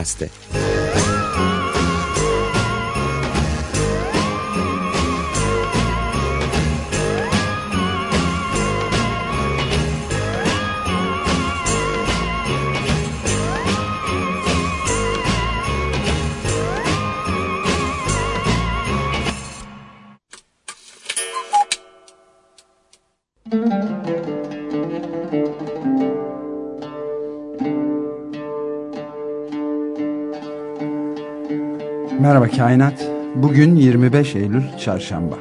Açık Merhaba Kainat. Bugün 25 Eylül Çarşamba.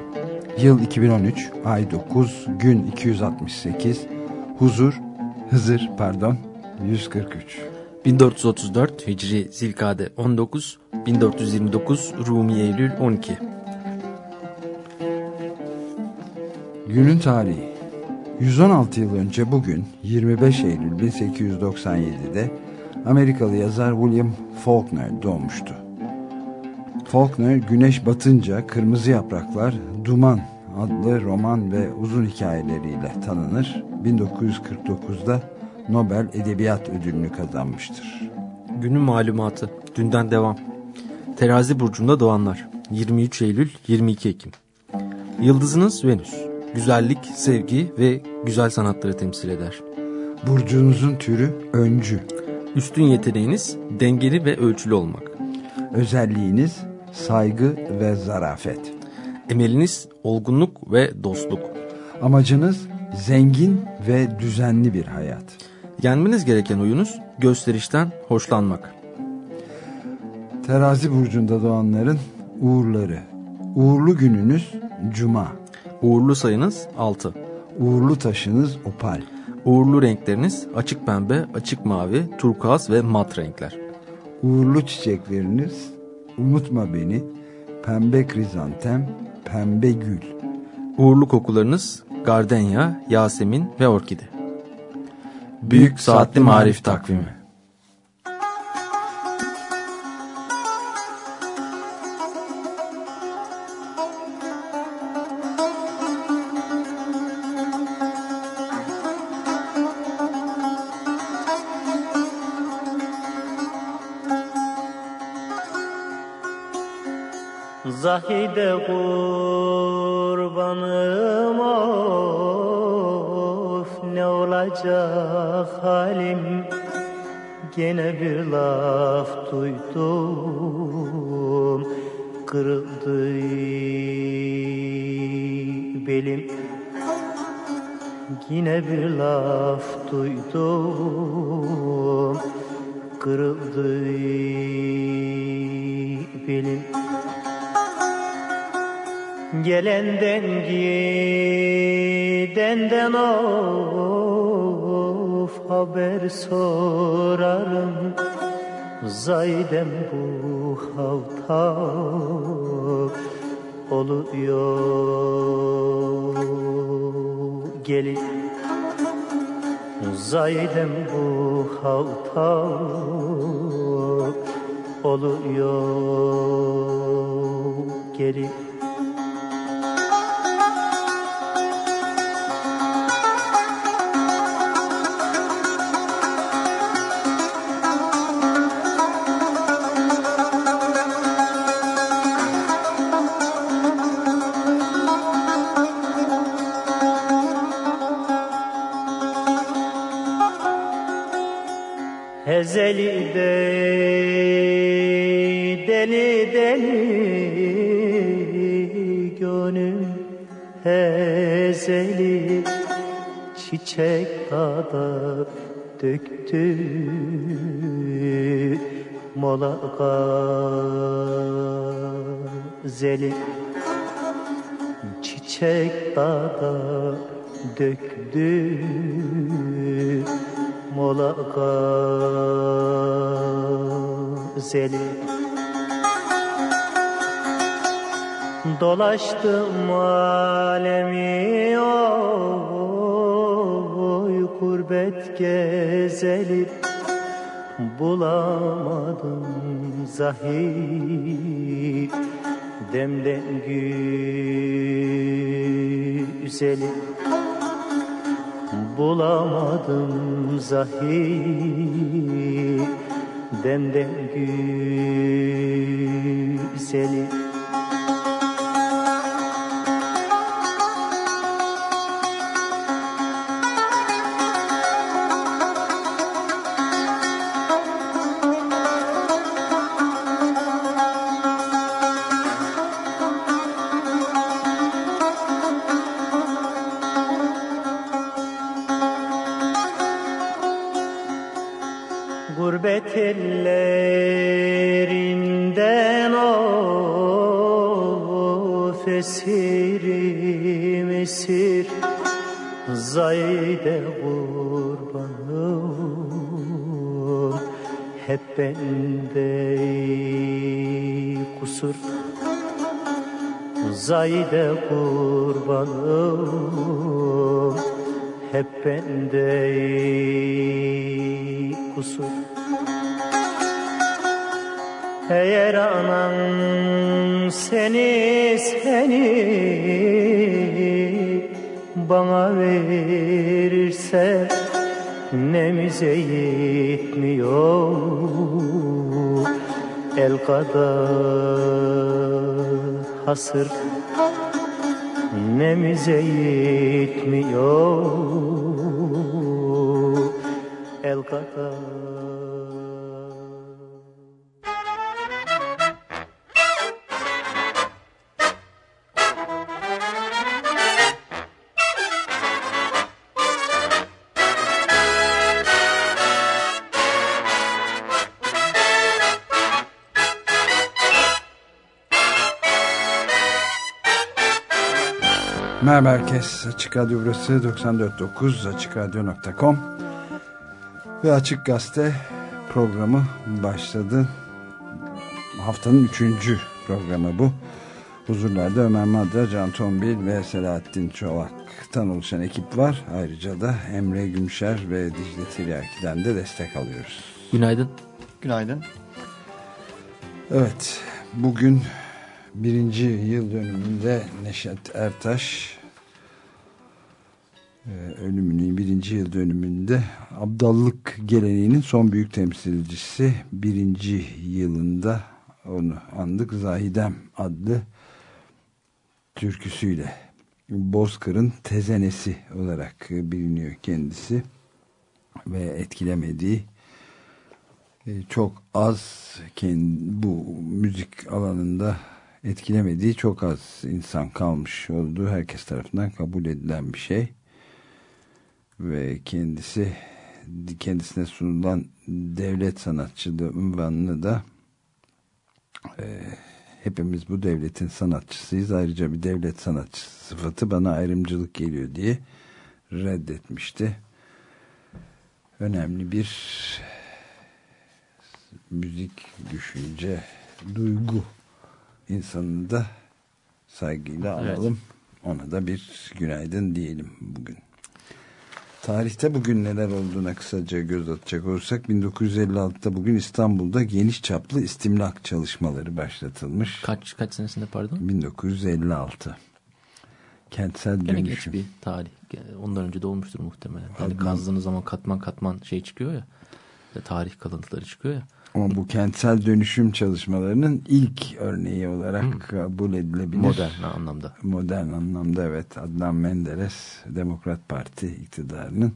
Yıl 2013, ay 9, gün 268, huzur, Hızır pardon, 143. 1434 Hicri Zilkade 19, 1429 Rumi Eylül 12. Günün tarihi 116 yıl önce bugün 25 Eylül 1897'de Amerikalı yazar William Faulkner doğmuştu. Faulkner Güneş Batınca Kırmızı Yapraklar Duman adlı roman ve uzun hikayeleriyle tanınır. 1949'da Nobel Edebiyat Ödülünü kazanmıştır. Günün malumatı. Dünden devam. Terazi burcunda doğanlar. 23 Eylül 22 Ekim. Yıldızınız Venüs. Güzellik, sevgi ve güzel sanatları temsil eder. Burcunuzun türü öncü. Üstün yeteneğiniz dengeli ve ölçülü olmak. Özelliğiniz saygı ve zarafet. Emeliniz olgunluk ve dostluk. Amacınız zengin ve düzenli bir hayat. Yenmeniz gereken oyunuz gösterişten hoşlanmak. Terazi burcunda doğanların uğurları. Uğurlu gününüz cuma. Uğurlu sayınız 6. Uğurlu taşınız opal. Uğurlu renkleriniz açık pembe, açık mavi, turkuaz ve mat renkler. Uğurlu çiçekleriniz unutma beni, pembe krizantem, pembe gül. Uğurlu kokularınız gardenya, yasemin ve orkide. Büyük Saatli Marif Takvimi Zahide kurbanım of ne olacak halim? Gene bir laf duydum kırıldı belim. Yine bir laf duydum kırıldı belim Gelenden gidenden of haber sorarım. Zaydem bu havta oluyor. Gelin. Zaydem bu havta oluyor. Gelin Ezeli de deli deli gönül ezeli çiçek dağda döktü mola gazeli. Çiçek dağda döktü mola gazeli Dolaştım alemi oy kurbet gezeli. Bulamadım zahir demden güzeli Bulamadım zahir. Demden güzeli Zayde kurbanım hep bende kusur. Zayde kurbanım hep bende kusur. Eğer anan seni seni bana verirse nemize yetmiyor? El kadar hasır nemize yetmiyor? El kadar Merhaba herkes. Açık Radyo burası 94.9 AçıkRadyo.com ve Açık Gazete programı başladı. Haftanın üçüncü programı bu. Huzurlarda Ömer Madra, Can Tombil ve Selahattin Çolak'tan oluşan ekip var. Ayrıca da Emre Gümşer ve Dicle Tiryaki'den de destek alıyoruz. Günaydın. Günaydın. Evet, bugün birinci yıl dönümünde Neşet Ertaş e, ölümünün birinci yıl dönümünde abdallık geleneğinin son büyük temsilcisi birinci yılında onu andık. Zahidem adlı türküsüyle Bozkır'ın tezenesi olarak biliniyor kendisi ve etkilemediği e, çok az kendi, bu müzik alanında etkilemediği çok az insan kalmış olduğu herkes tarafından kabul edilen bir şey. Ve kendisi kendisine sunulan devlet sanatçılığı unvanını da e, hepimiz bu devletin sanatçısıyız. Ayrıca bir devlet sanatçısı sıfatı bana ayrımcılık geliyor diye reddetmişti. Önemli bir müzik, düşünce, duygu insanını da saygıyla Evet. analım. Ona da bir günaydın diyelim bugün. Tarihte bugün neler olduğuna kısaca göz atacak olursak 1956'da bugün İstanbul'da geniş çaplı istimlak çalışmaları başlatılmış. Kaç kaç senesinde pardon? 1956. Kentsel Gene geç dönüşüm. bir tarih. Ondan önce de olmuştur muhtemelen. Yani kazdığınız zaman katman katman şey çıkıyor ya. e, Tarih kalıntıları çıkıyor ya. Ama bu kentsel dönüşüm çalışmalarının ilk örneği olarak kabul edilebilir. Modern anlamda. modern anlamda evet Adnan Menderes Demokrat Parti iktidarının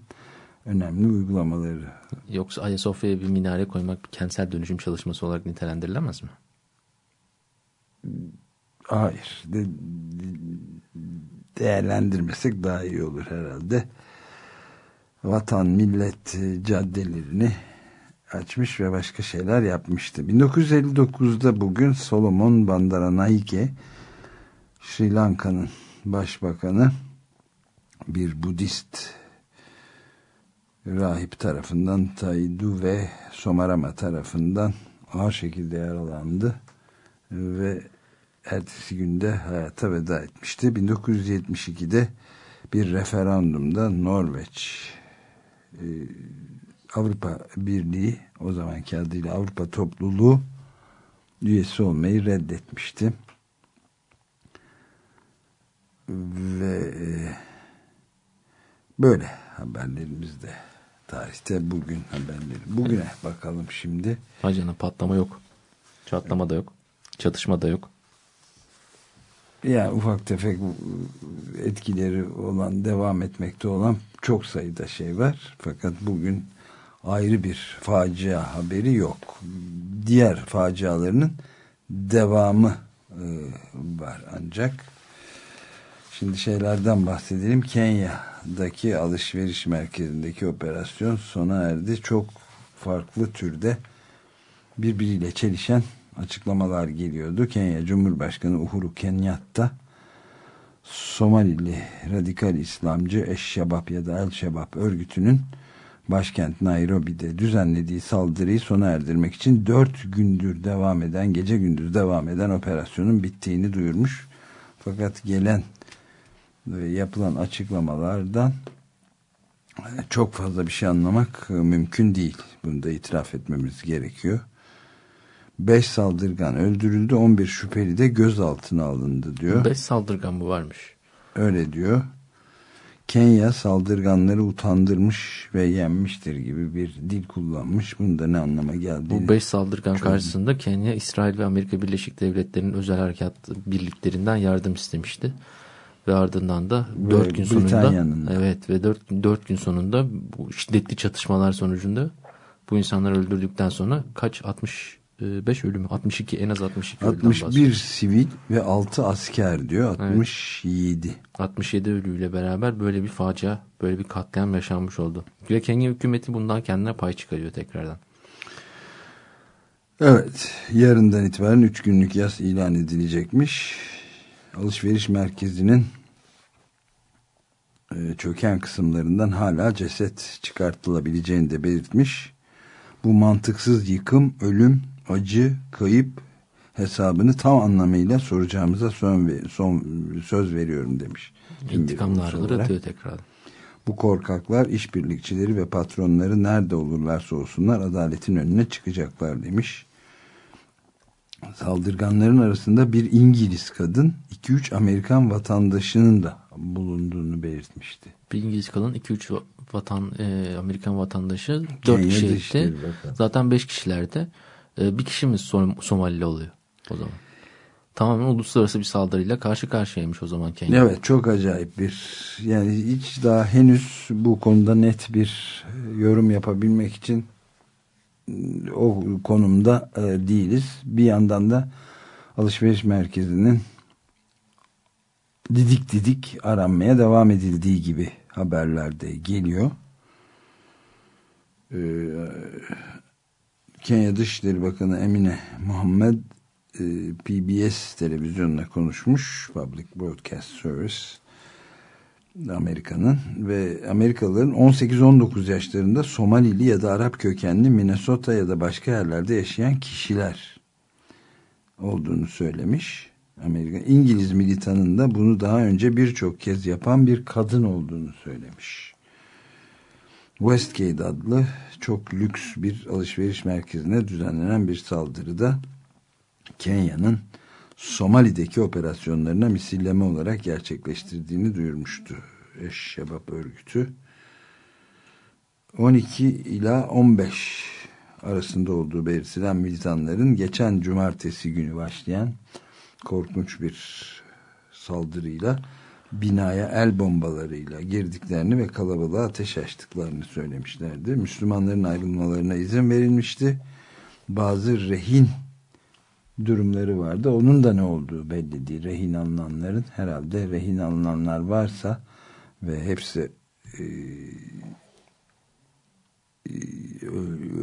önemli uygulamaları. Yoksa Ayasofya'ya bir minare koymak kentsel dönüşüm çalışması olarak nitelendirilemez mi? Hayır. De, değerlendirmesek daha iyi olur herhalde. Vatan millet e, caddelerini açmış ve başka şeyler yapmıştı. 1959'da bugün Solomon Bandaranaike Sri Lanka'nın başbakanı bir Budist rahip tarafından Taidu ve Somarama tarafından ağır şekilde yaralandı ve ertesi günde hayata veda etmişti. 1972'de bir referandumda Norveç e, Avrupa Birliği o zamanki adıyla Avrupa Topluluğu üyesi olmayı reddetmişti. Ve e, böyle haberlerimiz de tarihte bugün haberleri. Bugüne bakalım şimdi. Hacana patlama yok. Çatlama da yok. Çatışma da yok. Yani ufak tefek etkileri olan, devam etmekte olan çok sayıda şey var. Fakat bugün ayrı bir facia haberi yok. Diğer facialarının devamı e, var ancak. Şimdi şeylerden bahsedelim. Kenya'daki alışveriş merkezindeki operasyon sona erdi. Çok farklı türde birbiriyle çelişen açıklamalar geliyordu. Kenya Cumhurbaşkanı Uhuru Kenyatta Somalili radikal İslamcı Eşşebap ya da El Şebap örgütünün başkent Nairobi'de düzenlediği saldırıyı sona erdirmek için dört gündür devam eden, gece gündüz devam eden operasyonun bittiğini duyurmuş. Fakat gelen ve yapılan açıklamalardan çok fazla bir şey anlamak mümkün değil. Bunu da itiraf etmemiz gerekiyor. 5 saldırgan öldürüldü 11 şüpheli de gözaltına alındı diyor. 5 saldırgan mı varmış? Öyle diyor. Kenya saldırganları utandırmış ve yenmiştir gibi bir dil kullanmış. Bunun da ne anlama geldiğini. Bu 5 saldırgan çok... karşısında Kenya, İsrail ve Amerika Birleşik Devletleri'nin özel harekat birliklerinden yardım istemişti. Ve ardından da 4 gün sonunda evet ve 4 4 gün sonunda bu şiddetli çatışmalar sonucunda bu insanları öldürdükten sonra kaç 60 5 ölüm 62 en az 62 61 sivil ve 6 asker diyor. 67 evet. 67 ölüyle beraber böyle bir facia böyle bir katliam yaşanmış oldu. Ve Kenya hükümeti bundan kendine pay çıkarıyor tekrardan. Evet yarından itibaren 3 günlük yaz ilan edilecekmiş. Alışveriş merkezinin çöken kısımlarından hala ceset çıkartılabileceğini de belirtmiş. Bu mantıksız yıkım, ölüm, acı, kayıp hesabını tam anlamıyla soracağımıza son, son söz veriyorum demiş. İntikam narları atıyor tekrar. Bu korkaklar işbirlikçileri ve patronları nerede olurlarsa olsunlar adaletin önüne çıkacaklar demiş. Saldırganların arasında bir İngiliz kadın 2-3 Amerikan vatandaşının da bulunduğunu belirtmişti. Bir İngiliz kadın 2-3 vatan e, Amerikan vatandaşı 4 kişiydi. Zaten 5 kişilerde e, bir kişi mi Som Somalili oluyor o zaman? Tamamen uluslararası bir saldırıyla karşı karşıyaymış o zaman Kenya. Evet çok acayip bir yani hiç daha henüz bu konuda net bir yorum yapabilmek için o konumda e, değiliz. Bir yandan da alışveriş merkezinin didik didik aranmaya devam edildiği gibi haberlerde geliyor. Ee, Kenya Dışişleri Bakanı Emine Muhammed e, PBS televizyonuna konuşmuş. Public Broadcast Service Amerika'nın ve Amerikalıların 18-19 yaşlarında Somalili ya da Arap kökenli Minnesota ya da başka yerlerde yaşayan kişiler olduğunu söylemiş. Amerika İngiliz militanın da bunu daha önce birçok kez yapan bir kadın olduğunu söylemiş. Westgate adlı çok lüks bir alışveriş merkezine düzenlenen bir saldırıda Kenya'nın Somali'deki operasyonlarına misilleme olarak gerçekleştirdiğini duyurmuştu Eşşebap örgütü. 12 ila 15 arasında olduğu belirtilen militanların geçen cumartesi günü başlayan korkunç bir saldırıyla binaya el bombalarıyla girdiklerini ve kalabalığa ateş açtıklarını söylemişlerdi. Müslümanların ayrılmalarına izin verilmişti. Bazı rehin durumları vardı. Onun da ne olduğu belli değil. Rehin alınanların herhalde rehin alınanlar varsa ve hepsi e, e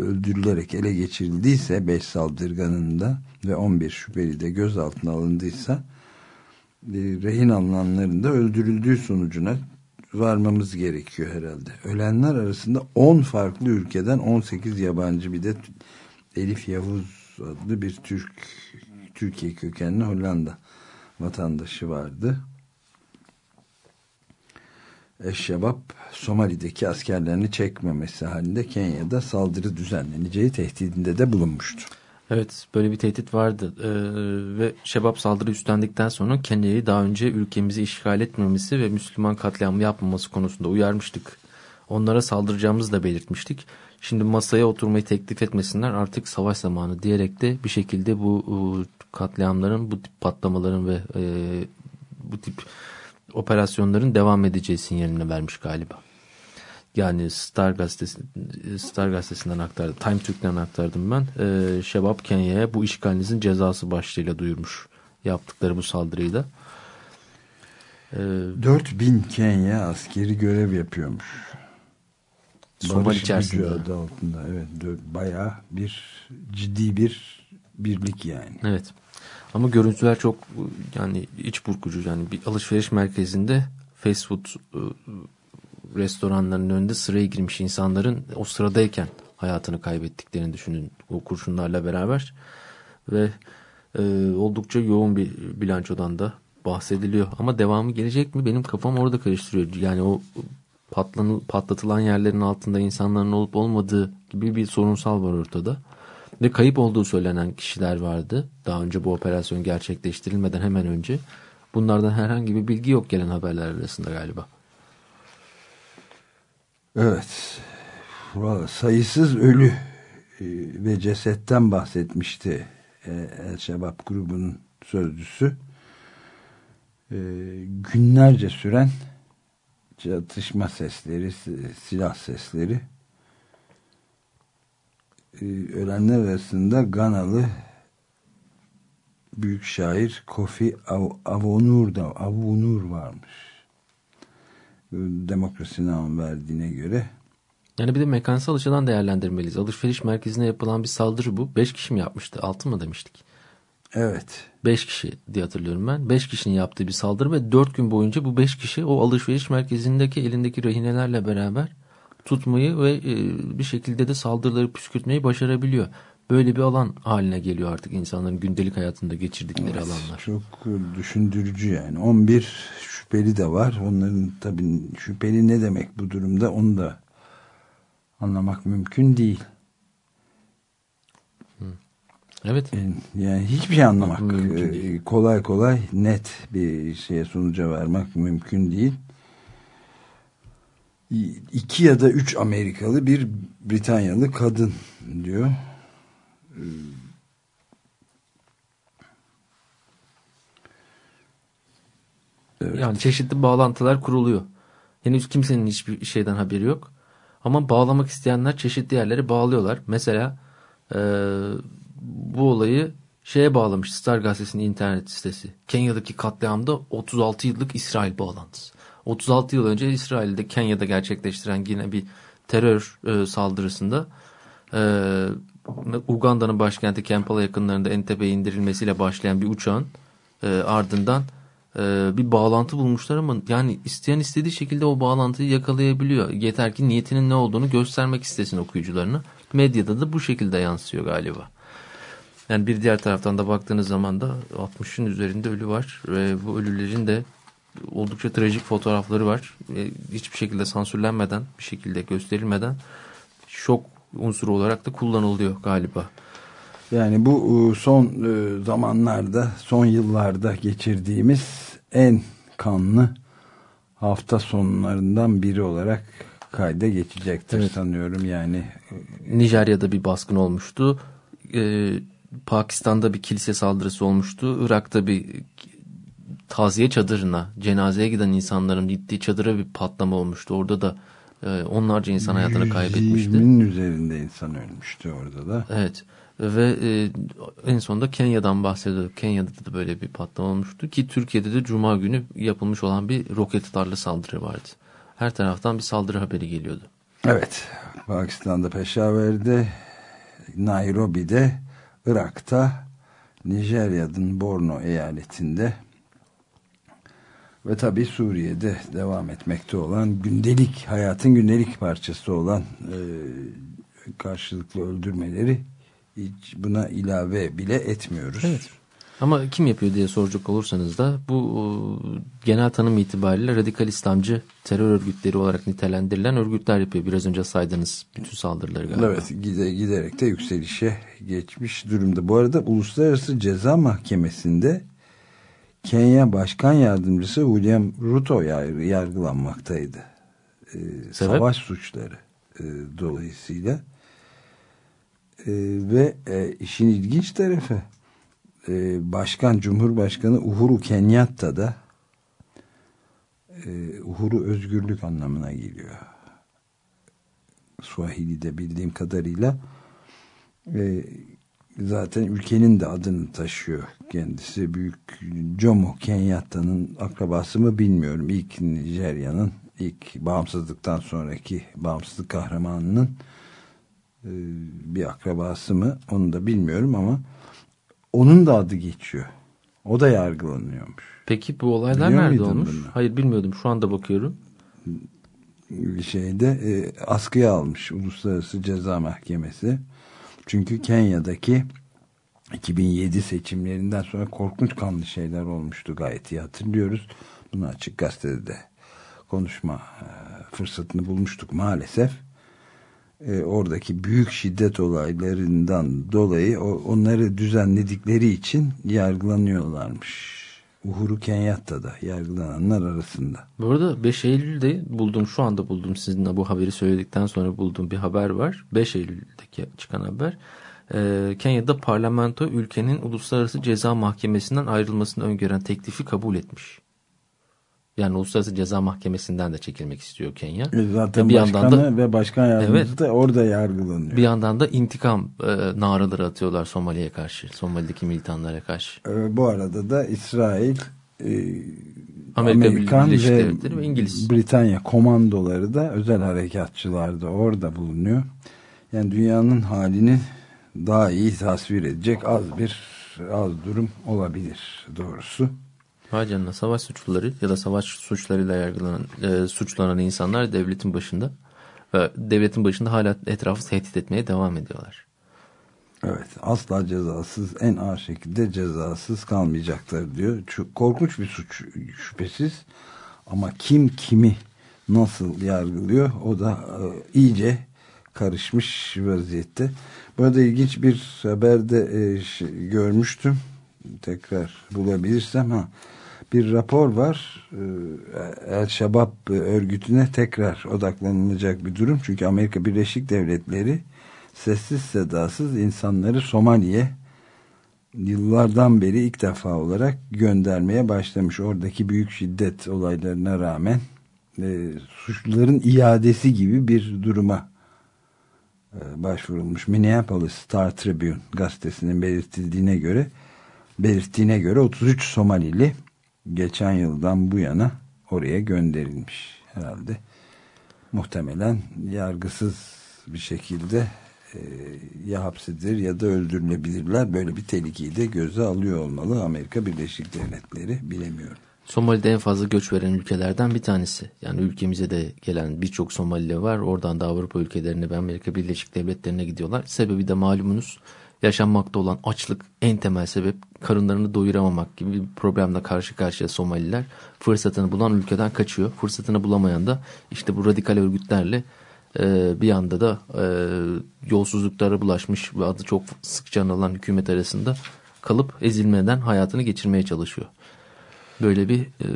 öldürülerek ele geçirildiyse 5 saldırganında ve 11 şüpheli de gözaltına alındıysa rehin alınanların da öldürüldüğü sonucuna varmamız gerekiyor herhalde. Ölenler arasında 10 farklı ülkeden 18 yabancı bir de Elif Yavuz adlı bir Türk Türkiye kökenli Hollanda vatandaşı vardı. Eşşebap Somali'deki askerlerini çekmemesi halinde Kenya'da saldırı düzenleneceği tehdidinde de bulunmuştu. Evet böyle bir tehdit vardı ee, ve Şebap saldırı üstlendikten sonra Kenya'yı daha önce ülkemizi işgal etmemesi ve Müslüman katliamı yapmaması konusunda uyarmıştık. onlara saldıracağımızı da belirtmiştik. Şimdi masaya oturmayı teklif etmesinler artık savaş zamanı diyerek de bir şekilde bu e, katliamların, bu tip patlamaların ve e, bu tip operasyonların devam edeceği sinyalini vermiş galiba. Yani Star, gazetesi, Star gazetesinden aktardım. Time Türk'ten aktardım ben. E, Şebap Kenya'ya bu işgalinizin cezası başlığıyla duyurmuş yaptıkları bu saldırıyı da. E, 4000 Kenya askeri görev yapıyormuş. Somali içerisinde. Adı altında. Evet, bayağı bir ciddi bir birlik yani. Evet. Ama görüntüler çok yani iç burkucu yani bir alışveriş merkezinde fast food e, restoranların önünde sıraya girmiş insanların o sıradayken hayatını kaybettiklerini düşünün o kurşunlarla beraber. Ve e, oldukça yoğun bir bilançodan da bahsediliyor. Ama devamı gelecek mi? Benim kafam orada karıştırıyor. Yani o patlan, patlatılan yerlerin altında insanların olup olmadığı gibi bir sorunsal var ortada. Ve kayıp olduğu söylenen kişiler vardı. Daha önce bu operasyon gerçekleştirilmeden hemen önce. Bunlardan herhangi bir bilgi yok gelen haberler arasında galiba. Evet. Sayısız ölü e, ve cesetten bahsetmişti e, El Şebap grubunun sözcüsü. E, günlerce süren çatışma sesleri, silah sesleri. Ölenler arasında Ganalı büyük şair Kofi Avonur da Avonur varmış demokrasi nam verdiğine göre. Yani bir de mekansal açıdan değerlendirmeliyiz. Alışveriş merkezine yapılan bir saldırı bu. Beş kişi mi yapmıştı? Altı mı demiştik? Evet. Beş kişi diye hatırlıyorum ben. Beş kişinin yaptığı bir saldırı ve dört gün boyunca bu beş kişi o alışveriş merkezindeki elindeki rehinelerle beraber tutmayı ve e, bir şekilde de saldırıları püskürtmeyi başarabiliyor. Böyle bir alan haline geliyor artık insanların gündelik hayatında geçirdikleri evet, alanlar. Çok düşündürücü yani. 11 şüpheli de var. Onların tabii şüpheli ne demek bu durumda onu da anlamak mümkün değil. Evet. Yani, yani hiçbir şey anlamak e, kolay kolay net bir şeye sonuca varmak mümkün değil. İki ya da üç Amerikalı bir Britanyalı kadın diyor. Evet. Yani çeşitli bağlantılar kuruluyor. Henüz kimsenin hiçbir şeyden haberi yok. Ama bağlamak isteyenler çeşitli yerlere bağlıyorlar. Mesela e, bu olayı şeye bağlamış Star Gazetesi'nin internet sitesi. Kenya'daki katliamda 36 yıllık İsrail bağlantısı. 36 yıl önce İsrail'de Kenya'da gerçekleştiren yine bir terör e, saldırısında e, Uganda'nın başkenti Kampala yakınlarında Entebbe'ye indirilmesiyle başlayan bir uçağın e, ardından bir bağlantı bulmuşlar ama yani isteyen istediği şekilde o bağlantıyı yakalayabiliyor. Yeter ki niyetinin ne olduğunu göstermek istesin okuyucularına. Medyada da bu şekilde yansıyor galiba. Yani bir diğer taraftan da baktığınız zaman da 60'ın üzerinde ölü var ve bu ölülerin de oldukça trajik fotoğrafları var. E, hiçbir şekilde sansürlenmeden, bir şekilde gösterilmeden şok unsuru olarak da kullanılıyor galiba. Yani bu e, son e, zamanlarda, son yıllarda geçirdiğimiz en kanlı hafta sonlarından biri olarak kayda geçecektir evet. sanıyorum yani. E, Nijerya'da bir baskın olmuştu. Ee, Pakistan'da bir kilise saldırısı olmuştu. Irak'ta bir taziye çadırına, cenazeye giden insanların gittiği çadıra bir patlama olmuştu. Orada da e, onlarca insan hayatını kaybetmişti. 120'nin üzerinde insan ölmüştü orada da. Evet. Ve e, en sonunda Kenya'dan bahsediyor. Kenya'da da böyle bir patlama olmuştu ki Türkiye'de de Cuma günü yapılmış olan bir roket atarlı saldırı vardı. Her taraftan bir saldırı haberi geliyordu. Evet. Pakistan'da Peşaver'de, Nairobi'de, Irak'ta, Nijerya'nın Borno eyaletinde ve tabii Suriye'de devam etmekte olan gündelik hayatın gündelik parçası olan e, karşılıklı öldürmeleri hiç buna ilave bile etmiyoruz. Evet. Ama kim yapıyor diye soracak olursanız da bu genel tanım itibariyle radikal İslamcı terör örgütleri olarak nitelendirilen örgütler yapıyor. Biraz önce saydığınız bütün saldırıları galiba. Evet giderek de yükselişe geçmiş durumda. Bu arada Uluslararası Ceza Mahkemesi'nde Kenya Başkan Yardımcısı William Ruto yargılanmaktaydı. e, savaş suçları e, dolayısıyla e, ve e, işin ilginç tarafı e, Başkan Cumhurbaşkanı Uhuru Kenyatta da e, Uhuru özgürlük anlamına geliyor. Swahili'de bildiğim kadarıyla e, zaten ülkenin de adını taşıyor kendisi. Büyük Jomo Kenyatta'nın akrabası mı bilmiyorum. İlk Nijerya'nın ilk bağımsızlıktan sonraki bağımsızlık kahramanının bir akrabası mı onu da bilmiyorum ama onun da adı geçiyor. O da yargılanıyormuş. Peki bu olaylar Biliyor nerede olmuş? bunu? Hayır bilmiyordum. Şu anda bakıyorum. Bir şeyde e, askıya almış Uluslararası Ceza Mahkemesi. Çünkü Kenya'daki 2007 seçimlerinden sonra korkunç kanlı şeyler olmuştu gayet iyi hatırlıyoruz. Bunu açık gazetede de konuşma e, fırsatını bulmuştuk maalesef. E, oradaki büyük şiddet olaylarından dolayı o, onları düzenledikleri için yargılanıyorlarmış. Uhuru Kenyatta da yargılananlar arasında. Bu arada 5 Eylül'de buldum şu anda buldum sizinle bu haberi söyledikten sonra bulduğum bir haber var. 5 Eylül'deki çıkan haber. Ee, Kenya'da parlamento ülkenin uluslararası ceza mahkemesinden ayrılmasını öngören teklifi kabul etmiş. Yani uluslararası ceza mahkemesinden de çekilmek istiyor Kenya. E, Zaten Bir başkanı yandan da- ve başkan yardımcısı Evet. da orada yargılanıyor. Bir yandan da intikam e, naraları atıyorlar Somali'ye karşı. Somali'deki militanlara karşı. E, bu arada da İsrail e, Amerika Amerikan Birleşik ve, Devletleri ve İngiliz. Britanya komandoları da özel harekatçılar da orada bulunuyor. Yani dünyanın halini daha iyi tasvir edecek az bir az durum olabilir doğrusu. Vay canına savaş suçluları ya da savaş suçlarıyla yargılanan e, suçlanan insanlar devletin başında ve devletin başında hala etrafı tehdit etmeye devam ediyorlar. Evet asla cezasız en ağır şekilde cezasız kalmayacaklar diyor. Çok korkunç bir suç şüphesiz ama kim kimi nasıl yargılıyor o da e, iyice karışmış vaziyette. Burada ilginç bir haberde e, görmüştüm. Tekrar bulabilirsem ha bir rapor var. E, El Şabab örgütüne tekrar odaklanılacak bir durum. Çünkü Amerika Birleşik Devletleri sessiz sedasız insanları Somali'ye yıllardan beri ilk defa olarak göndermeye başlamış. Oradaki büyük şiddet olaylarına rağmen e, suçluların iadesi gibi bir duruma e, başvurulmuş. Minneapolis Star Tribune gazetesinin belirtildiğine göre belirttiğine göre 33 Somalili geçen yıldan bu yana oraya gönderilmiş herhalde. Muhtemelen yargısız bir şekilde e, ya hapsedilir ya da öldürülebilirler. Böyle bir tehlikeyi de göze alıyor olmalı Amerika Birleşik Devletleri bilemiyorum. Somali'de en fazla göç veren ülkelerden bir tanesi. Yani ülkemize de gelen birçok Somalili var. Oradan da Avrupa ülkelerine ve Amerika Birleşik Devletleri'ne gidiyorlar. Sebebi de malumunuz yaşanmakta olan açlık en temel sebep karınlarını doyuramamak gibi bir problemle karşı karşıya Somaliler. Fırsatını bulan ülkeden kaçıyor. Fırsatını bulamayan da işte bu radikal örgütlerle e, bir anda da e, yolsuzluklara bulaşmış ve adı çok sıkça anılan hükümet arasında kalıp ezilmeden hayatını geçirmeye çalışıyor. Böyle bir e,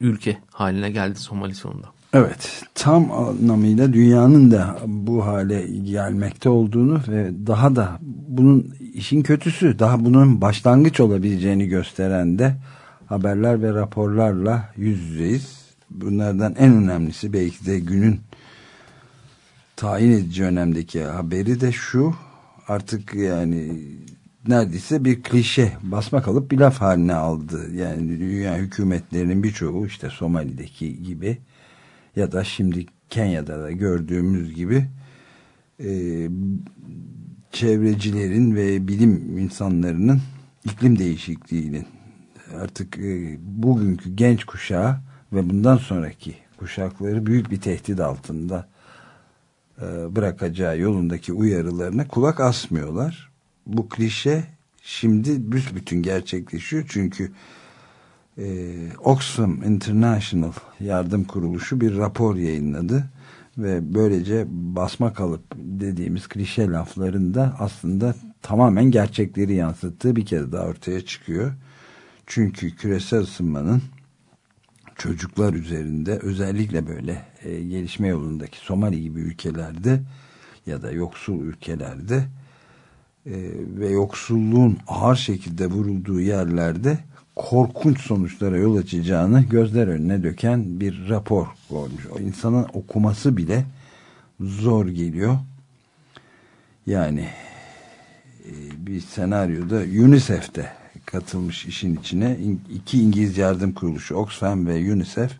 ülke haline geldi Somali sonunda. Evet tam anlamıyla dünyanın da bu hale gelmekte olduğunu ve daha da bunun işin kötüsü daha bunun başlangıç olabileceğini gösteren de haberler ve raporlarla yüz yüzeyiz. Bunlardan en önemlisi belki de günün tayin edici önemdeki haberi de şu artık yani neredeyse bir klişe basma kalıp bir laf haline aldı. Yani dünya hükümetlerinin birçoğu işte Somali'deki gibi ya da şimdi Kenya'da da gördüğümüz gibi e, çevrecilerin ve bilim insanlarının iklim değişikliğinin artık e, bugünkü genç kuşağı ve bundan sonraki kuşakları büyük bir tehdit altında e, bırakacağı yolundaki uyarılarına kulak asmıyorlar. Bu klişe şimdi büsbütün gerçekleşiyor çünkü e, Oxfam International yardım kuruluşu bir rapor yayınladı ve böylece basma kalıp dediğimiz klişe lafların da aslında tamamen gerçekleri yansıttığı bir kez daha ortaya çıkıyor. Çünkü küresel ısınmanın çocuklar üzerinde özellikle böyle e, gelişme yolundaki Somali gibi ülkelerde ya da yoksul ülkelerde e, ve yoksulluğun ağır şekilde vurulduğu yerlerde korkunç sonuçlara yol açacağını gözler önüne döken bir rapor olmuş. O insanın okuması bile zor geliyor. Yani e, bir senaryoda UNICEF'te katılmış işin içine iki İngiliz yardım kuruluşu Oxfam ve UNICEF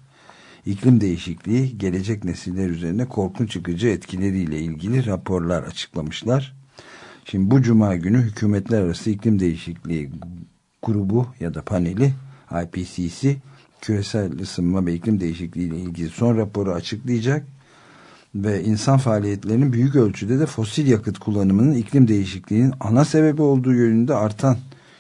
iklim değişikliği gelecek nesiller üzerine korkunç çıkıcı etkileriyle ilgili raporlar açıklamışlar. Şimdi bu cuma günü hükümetler arası iklim değişikliği grubu ya da paneli IPCC küresel ısınma ve iklim değişikliği ile ilgili son raporu açıklayacak ve insan faaliyetlerinin büyük ölçüde de fosil yakıt kullanımının iklim değişikliğinin ana sebebi olduğu yönünde artan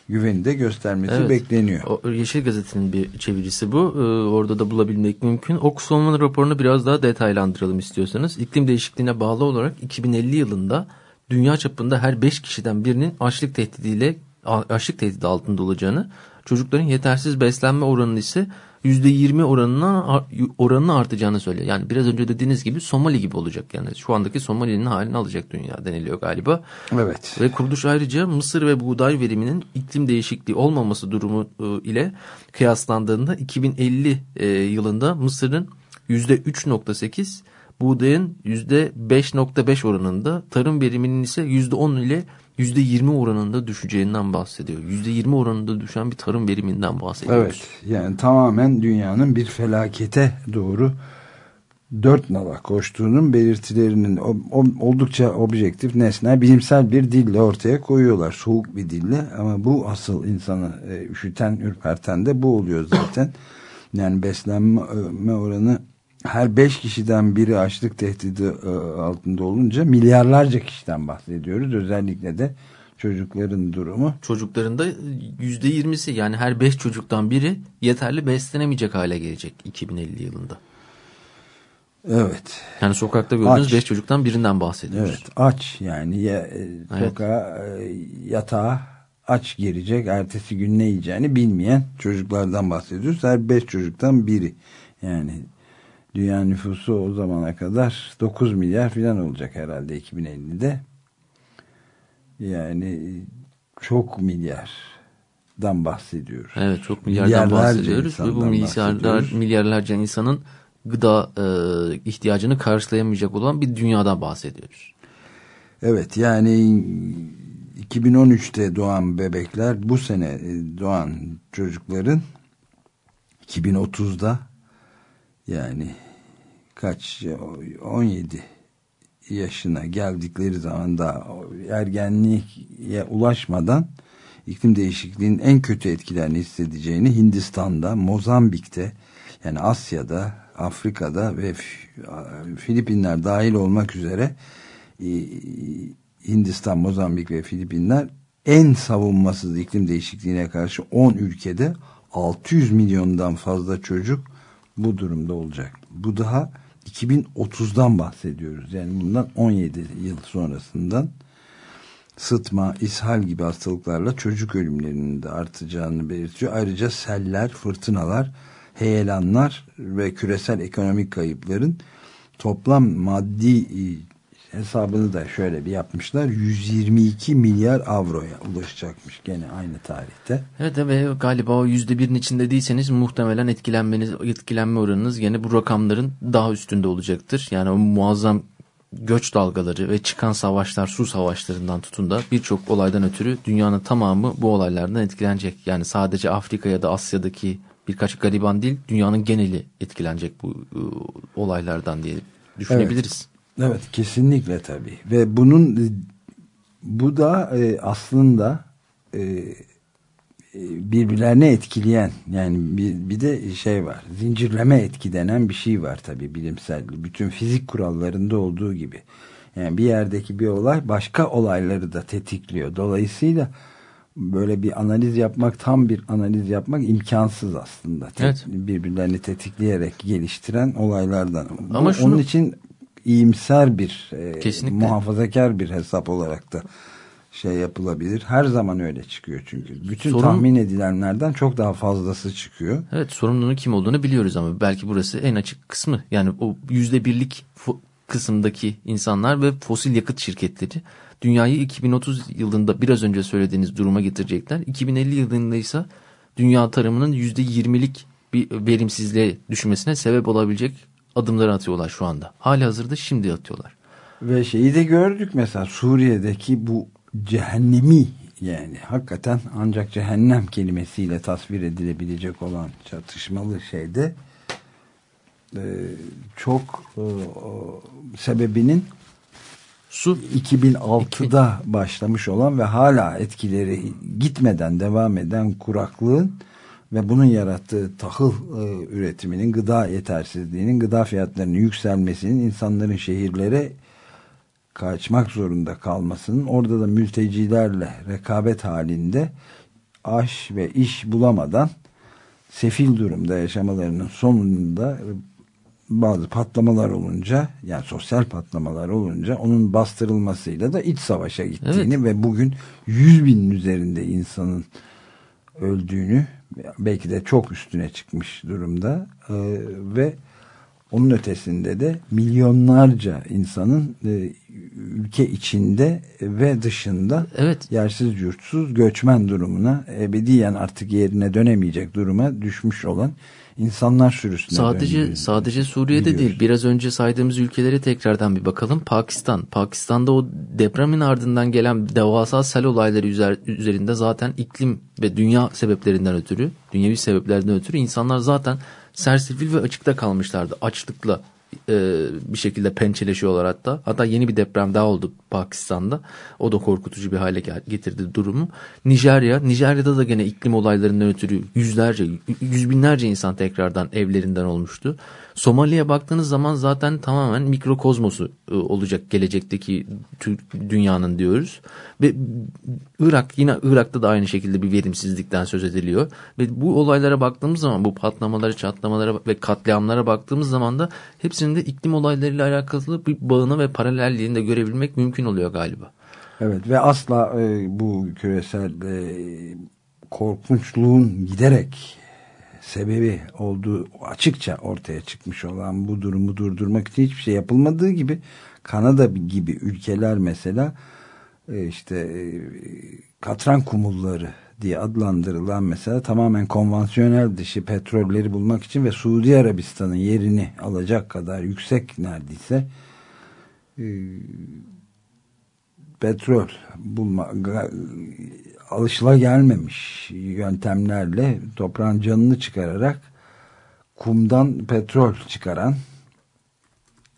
güveni de göstermesi evet. bekleniyor. O, Yeşil Gazete'nin bir çevirisi bu. Ee, orada da bulabilmek mümkün. Oxfam'ın raporunu biraz daha detaylandıralım istiyorsanız. İklim değişikliğine bağlı olarak 2050 yılında dünya çapında her 5 kişiden birinin açlık tehdidiyle açlık tehdidi altında olacağını, çocukların yetersiz beslenme oranının ise %20 oranına oranını artacağını söylüyor. Yani biraz önce dediğiniz gibi Somali gibi olacak. Yani şu andaki Somali'nin halini alacak dünya deniliyor galiba. Evet. Ve kuruluş ayrıca mısır ve buğday veriminin iklim değişikliği olmaması durumu e, ile kıyaslandığında 2050 e, yılında Mısır'ın %3.8 buğdayın %5.5 oranında tarım veriminin ise %10 ile %20 oranında düşeceğinden bahsediyor. %20 oranında düşen bir tarım veriminden bahsediyoruz. Evet yani tamamen dünyanın bir felakete doğru dört nala koştuğunun belirtilerinin oldukça objektif, nesnel, bilimsel bir dille ortaya koyuyorlar. Soğuk bir dille ama bu asıl insanı e, üşüten, ürperten de bu oluyor zaten. Yani beslenme oranı her beş kişiden biri açlık tehdidi e, altında olunca milyarlarca kişiden bahsediyoruz. Özellikle de çocukların durumu. Çocukların da yüzde yirmisi yani her beş çocuktan biri yeterli beslenemeyecek hale gelecek 2050 yılında. Evet. Yani sokakta gördüğünüz beş çocuktan birinden bahsediyoruz. Evet aç yani ya, e, evet. sokağa e, yatağa aç girecek ertesi gün ne yiyeceğini bilmeyen çocuklardan bahsediyoruz. Her beş çocuktan biri yani Dünya nüfusu o zamana kadar 9 milyar falan olacak herhalde 2050'de. Yani çok milyardan bahsediyoruz. Evet çok milyardan bahsediyoruz ve bu milyarlar, milyarlarca insanın gıda e, ihtiyacını karşılayamayacak olan bir dünyadan bahsediyoruz. Evet yani 2013'te doğan bebekler bu sene e, doğan çocukların 2030'da yani kaç 17 yaşına geldikleri zaman da ergenliğe ulaşmadan iklim değişikliğinin en kötü etkilerini hissedeceğini Hindistan'da, Mozambik'te yani Asya'da, Afrika'da ve Filipinler dahil olmak üzere Hindistan, Mozambik ve Filipinler en savunmasız iklim değişikliğine karşı 10 ülkede 600 milyondan fazla çocuk bu durumda olacak. Bu daha 2030'dan bahsediyoruz. Yani bundan 17 yıl sonrasından sıtma, ishal gibi hastalıklarla çocuk ölümlerinin de artacağını belirtiyor. Ayrıca seller, fırtınalar, heyelanlar ve küresel ekonomik kayıpların toplam maddi hesabını da şöyle bir yapmışlar. 122 milyar avroya ulaşacakmış gene aynı tarihte. Evet ve galiba o %1'in içinde değilseniz muhtemelen etkilenmeniz, etkilenme oranınız gene bu rakamların daha üstünde olacaktır. Yani o muazzam göç dalgaları ve çıkan savaşlar, su savaşlarından tutun da birçok olaydan ötürü dünyanın tamamı bu olaylardan etkilenecek. Yani sadece Afrika ya da Asya'daki birkaç gariban değil, dünyanın geneli etkilenecek bu ıı, olaylardan diye düşünebiliriz. Evet. Evet kesinlikle tabii. Ve bunun bu da e, aslında e, e, birbirlerine etkileyen yani bir, bir de şey var zincirleme etki denen bir şey var tabii bilimsel bütün fizik kurallarında olduğu gibi. Yani bir yerdeki bir olay başka olayları da tetikliyor. Dolayısıyla böyle bir analiz yapmak tam bir analiz yapmak imkansız aslında. Evet. birbirlerini tetikleyerek geliştiren olaylardan. Ama Bu, şunu... onun için iyimser bir e, muhafazakar bir hesap olarak da şey yapılabilir. Her zaman öyle çıkıyor çünkü. Bütün Sorun- tahmin edilenlerden çok daha fazlası çıkıyor. Evet sorumlunun kim olduğunu biliyoruz ama belki burası en açık kısmı. Yani o yüzde birlik kısımdaki insanlar ve fosil yakıt şirketleri dünyayı 2030 yılında biraz önce söylediğiniz duruma getirecekler. 2050 yılında ise dünya tarımının yüzde yirmilik bir verimsizliğe düşmesine sebep olabilecek adımları atıyorlar şu anda. Hali hazırda şimdi atıyorlar. Ve şeyi de gördük mesela Suriye'deki bu cehennemi yani hakikaten ancak cehennem kelimesiyle tasvir edilebilecek olan çatışmalı şeyde e, çok e, sebebinin Su 2006'da başlamış olan ve hala etkileri gitmeden devam eden kuraklığın ve bunun yarattığı tahıl e, üretiminin, gıda yetersizliğinin, gıda fiyatlarının yükselmesinin insanların şehirlere kaçmak zorunda kalmasının, orada da mültecilerle rekabet halinde aş ve iş bulamadan sefil durumda yaşamalarının sonunda bazı patlamalar olunca yani sosyal patlamalar olunca onun bastırılmasıyla da iç savaşa gittiğini ve bugün 100 binin üzerinde insanın öldüğünü belki de çok üstüne çıkmış durumda Ee, ve onun ötesinde de milyonlarca insanın e, ülke içinde ve dışında Evet. yersiz yurtsuz göçmen durumuna ebediyen artık yerine dönemeyecek duruma düşmüş olan insanlar sürüsüne Sadece döndüğünü sadece Suriye'de biliyoruz. değil. Biraz önce saydığımız ülkelere tekrardan bir bakalım. Pakistan. Pakistan'da o depremin ardından gelen devasa sel olayları üzer- üzerinde zaten iklim ve dünya sebeplerinden ötürü, dünyevi sebeplerden ötürü insanlar zaten sersefil ve açıkta kalmışlardı. Açlıkla e, bir şekilde pençeleşiyorlar hatta. Hatta yeni bir deprem daha oldu Pakistan'da. O da korkutucu bir hale getirdi durumu. Nijerya, Nijerya'da da gene iklim olaylarından ötürü yüzlerce, yüz binlerce insan tekrardan evlerinden olmuştu. Somali'ye baktığınız zaman zaten tamamen mikrokozmosu e, olacak gelecekteki dünyanın diyoruz. Ve Irak yine Irak'ta da aynı şekilde bir verimsizlikten söz ediliyor. Ve bu olaylara baktığımız zaman bu patlamalara, çatlamalara ve katliamlara baktığımız zaman da hepsinin de iklim olaylarıyla alakalı bir bağını ve paralelliğini de görebilmek mümkün oluyor galiba. Evet ve asla e, bu küresel e, korkunçluğun giderek sebebi olduğu açıkça ortaya çıkmış olan bu durumu durdurmak için hiçbir şey yapılmadığı gibi Kanada gibi ülkeler mesela e, işte e, katran kumulları diye adlandırılan mesela tamamen konvansiyonel dışı petrolleri bulmak için ve Suudi Arabistan'ın yerini alacak kadar yüksek neredeyse e, petrol bulma alışılagelmemiş yöntemlerle toprağın canını çıkararak kumdan petrol çıkaran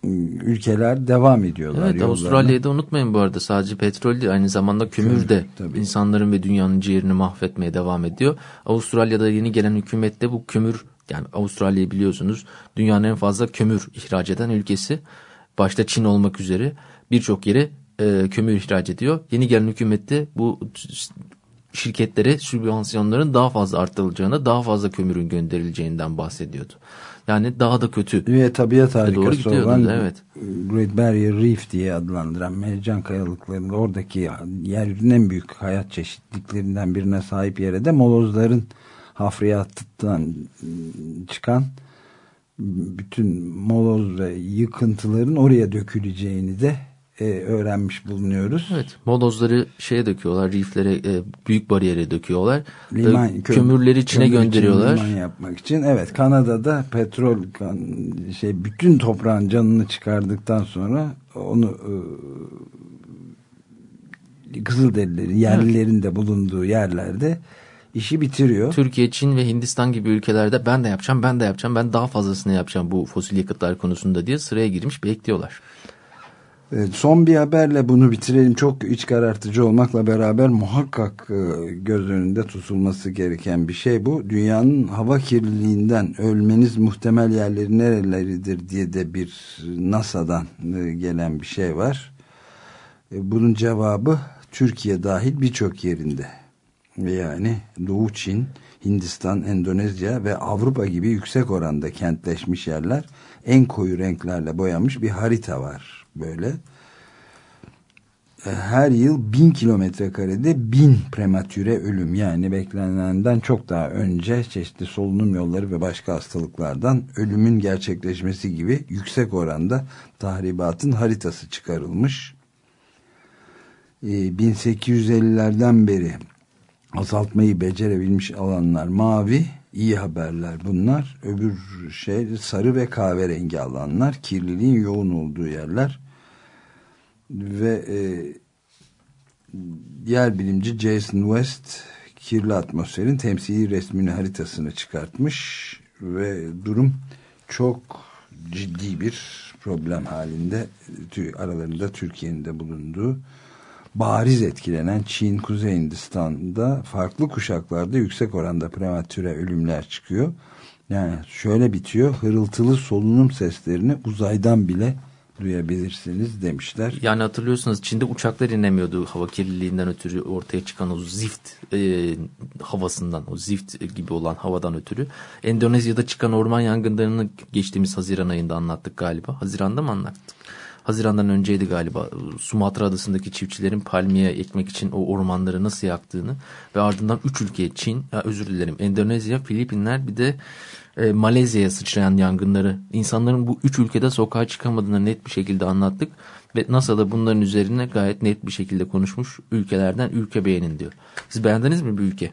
ıı, ülkeler devam ediyorlar. Evet yollarına. Avustralya'yı da unutmayın bu arada sadece petrol değil aynı zamanda kömür, Kömür, de tabii. insanların ve dünyanın ciğerini mahvetmeye devam ediyor. Avustralya'da yeni gelen hükümet de bu kömür yani Avustralya'yı biliyorsunuz dünyanın en fazla kömür ihraç eden ülkesi. Başta Çin olmak üzere birçok yere e, kömür ihraç ediyor. Yeni gelen hükümet de bu şirketlere sübvansiyonların daha fazla artırılacağına, daha fazla kömürün gönderileceğinden bahsediyordu. Yani daha da kötü. ve tabiat harikası olan evet. Great Barrier Reef diye adlandıran mercan kayalıklarında oradaki yeryüzünün en büyük hayat çeşitliklerinden birine sahip yere de molozların hafriyattan ıı, çıkan bütün moloz ve yıkıntıların oraya döküleceğini de e, öğrenmiş bulunuyoruz. Evet, molozları şeye döküyorlar, reeflere, e, büyük bariyere döküyorlar. Liman, kö- kömürleri Çin'e kömür için gönderiyorlar. liman yapmak için. Evet Kanada'da petrol kan- şey bütün toprağın canını çıkardıktan sonra onu e, Kızılderililerin yerlilerin de bulunduğu yerlerde işi bitiriyor. Türkiye, Çin ve Hindistan gibi ülkelerde ben de yapacağım, ben de yapacağım, ben daha fazlasını yapacağım bu fosil yakıtlar konusunda diye sıraya girmiş bekliyorlar. Son bir haberle bunu bitirelim. Çok iç karartıcı olmakla beraber muhakkak e, göz önünde tutulması gereken bir şey bu. Dünyanın hava kirliliğinden ölmeniz muhtemel yerleri nereleridir diye de bir NASA'dan e, gelen bir şey var. E, Bunun cevabı Türkiye dahil birçok yerinde. Yani Doğu Çin, Hindistan, Endonezya ve Avrupa gibi yüksek oranda kentleşmiş yerler en koyu renklerle boyanmış bir harita var böyle. e, her yıl bin kilometre karede bin prematüre ölüm yani beklenenden çok daha önce çeşitli solunum yolları ve başka hastalıklardan ölümün gerçekleşmesi gibi yüksek oranda tahribatın haritası çıkarılmış. 1850'lerden beri azaltmayı becerebilmiş alanlar mavi iyi haberler bunlar. Öbür şey sarı ve kahverengi alanlar kirliliğin yoğun olduğu yerler. Ve e, yer bilimci Jason West kirli atmosferin temsili resmini haritasını çıkartmış ve durum çok ciddi bir problem halinde aralarında Türkiye'nin de bulunduğu bariz etkilenen Çin, Kuzey Hindistan'da farklı kuşaklarda yüksek oranda prematüre ölümler çıkıyor. Yani şöyle bitiyor, hırıltılı solunum seslerini uzaydan bile duyabilirsiniz demişler. Yani hatırlıyorsunuz Çin'de uçaklar inemiyordu hava kirliliğinden ötürü ortaya çıkan o zift e, havasından o zift gibi olan havadan ötürü. Endonezya'da çıkan orman yangınlarını geçtiğimiz Haziran ayında anlattık galiba. Haziran'da mı anlattık? Haziran'dan önceydi galiba Sumatra adasındaki çiftçilerin palmiye ekmek için o ormanları nasıl yaktığını ve ardından 3 ülke Çin, ya özür dilerim Endonezya, Filipinler bir de e, Malezya'ya sıçrayan yangınları insanların bu üç ülkede sokağa çıkamadığını net bir şekilde anlattık ve NASA da bunların üzerine gayet net bir şekilde konuşmuş ülkelerden ülke beğenin diyor. Siz beğendiniz mi bir ülke?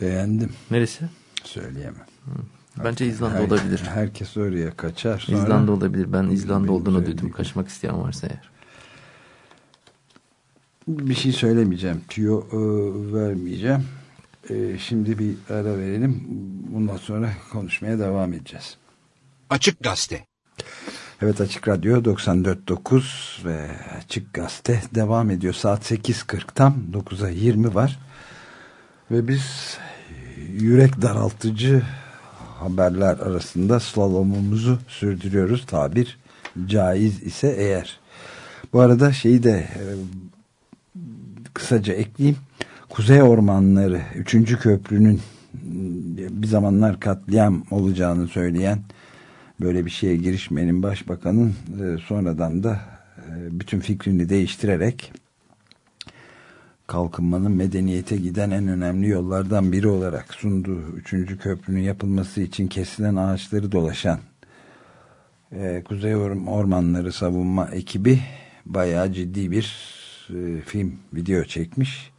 Beğendim. Neresi? Söyleyemem. Bence İzlanda Her, olabilir. Herkes oraya kaçar. Sonra... İzlanda olabilir. Ben İzlanda olduğunu duydum. Kaçmak isteyen varsa eğer. Bir şey söylemeyeceğim. Tüyo e, vermeyeceğim. E, şimdi bir ara verelim. Bundan sonra konuşmaya devam edeceğiz. Açık Gazete. Evet Açık Radyo 94.9 ve Açık Gazete devam ediyor. Saat 8.40 tam 9'a 20 var. Ve biz yürek daraltıcı haberler arasında slalomumuzu sürdürüyoruz. Tabir caiz ise eğer. Bu arada şeyi de e, kısaca ekleyeyim. Kuzey Ormanları 3. Köprünün bir zamanlar katliam olacağını söyleyen böyle bir şeye girişmenin başbakanın e, sonradan da e, bütün fikrini değiştirerek kalkınmanın medeniyete giden en önemli yollardan biri olarak sunduğu üçüncü köprünün yapılması için kesilen ağaçları dolaşan e, Kuzey Ormanları Savunma ekibi bayağı ciddi bir e, film video çekmiş.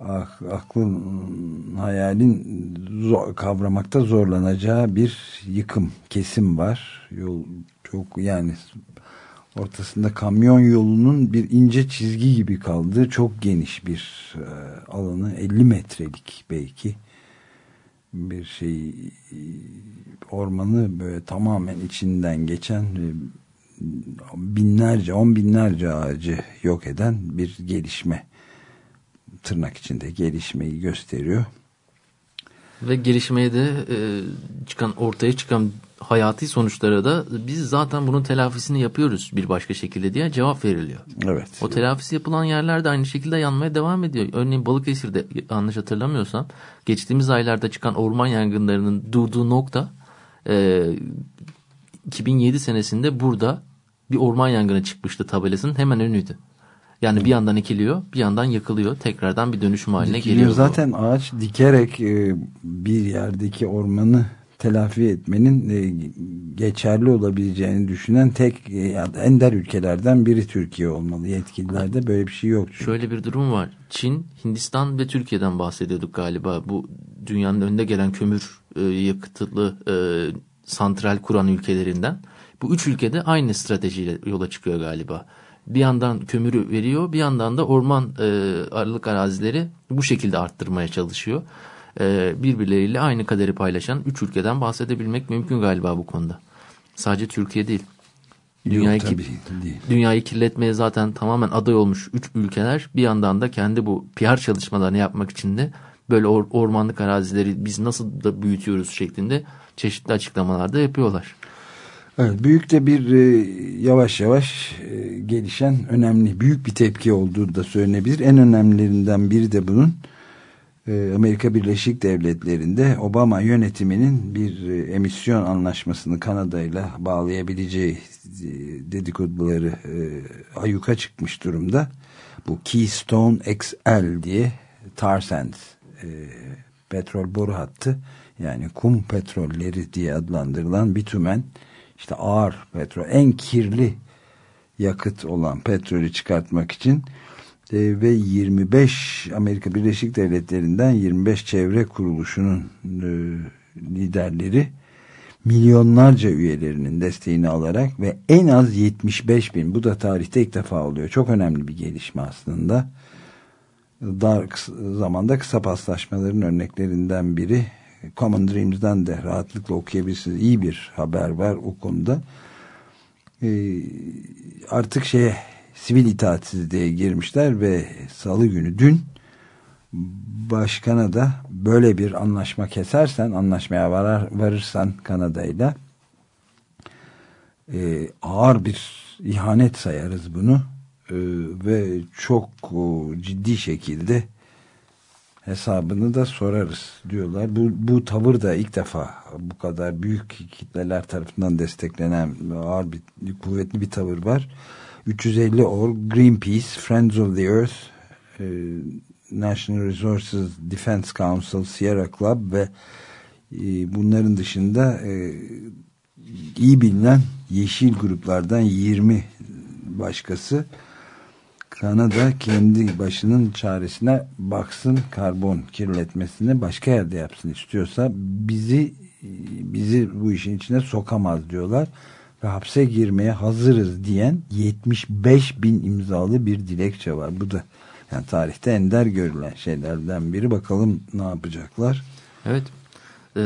Ah, aklın hayalin zor, kavramakta zorlanacağı bir yıkım kesim var. Yol çok yani ortasında kamyon yolunun bir ince çizgi gibi kaldığı çok geniş bir e, alanı 50 metrelik belki bir şey ormanı böyle tamamen içinden geçen binlerce on binlerce ağacı yok eden bir gelişme tırnak içinde gelişmeyi gösteriyor. Ve gelişmeye de e, çıkan ortaya çıkan hayati sonuçlara da biz zaten bunun telafisini yapıyoruz bir başka şekilde diye cevap veriliyor. Evet. O telafisi yapılan yerler de aynı şekilde yanmaya devam ediyor. Örneğin Balıkesir'de yanlış hatırlamıyorsam geçtiğimiz aylarda çıkan orman yangınlarının durduğu nokta e, 2007 senesinde burada bir orman yangını çıkmıştı tabelasının hemen önüydü. Yani bir yandan ekiliyor, bir yandan yakılıyor. Tekrardan bir dönüşüm haline Dikiliyor. geliyor. Zaten ağaç dikerek e, bir yerdeki ormanı telafi etmenin e, geçerli olabileceğini düşünen tek e, ender ülkelerden biri Türkiye olmalı. Yetkililerde böyle bir şey yok. Çünkü. Şöyle bir durum var. Çin, Hindistan ve Türkiye'den bahsediyorduk galiba. Bu dünyanın önde gelen kömür yakıtlı santral kuran ülkelerinden. Bu üç ülkede aynı stratejiyle yola çıkıyor galiba bir yandan kömürü veriyor bir yandan da orman e, aralık arazileri bu şekilde arttırmaya çalışıyor. E, birbirleriyle aynı kaderi paylaşan üç ülkeden bahsedebilmek mümkün galiba bu konuda. Sadece Türkiye değil. Dünyayı, Yok, tabii, değil. dünyayı kirletmeye zaten tamamen aday olmuş üç ülkeler bir yandan da kendi bu PR çalışmalarını yapmak için de böyle or ormanlık arazileri biz nasıl da büyütüyoruz şeklinde çeşitli açıklamalar da yapıyorlar. Evet, büyük de bir e, yavaş yavaş e, gelişen önemli büyük bir tepki olduğu da söylenebilir. En önemlilerinden biri de bunun e, Amerika Birleşik Devletleri'nde Obama yönetiminin bir e, emisyon anlaşmasını Kanada ile bağlayabileceği e, dedikoduları e, ayyuka çıkmış durumda. Bu Keystone XL diye tar sands e, petrol boru hattı yani kum petrolleri diye adlandırılan bitümen işte ağır petrol en kirli yakıt olan petrolü çıkartmak için e, ve 25 Amerika Birleşik Devletleri'nden 25 çevre kuruluşunun e, liderleri milyonlarca üyelerinin desteğini alarak ve en az 75 bin bu da tarihte ilk defa oluyor. Çok önemli bir gelişme aslında. Dar zamanda kısa paslaşmaların örneklerinden biri Common Dreams'den de rahatlıkla okuyabilirsiniz. İyi bir haber var o konuda. Ee, artık şeye sivil itaatsizliğe girmişler ve salı günü dün başkana da böyle bir anlaşma kesersen anlaşmaya varar, varırsan Kanada'yla e, ağır bir ihanet sayarız bunu e, ve çok o, ciddi şekilde hesabını da sorarız diyorlar. Bu, bu tavır da ilk defa bu kadar büyük kitleler tarafından desteklenen ağır bir kuvvetli bir tavır var. 350 or Greenpeace, Friends of the Earth, e, National Resources Defense Council, Sierra Club ve e, bunların dışında e, iyi bilinen yeşil gruplardan 20 başkası Kanada kendi başının çaresine baksın karbon kirletmesini başka yerde yapsın istiyorsa bizi bizi bu işin içine sokamaz diyorlar ve hapse girmeye hazırız diyen 75 bin imzalı bir dilekçe var. Bu da yani tarihte ender görülen şeylerden biri. Bakalım ne yapacaklar. Evet. E,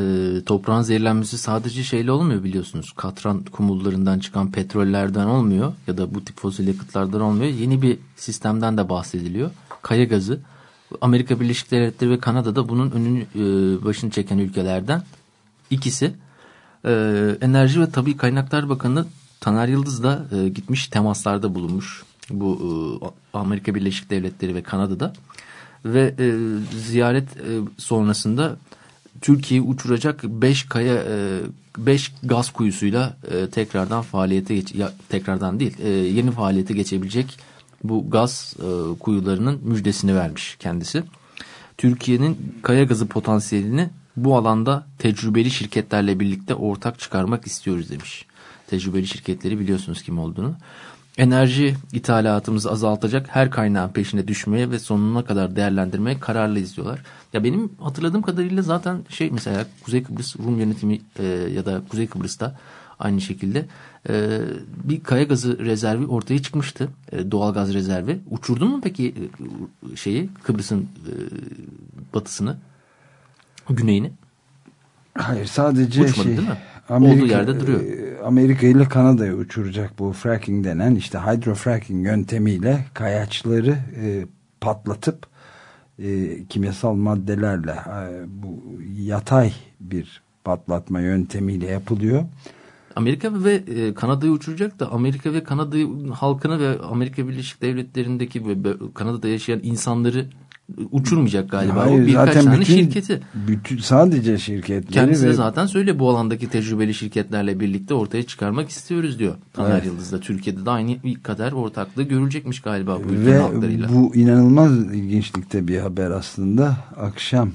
toprağın zehirlenmesi sadece şeyle olmuyor biliyorsunuz. Katran kumullarından çıkan petrollerden olmuyor ya da bu tip fosil yakıtlardan olmuyor. Yeni bir sistemden de bahsediliyor. Kaya gazı. Amerika Birleşik Devletleri ve Kanada'da bunun önünü e, başını çeken ülkelerden ikisi. E, Enerji ve Tabi Kaynaklar Bakanı Taner Yıldız da e, gitmiş temaslarda bulunmuş. Bu e, Amerika Birleşik Devletleri ve Kanada'da. Ve e, ziyaret e, sonrasında Türkiye'yi uçuracak 5 kaya 5 e, gaz kuyusuyla e, tekrardan faaliyete geç ya, tekrardan değil e, yeni faaliyete geçebilecek bu gaz kuyularının müjdesini vermiş kendisi. Türkiye'nin kaya gazı potansiyelini bu alanda tecrübeli şirketlerle birlikte ortak çıkarmak istiyoruz demiş. Tecrübeli şirketleri biliyorsunuz kim olduğunu enerji ithalatımızı azaltacak her kaynağın peşine düşmeye ve sonuna kadar değerlendirmeye kararlıyız diyorlar. Ya benim hatırladığım kadarıyla zaten şey mesela Kuzey Kıbrıs Rum yönetimi e, ya da Kuzey Kıbrıs'ta aynı şekilde e, bir kaya gazı rezervi ortaya çıkmıştı. E, doğal gaz rezervi. Uçurdun mu peki e, şeyi Kıbrıs'ın e, batısını, güneyini? Hayır sadece Uçmadı şey, değil mi? Amerika, Olduğu yerde duruyor. E, Amerika ile Kanada'ya uçuracak bu fracking denen işte hydrofracking yöntemiyle kayaçları e, patlatıp e, kimyasal maddelerle e, bu yatay bir patlatma yöntemiyle yapılıyor. Amerika ve e, Kanada'yı uçuracak da Amerika ve Kanada halkını ve Amerika Birleşik Devletleri'ndeki ve Kanada'da yaşayan insanları uçurmayacak galiba. Hayır, o birkaç zaten tane bütün, şirketi. Bütün, sadece şirketleri. Kendisi ve... zaten söyle bu alandaki tecrübeli şirketlerle birlikte ortaya çıkarmak istiyoruz diyor. Taner evet. Yıldız'da Türkiye'de de aynı kadar ortaklığı görülecekmiş galiba bu ülkenin ve halklarıyla. bu inanılmaz ilginçlikte bir haber aslında. Akşam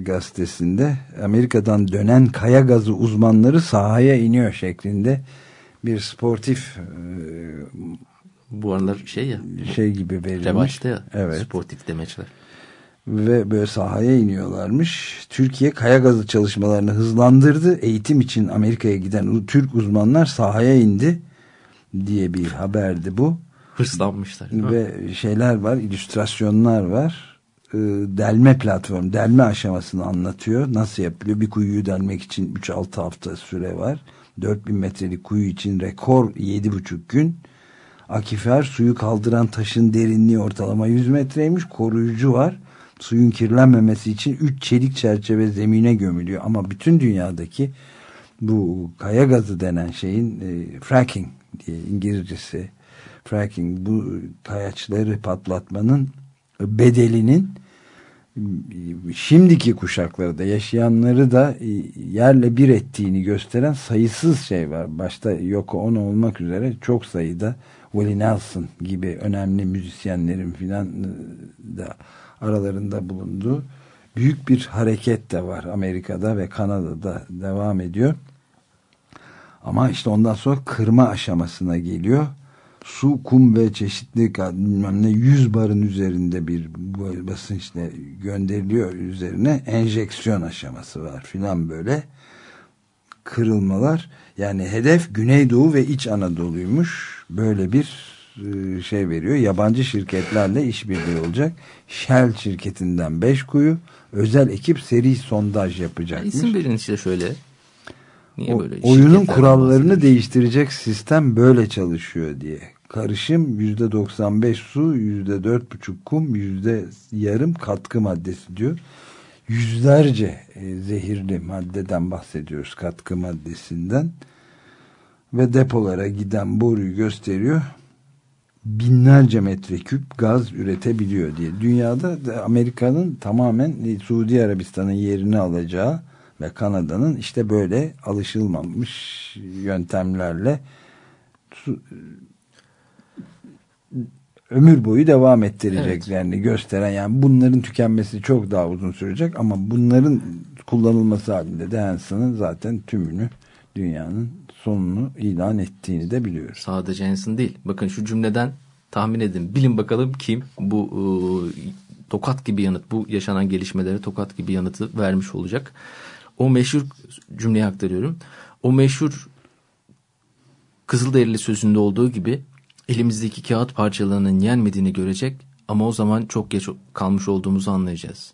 gazetesinde Amerika'dan dönen kaya gazı uzmanları sahaya iniyor şeklinde bir sportif bu aralar şey ya şey gibi verilmiş. Revaçta ya evet. sportif demeçler ve böyle sahaya iniyorlarmış. Türkiye kaya gazı çalışmalarını hızlandırdı. Eğitim için Amerika'ya giden Türk uzmanlar sahaya indi diye bir haberdi bu. Hırslanmışlar. Ve şeyler var, illüstrasyonlar var. Ee, delme platform, delme aşamasını anlatıyor. Nasıl yapılıyor? Bir kuyuyu delmek için 3-6 hafta süre var. 4000 metrelik kuyu için rekor 7,5 gün. Akifer suyu kaldıran taşın derinliği ortalama 100 metreymiş. Koruyucu var suyun kirlenmemesi için üç çelik çerçeve zemine gömülüyor. Ama bütün dünyadaki bu kaya gazı denen şeyin e, fracking diye İngilizcesi fracking bu kayaçları patlatmanın bedelinin şimdiki kuşakları da yaşayanları da e, yerle bir ettiğini gösteren sayısız şey var. Başta Yoko Ono olmak üzere çok sayıda Willie Nelson gibi önemli müzisyenlerin filan e, da aralarında bulunduğu büyük bir hareket de var Amerika'da ve Kanada'da devam ediyor. Ama işte ondan sonra kırma aşamasına geliyor. Su, kum ve çeşitli bilmem ne 100 barın üzerinde bir basınçla gönderiliyor üzerine enjeksiyon aşaması var filan böyle kırılmalar. Yani hedef Güneydoğu ve İç Anadolu'ymuş. Böyle bir şey veriyor. Yabancı şirketlerle işbirliği olacak. Shell şirketinden 5 kuyu özel ekip seri sondaj yapacakmış. İsim verin işte şöyle. Niye böyle oyunun kurallarını değiştirecek sistem böyle çalışıyor diye. Karışım %95 su, %4,5 kum, yüzde yarım katkı maddesi diyor. Yüzlerce e, zehirli maddeden bahsediyoruz katkı maddesinden. Ve depolara giden boruyu gösteriyor. Binlerce metreküp gaz üretebiliyor diye. Dünyada Amerika'nın tamamen Suudi Arabistan'ın yerini alacağı ve Kanada'nın işte böyle alışılmamış yöntemlerle ömür boyu devam ettireceklerini evet. gösteren yani bunların tükenmesi çok daha uzun sürecek ama bunların kullanılması halinde de Hanson'ın zaten tümünü dünyanın sonunu ilan ettiğini de biliyoruz. Sadece Hanson değil. Bakın şu cümleden tahmin edin. Bilin bakalım kim bu e, tokat gibi yanıt bu yaşanan gelişmelere tokat gibi yanıtı vermiş olacak. O meşhur cümleyi aktarıyorum. O meşhur Kızılderili sözünde olduğu gibi elimizdeki kağıt parçalarının yenmediğini görecek ama o zaman çok geç kalmış olduğumuzu anlayacağız.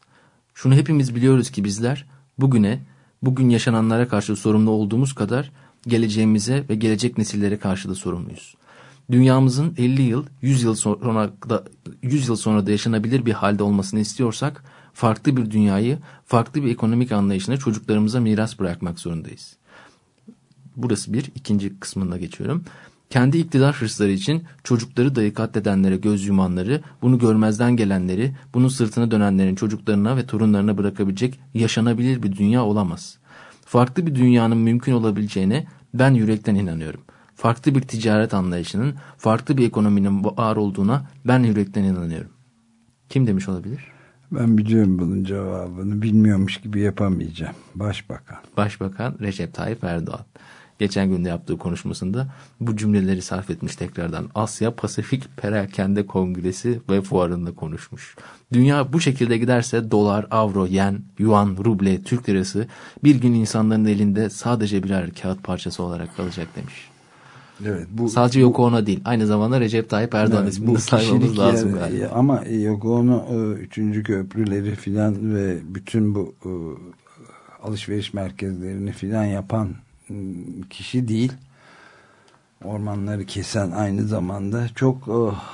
Şunu hepimiz biliyoruz ki bizler bugüne, bugün yaşananlara karşı sorumlu olduğumuz kadar geleceğimize ve gelecek nesillere karşı da sorumluyuz. Dünyamızın 50 yıl, 100 yıl sonra da 100 yıl sonra da yaşanabilir bir halde olmasını istiyorsak farklı bir dünyayı, farklı bir ekonomik anlayışını çocuklarımıza miras bırakmak zorundayız. Burası bir. ikinci kısmına geçiyorum. Kendi iktidar hırsları için çocukları dayı katledenlere göz yumanları, bunu görmezden gelenleri, bunun sırtına dönenlerin çocuklarına ve torunlarına bırakabilecek yaşanabilir bir dünya olamaz. Farklı bir dünyanın mümkün olabileceğine ben yürekten inanıyorum. Farklı bir ticaret anlayışının, farklı bir ekonominin var olduğuna ben yürekten inanıyorum. Kim demiş olabilir? Ben biliyorum bunun cevabını. Bilmiyormuş gibi yapamayacağım. Başbakan. Başbakan Recep Tayyip Erdoğan. Geçen günde yaptığı konuşmasında bu cümleleri sarf etmiş tekrardan. Asya Pasifik Perakende Kongresi ve fuarında konuşmuş. Dünya bu şekilde giderse dolar, avro, yen, yuan, ruble, Türk lirası bir gün insanların elinde sadece birer kağıt parçası olarak kalacak demiş. Evet, bu, Sadece Yoko Ono değil. Aynı zamanda Recep Tayyip Erdoğan evet, ismini saymamız lazım yer, galiba. Ama Yoko Ono e, üçüncü köprüleri filan ve bütün bu e, alışveriş merkezlerini filan yapan kişi değil. Ormanları kesen aynı zamanda çok oh,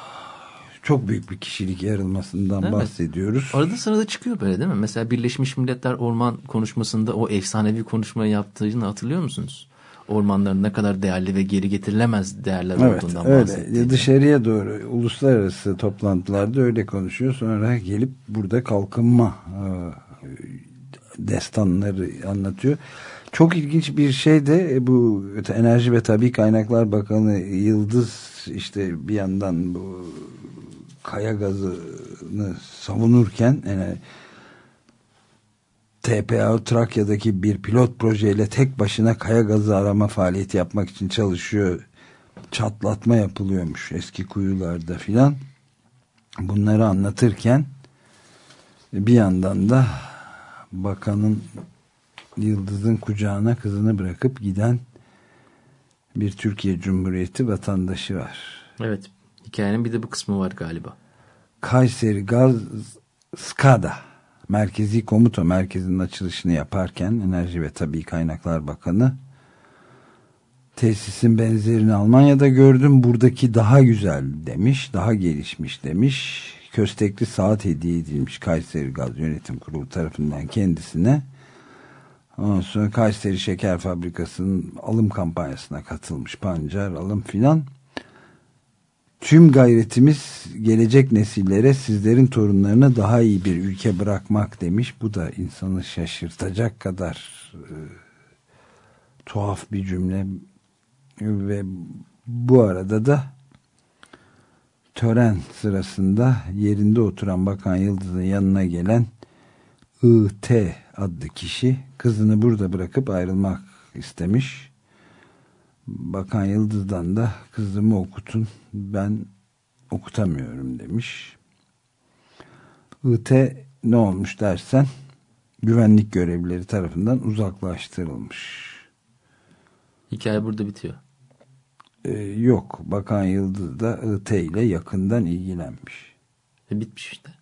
çok büyük bir kişilik yarılmasından değil bahsediyoruz. Arada sırada çıkıyor böyle değil mi? Mesela Birleşmiş Milletler Orman konuşmasında o efsanevi konuşmayı yaptığını hatırlıyor musunuz? ormanların ne kadar değerli ve geri getirilemez değerler evet, olduğundan öyle. bahsettiğini. Dışarıya doğru uluslararası toplantılarda öyle konuşuyor. Sonra gelip burada kalkınma e, destanları anlatıyor. Çok ilginç bir şey de e, bu Enerji ve Tabi Kaynaklar Bakanı Yıldız işte bir yandan bu kaya gazını savunurken yani TPA Trakya'daki bir pilot projeyle tek başına kaya gazı arama faaliyeti yapmak için çalışıyor. Çatlatma yapılıyormuş eski kuyularda filan. Bunları anlatırken bir yandan da bakanın Yıldız'ın kucağına kızını bırakıp giden bir Türkiye Cumhuriyeti vatandaşı var. Evet. Hikayenin bir de bu kısmı var galiba. Kayseri Gaz Skada Merkezi Komuta Merkezi'nin açılışını yaparken Enerji ve Tabi Kaynaklar Bakanı tesisin benzerini Almanya'da gördüm buradaki daha güzel demiş daha gelişmiş demiş köstekli saat hediye edilmiş Kayseri Gaz Yönetim Kurulu tarafından kendisine ondan sonra Kayseri Şeker Fabrikası'nın alım kampanyasına katılmış pancar alım filan Tüm gayretimiz gelecek nesillere sizlerin torunlarına daha iyi bir ülke bırakmak demiş. Bu da insanı şaşırtacak kadar e, tuhaf bir cümle ve bu arada da tören sırasında yerinde oturan Bakan Yıldız'ın yanına gelen IT adlı kişi kızını burada bırakıp ayrılmak istemiş. Bakan Yıldız'dan da kızımı okutun ben okutamıyorum demiş. IT ne olmuş dersen güvenlik görevlileri tarafından uzaklaştırılmış. Hikaye burada bitiyor. Ee, yok Bakan Yıldız da IT ile yakından ilgilenmiş. E, bitmiş işte.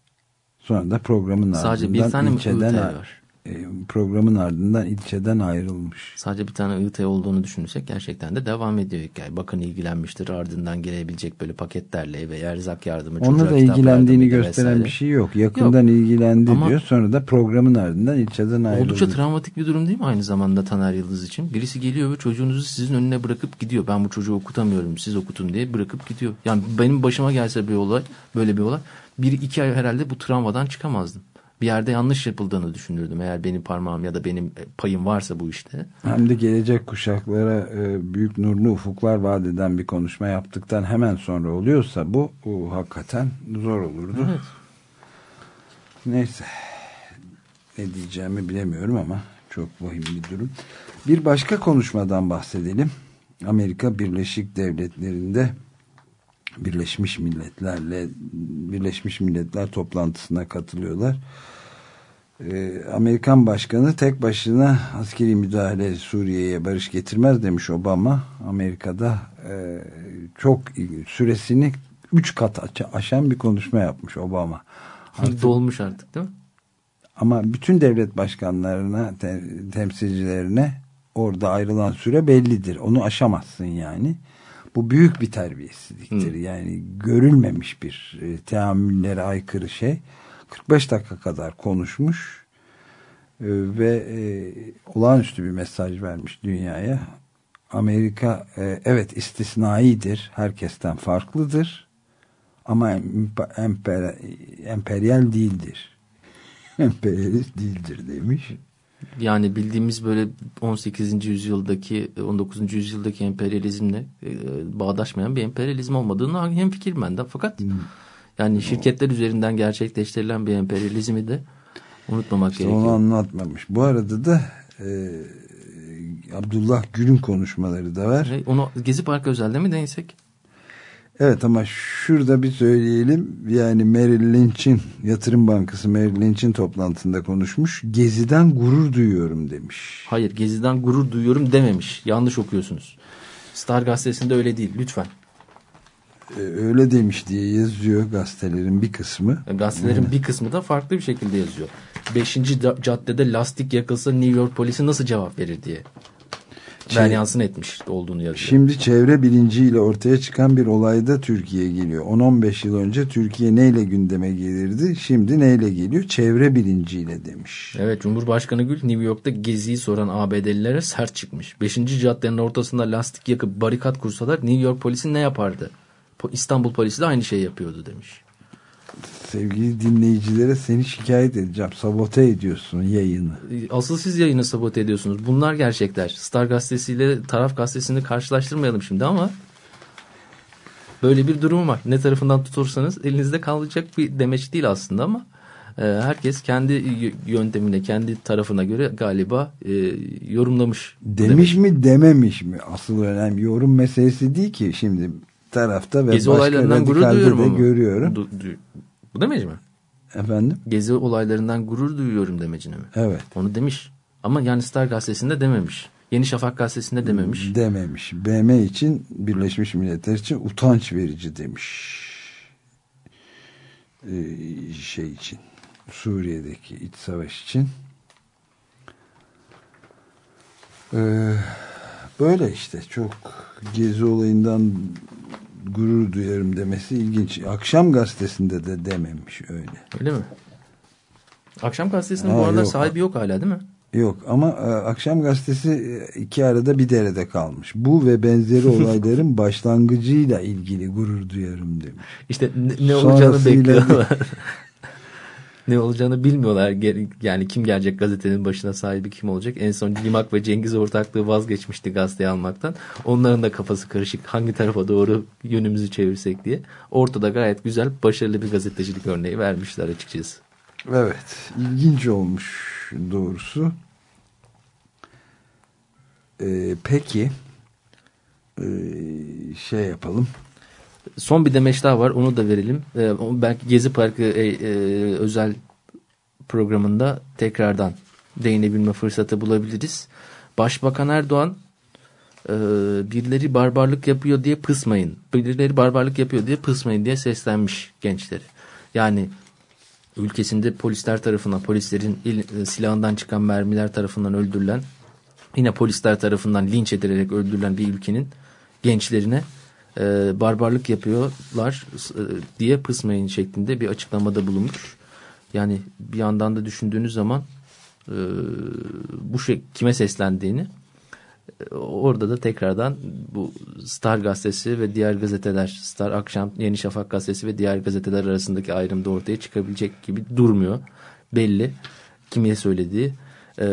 Sonra da programın Sadece ardından bir tane mi ilçeden IT var? E, programın ardından ilçeden ayrılmış. Sadece bir tane IT olduğunu düşünürsek gerçekten de devam ediyor hikaye. Bakın ilgilenmiştir ardından gelebilecek böyle paketlerle ve erzak yardımı Onunla da ilgilendiğini gösteren vesaire. bir şey yok. Yakından ilgilendi Ama- diyor. Sonra da programın ardından ilçeden ayrıldı. Oldukça travmatik bir durum değil mi aynı zamanda Taner Yıldız için? Birisi geliyor ve çocuğunuzu sizin önüne bırakıp gidiyor. Ben bu çocuğu okutamıyorum siz okutun diye bırakıp gidiyor. Yani benim başıma gelse bir olay böyle bir olay bir iki ay herhalde bu travmadan çıkamazdım. Bir yerde yanlış yapıldığını düşünürdüm eğer benim parmağım ya da benim e, payım varsa bu işte. Hem de gelecek kuşaklara e, büyük nurlu ufuklar vaat eden bir konuşma yaptıktan hemen sonra oluyorsa bu, bu hakikaten zor olurdu. Evet. Neyse. Ne diyeceğimi bilemiyorum ama çok vahim bir durum. Bir başka konuşmadan bahsedelim. Amerika Birleşik Devletleri'nde Birleşmiş Milletler'le Birleşmiş Milletler toplantısına katılıyorlar. Ee, Amerikan Başkanı tek başına askeri müdahale Suriye'ye barış getirmez demiş Obama. Amerika'da e, çok süresini 3 kat aşan bir konuşma yapmış Obama. Artık Dolmuş artık değil mi? ama bütün devlet başkanlarına, te- temsilcilerine orada ayrılan süre bellidir. Onu aşamazsın yani. Bu büyük bir terbiyesizliktir. Hı. Yani görülmemiş bir e, teamüllere aykırı şey. 45 dakika kadar konuşmuş e, ve e, olağanüstü bir mesaj vermiş dünyaya. Amerika e, evet istisnaidir, herkesten farklıdır ama emp- emper, emperyal değildir. Emperyalist değildir demiş. Yani bildiğimiz böyle 18. yüzyıldaki 19. yüzyıldaki emperyalizmle e, bağdaşmayan bir emperyalizm olmadığını hemfikirim ben de. Fakat Hmm. yani şirketler üzerinden gerçekleştirilen bir emperyalizmi de unutmamak İşte gerekiyor. onu anlatmamış. Bu arada da e, Abdullah Gül'ün konuşmaları da var. Onu Gezi Parkı özelde mi değinsek? Evet ama şurada bir söyleyelim. Yani Merrill Lynch'in Yatırım Bankası Merrill Lynch'in toplantısında konuşmuş. Geziden gurur duyuyorum demiş. Hayır Gezi'den gurur duyuyorum dememiş. Yanlış okuyorsunuz. Star gazetesinde öyle değil lütfen. E, öyle demiş diye yazıyor gazetelerin bir kısmı. Gazetelerin bir kısmı da farklı bir şekilde yazıyor. Beşinci caddede lastik yakılsa New York polisi nasıl cevap verir diye. Belyansın etmiş olduğunu yazıyor. Şimdi çevre bilinciyle ortaya çıkan bir olayda Türkiye geliyor. 10-15 yıl önce Türkiye neyle gündeme gelirdi? Şimdi neyle geliyor? Çevre bilinciyle demiş. Evet Cumhurbaşkanı Gül New York'ta geziyi soran ABD'lilere sert çıkmış. Beşinci caddenin ortasında lastik yakıp barikat kursalar New York polisi ne yapardı? İstanbul polisi de aynı şeyi yapıyordu demiş. Sevgili dinleyicilere seni şikayet edeceğim. Sabote ediyorsun yayını. E, Asıl siz yayını sabote ediyorsunuz. Bunlar gerçekler. Star gazetesiyle taraf gazetesini karşılaştırmayalım şimdi ama böyle bir durum var. Ne tarafından tutursanız elinizde kalacak bir demeç değil aslında ama e, herkes kendi yöntemine, kendi tarafına göre galiba e, yorumlamış. Demiş demeç. mi dememiş mi? Asıl önemli yorum meselesi değil ki. Şimdi tarafta ve Gezi başka radikalde de ama. görüyorum. Du- du- bu demeci mi? Efendim? Gezi olaylarından gurur duyuyorum demecine mi? Evet. Onu demiş. Ama yani Star gazetesinde dememiş. Yeni Şafak gazetesinde dememiş. Dememiş. BM için Birleşmiş Milletler için utanç verici demiş. Ee, şey için. Suriye'deki iç savaş için. Ee, böyle işte çok gezi olayından gurur duyarım demesi ilginç. Akşam gazetesinde de dememiş öyle. Öyle mi? Akşam gazetesinin Ha, bu arada yok. sahibi yok hala değil mi? Yok ama e, akşam gazetesi e, iki arada bir derede kalmış. Bu ve benzeri olayların başlangıcıyla ilgili gurur duyarım demiş. İşte ne, ne olacağını bekliyorlar. ne olacağını bilmiyorlar. Yani kim gelecek gazetenin başına sahibi kim olacak? En son Limak ve Cengiz ortaklığı vazgeçmişti gazeteyi almaktan. Onların da kafası karışık. Hangi tarafa doğru yönümüzü çevirsek diye. Ortada gayet güzel, başarılı bir gazetecilik örneği vermişler açıkçası. Evet ilginç olmuş doğrusu. Ee, peki ee, şey yapalım. Son bir demeç daha var onu da verelim. Ee, onu belki Gezi Parkı e, e, özel programında tekrardan değinebilme fırsatı bulabiliriz. Başbakan Erdoğan e, birileri barbarlık yapıyor diye pısmayın. Birileri barbarlık yapıyor diye pısmayın diye seslenmiş gençleri. Yani ülkesinde polisler tarafından, polislerin il, e, silahından çıkan mermiler tarafından öldürülen, yine polisler tarafından linç edilerek öldürülen bir ülkenin gençlerine e, barbarlık yapıyorlar e, diye pısmayın şeklinde bir açıklamada bulunmuş. Yani bir yandan da düşündüğünüz zaman e, bu şey kime seslendiğini e, orada da tekrardan bu Star gazetesi ve diğer gazeteler Star Akşam Yeni Şafak gazetesi ve diğer gazeteler arasındaki ayrım da ortaya çıkabilecek gibi durmuyor. Belli kime söylediği. E,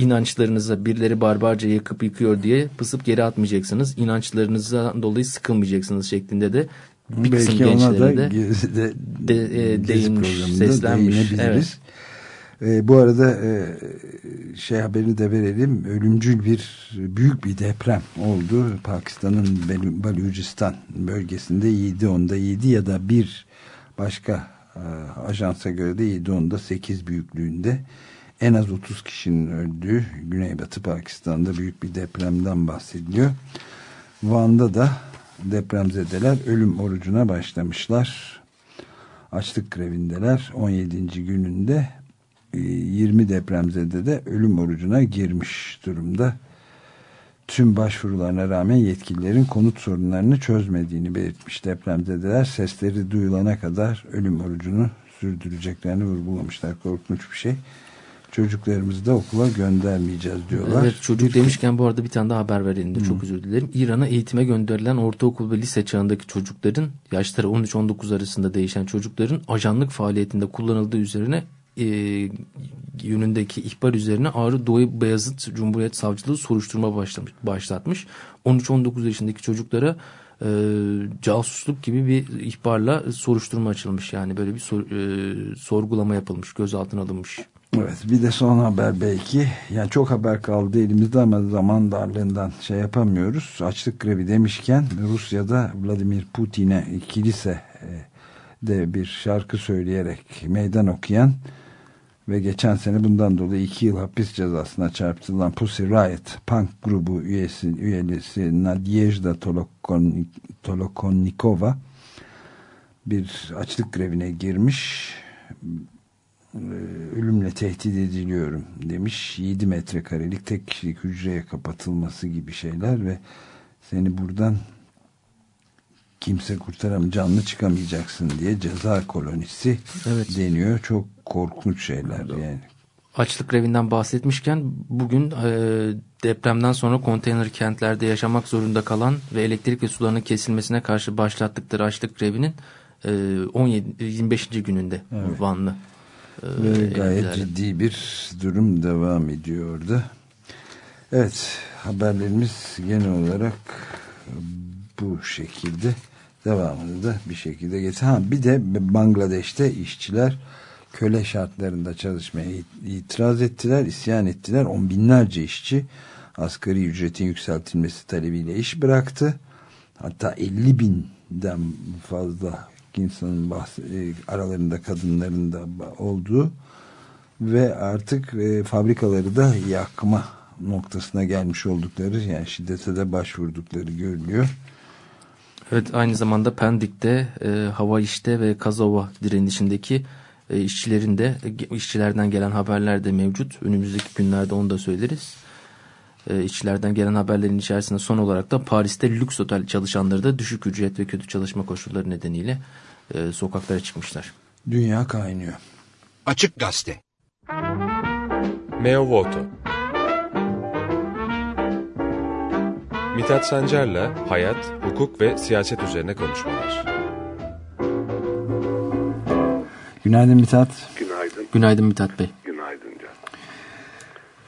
inançlarınıza birileri barbarca yakıp yıkıyor diye pısıp geri atmayacaksınız. İnançlarınızdan dolayı sıkılmayacaksınız şeklinde de bir kısım Belki da gençlere de, gezide, de, e, gezi değinmiş, seslenmiş. Evet. E, bu arada e, şey haberini de verelim. Ölümcül bir büyük bir deprem oldu. Pakistan'ın Baluchistan bölgesinde 7.10'da 7 ya da bir başka e, ajansa göre de 7.10'da 8 büyüklüğünde en az 30 kişinin öldüğü Güneybatı Pakistan'da büyük bir depremden bahsediliyor. Van'da da depremzedeler ölüm orucuna başlamışlar. Açlık grevindeler 17. gününde 20 depremzede de ölüm orucuna girmiş durumda. Tüm başvurularına rağmen yetkililerin konut sorunlarını çözmediğini belirtmiş depremzedeler. Sesleri duyulana kadar ölüm orucunu sürdüreceklerini vurgulamışlar. Korkunç bir şey. Çocuklarımızı da okula göndermeyeceğiz diyorlar. Evet çocuk demişken bu arada bir tane daha haber verelim de çok özür dilerim. İran'a eğitime gönderilen ortaokul ve lise çağındaki çocukların yaşları 13-19 arasında değişen çocukların ajanlık faaliyetinde kullanıldığı üzerine e, yönündeki ihbar üzerine Ağrı Doğu Beyazıt Cumhuriyet Savcılığı soruşturma başlamış, başlatmış. 13-19 yaşındaki çocuklara e, casusluk gibi bir ihbarla soruşturma açılmış. Yani böyle bir sor, e, sorgulama yapılmış, gözaltına alınmış. Evet bir de son haber belki. Yani çok haber kaldı elimizde ama zaman darlığından şey yapamıyoruz. Açlık grevi demişken Rusya'da Vladimir Putin'e kilise de bir şarkı söyleyerek meydan okuyan ve geçen sene bundan dolayı iki yıl hapis cezasına çarptırılan Pussy Riot punk grubu üyesi, üyesi Nadezhda Tolokonnikova bir açlık grevine girmiş ölümle tehdit ediliyorum demiş. 7 metrekarelik tek kişilik hücreye kapatılması gibi şeyler ve seni buradan kimse kurtaram canlı çıkamayacaksın diye ceza kolonisi evet. deniyor. Çok korkunç şeyler yani. Açlık grevinden bahsetmişken bugün e, depremden sonra konteyner kentlerde yaşamak zorunda kalan ve elektrik ve sularının kesilmesine karşı başlattıkları açlık grevinin e, 17 25. gününde evet. Vanlı ve gayet yani. ciddi bir durum devam ediyor orada. Evet haberlerimiz genel olarak bu şekilde devamını da bir şekilde getir. Ha, bir de Bangladeş'te işçiler köle şartlarında çalışmaya itiraz ettiler, isyan ettiler. On binlerce işçi asgari ücretin yükseltilmesi talebiyle iş bıraktı. Hatta 50 binden fazla insanın bahs- aralarında kadınların da olduğu ve artık e, fabrikaları da yakma noktasına gelmiş oldukları yani şiddete de başvurdukları görülüyor. Evet aynı zamanda Pendik'te e, hava işte ve Kazova direnişindeki e, işçilerin de e, işçilerden gelen haberler de mevcut. Önümüzdeki günlerde onu da söyleriz. E, işçilerden gelen haberlerin içerisinde son olarak da Paris'te lüks otel çalışanları da düşük ücret ve kötü çalışma koşulları nedeniyle e, sokaklara çıkmışlar. Dünya kaynıyor. Açık Gazete Meo Voto Mithat Sancar'la hayat, hukuk ve siyaset üzerine konuşmalar. Günaydın Mithat. Günaydın. Günaydın Mithat Bey.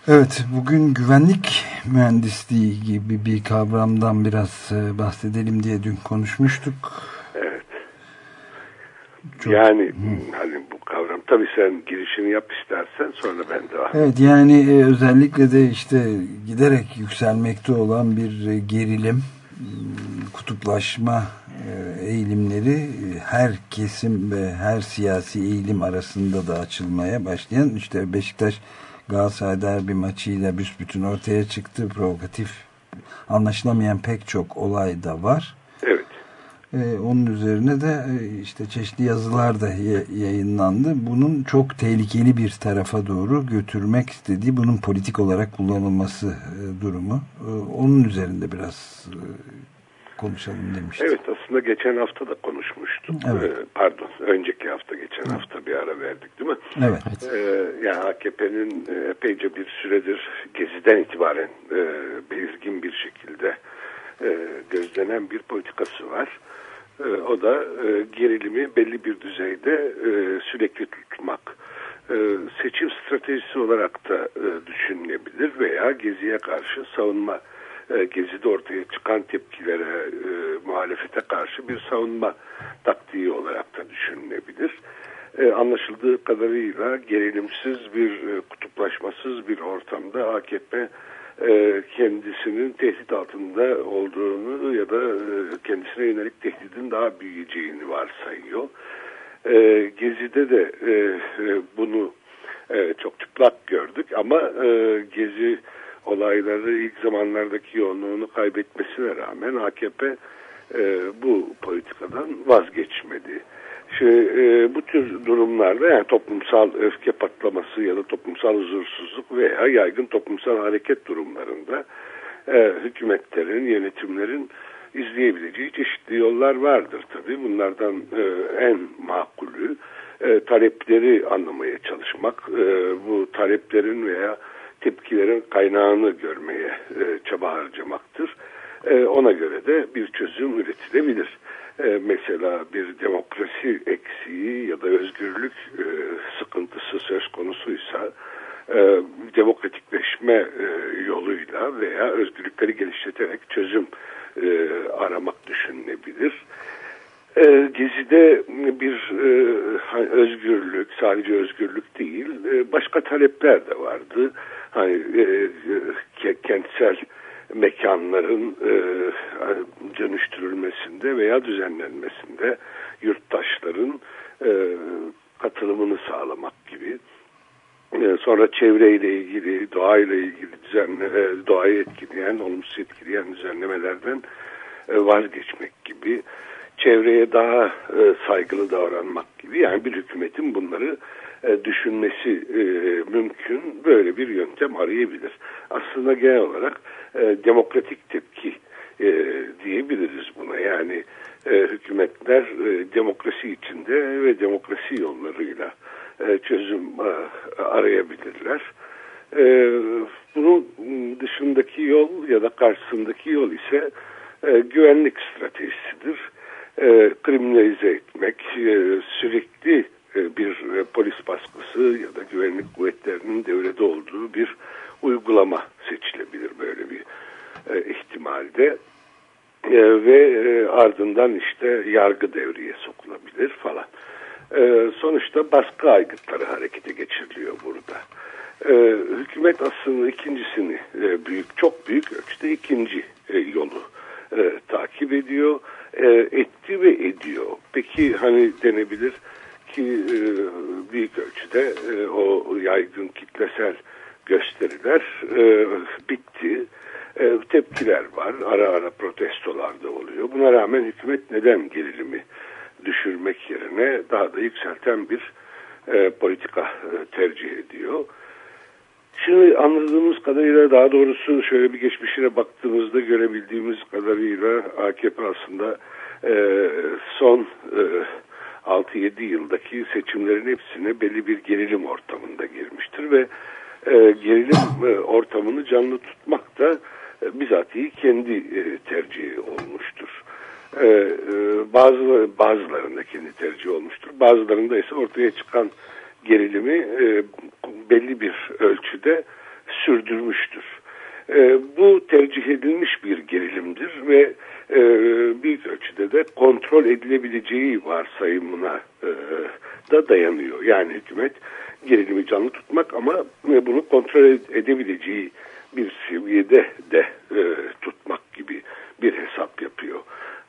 Evet bugün güvenlik mühendisliği gibi bir kavramdan biraz e, bahsedelim diye dün konuşmuştuk. Evet. Çok- yani hani bu kavram tabii sen girişini yap istersen sonra ben devam Evet yani e, özellikle de işte giderek yükselmekte olan bir e, gerilim, kutuplaşma eğilimleri her kesim ve her siyasi eğilim arasında da açılmaya başlayan işte Beşiktaş Galatasaray derbi maçıyla büsbütün ortaya çıktı. Provokatif anlaşılamayan pek çok olay da var. Evet. Ee, onun üzerine de e, işte çeşitli yazılar da ya- yayınlandı. Bunun çok tehlikeli bir tarafa doğru götürmek istediği, bunun politik olarak kullanılması e, durumu. E, onun üzerinde biraz e, konuşalım demiştim. Evet aslında geçen hafta da konuşmuştuk. Evet. Ee, pardon önceki hafta geçen hafta bir ara verdik değil mi? Evet. Ee, yani AKP'nin e, epeyce bir süredir Gezi'den itibaren e, belirgin bir şekilde e, gözlenen bir politikası var. E, o da e, gerilimi belli bir düzeyde e, sürekli tutmak. E, seçim stratejisi olarak da e, düşünülebilir veya Gezi'ye karşı savunma e, Gezi'de ortaya çıkan tepkilere, e, muhalefete karşı bir savunma taktiği olarak da düşünülebilir. E, anlaşıldığı kadarıyla gerilimsiz bir e, kutuplaşmasız bir ortamda AKP e, kendisinin tehdit altında olduğunu ya da e, kendisine yönelik tehdidin daha büyüyeceğini varsayıyor. E, Gezi'de de e, e, bunu e, çok çıplak gördük ama e, Gezi olayları ilk zamanlardaki yoğunluğunu kaybetmesine rağmen AKP e, bu politikadan vazgeçmedi. Şimdi, e, bu tür durumlarda yani toplumsal öfke patlaması ya da toplumsal huzursuzluk veya yaygın toplumsal hareket durumlarında e, hükümetlerin, yönetimlerin izleyebileceği çeşitli yollar vardır tabii. Bunlardan e, en makulü e, talepleri anlamaya çalışmak, e, bu taleplerin veya tepkilerin kaynağını görmeye e, çaba harcamaktır. E, ona göre de bir çözüm üretilebilir. E, mesela bir demokrasi eksiği ya da özgürlük e, sıkıntısı söz konusuysa e, demokratikleşme e, yoluyla veya özgürlükleri geliştirerek çözüm e, aramak düşünülebilir. E, Gezi'de bir e, özgürlük, sadece özgürlük değil, e, başka talepler de vardı. Hani e, kentsel mekanların e, dönüştürülmesinde veya düzenlenmesinde yurttaşların e, katılımını sağlamak gibi. E, sonra çevreyle ilgili, doğayla ilgili düzenle, e, doğayı etkileyen, olumsuz etkileyen düzenlemelerden e, vazgeçmek gibi çevreye daha e, saygılı davranmak gibi yani bir hükümetin bunları e, düşünmesi e, mümkün böyle bir yöntem arayabilir. Aslında genel olarak e, demokratik tepki e, diyebiliriz buna yani hükümetler demokrasi içinde ve demokrasi yollarıyla çözüm arayabilirler. E, bunun dışındaki yol ya da karşısındaki yol ise güvenlik stratejisidir e, kriminalize etmek, sürekli bir e, polis baskısı ya da güvenlik kuvvetlerinin devrede olduğu bir uygulama seçilebilir böyle bir e, ihtimalde. E, ve e, ardından işte yargı devreye sokulabilir falan. E, sonuçta baskı aygıtları harekete geçiriliyor burada. E, hükümet aslında ikincisini e, büyük, çok büyük ölçüde ikinci e, yolu e, takip ediyor e, etti ve ediyor. Peki hani denebilir ki e, büyük ölçüde e, o yaygın kitlesel gösteriler e, bitti. Tepkiler var. Ara ara protestolar da oluyor. Buna rağmen hükümet neden gerilimi düşürmek yerine daha da yükselten bir politika tercih ediyor. Şimdi anladığımız kadarıyla daha doğrusu şöyle bir geçmişine baktığımızda görebildiğimiz kadarıyla AKP aslında son 6-7 yıldaki seçimlerin hepsine belli bir gerilim ortamında girmiştir ve e, gerilim e, ortamını canlı tutmak da e, bizatihi kendi e, tercihi olmuştur. E, e, bazı bazılarında kendi tercihi olmuştur. Bazılarında ise ortaya çıkan gerilimi e, belli bir ölçüde sürdürmüştür. E, bu tercih edilmiş bir gerilimdir ve e, büyük ölçüde de kontrol edilebileceği varsayımına e, da dayanıyor. Yani hükümet gerilimi canlı tutmak ama e, bunu kontrol edebileceği bir seviyede de e, tutmak gibi bir hesap yapıyor.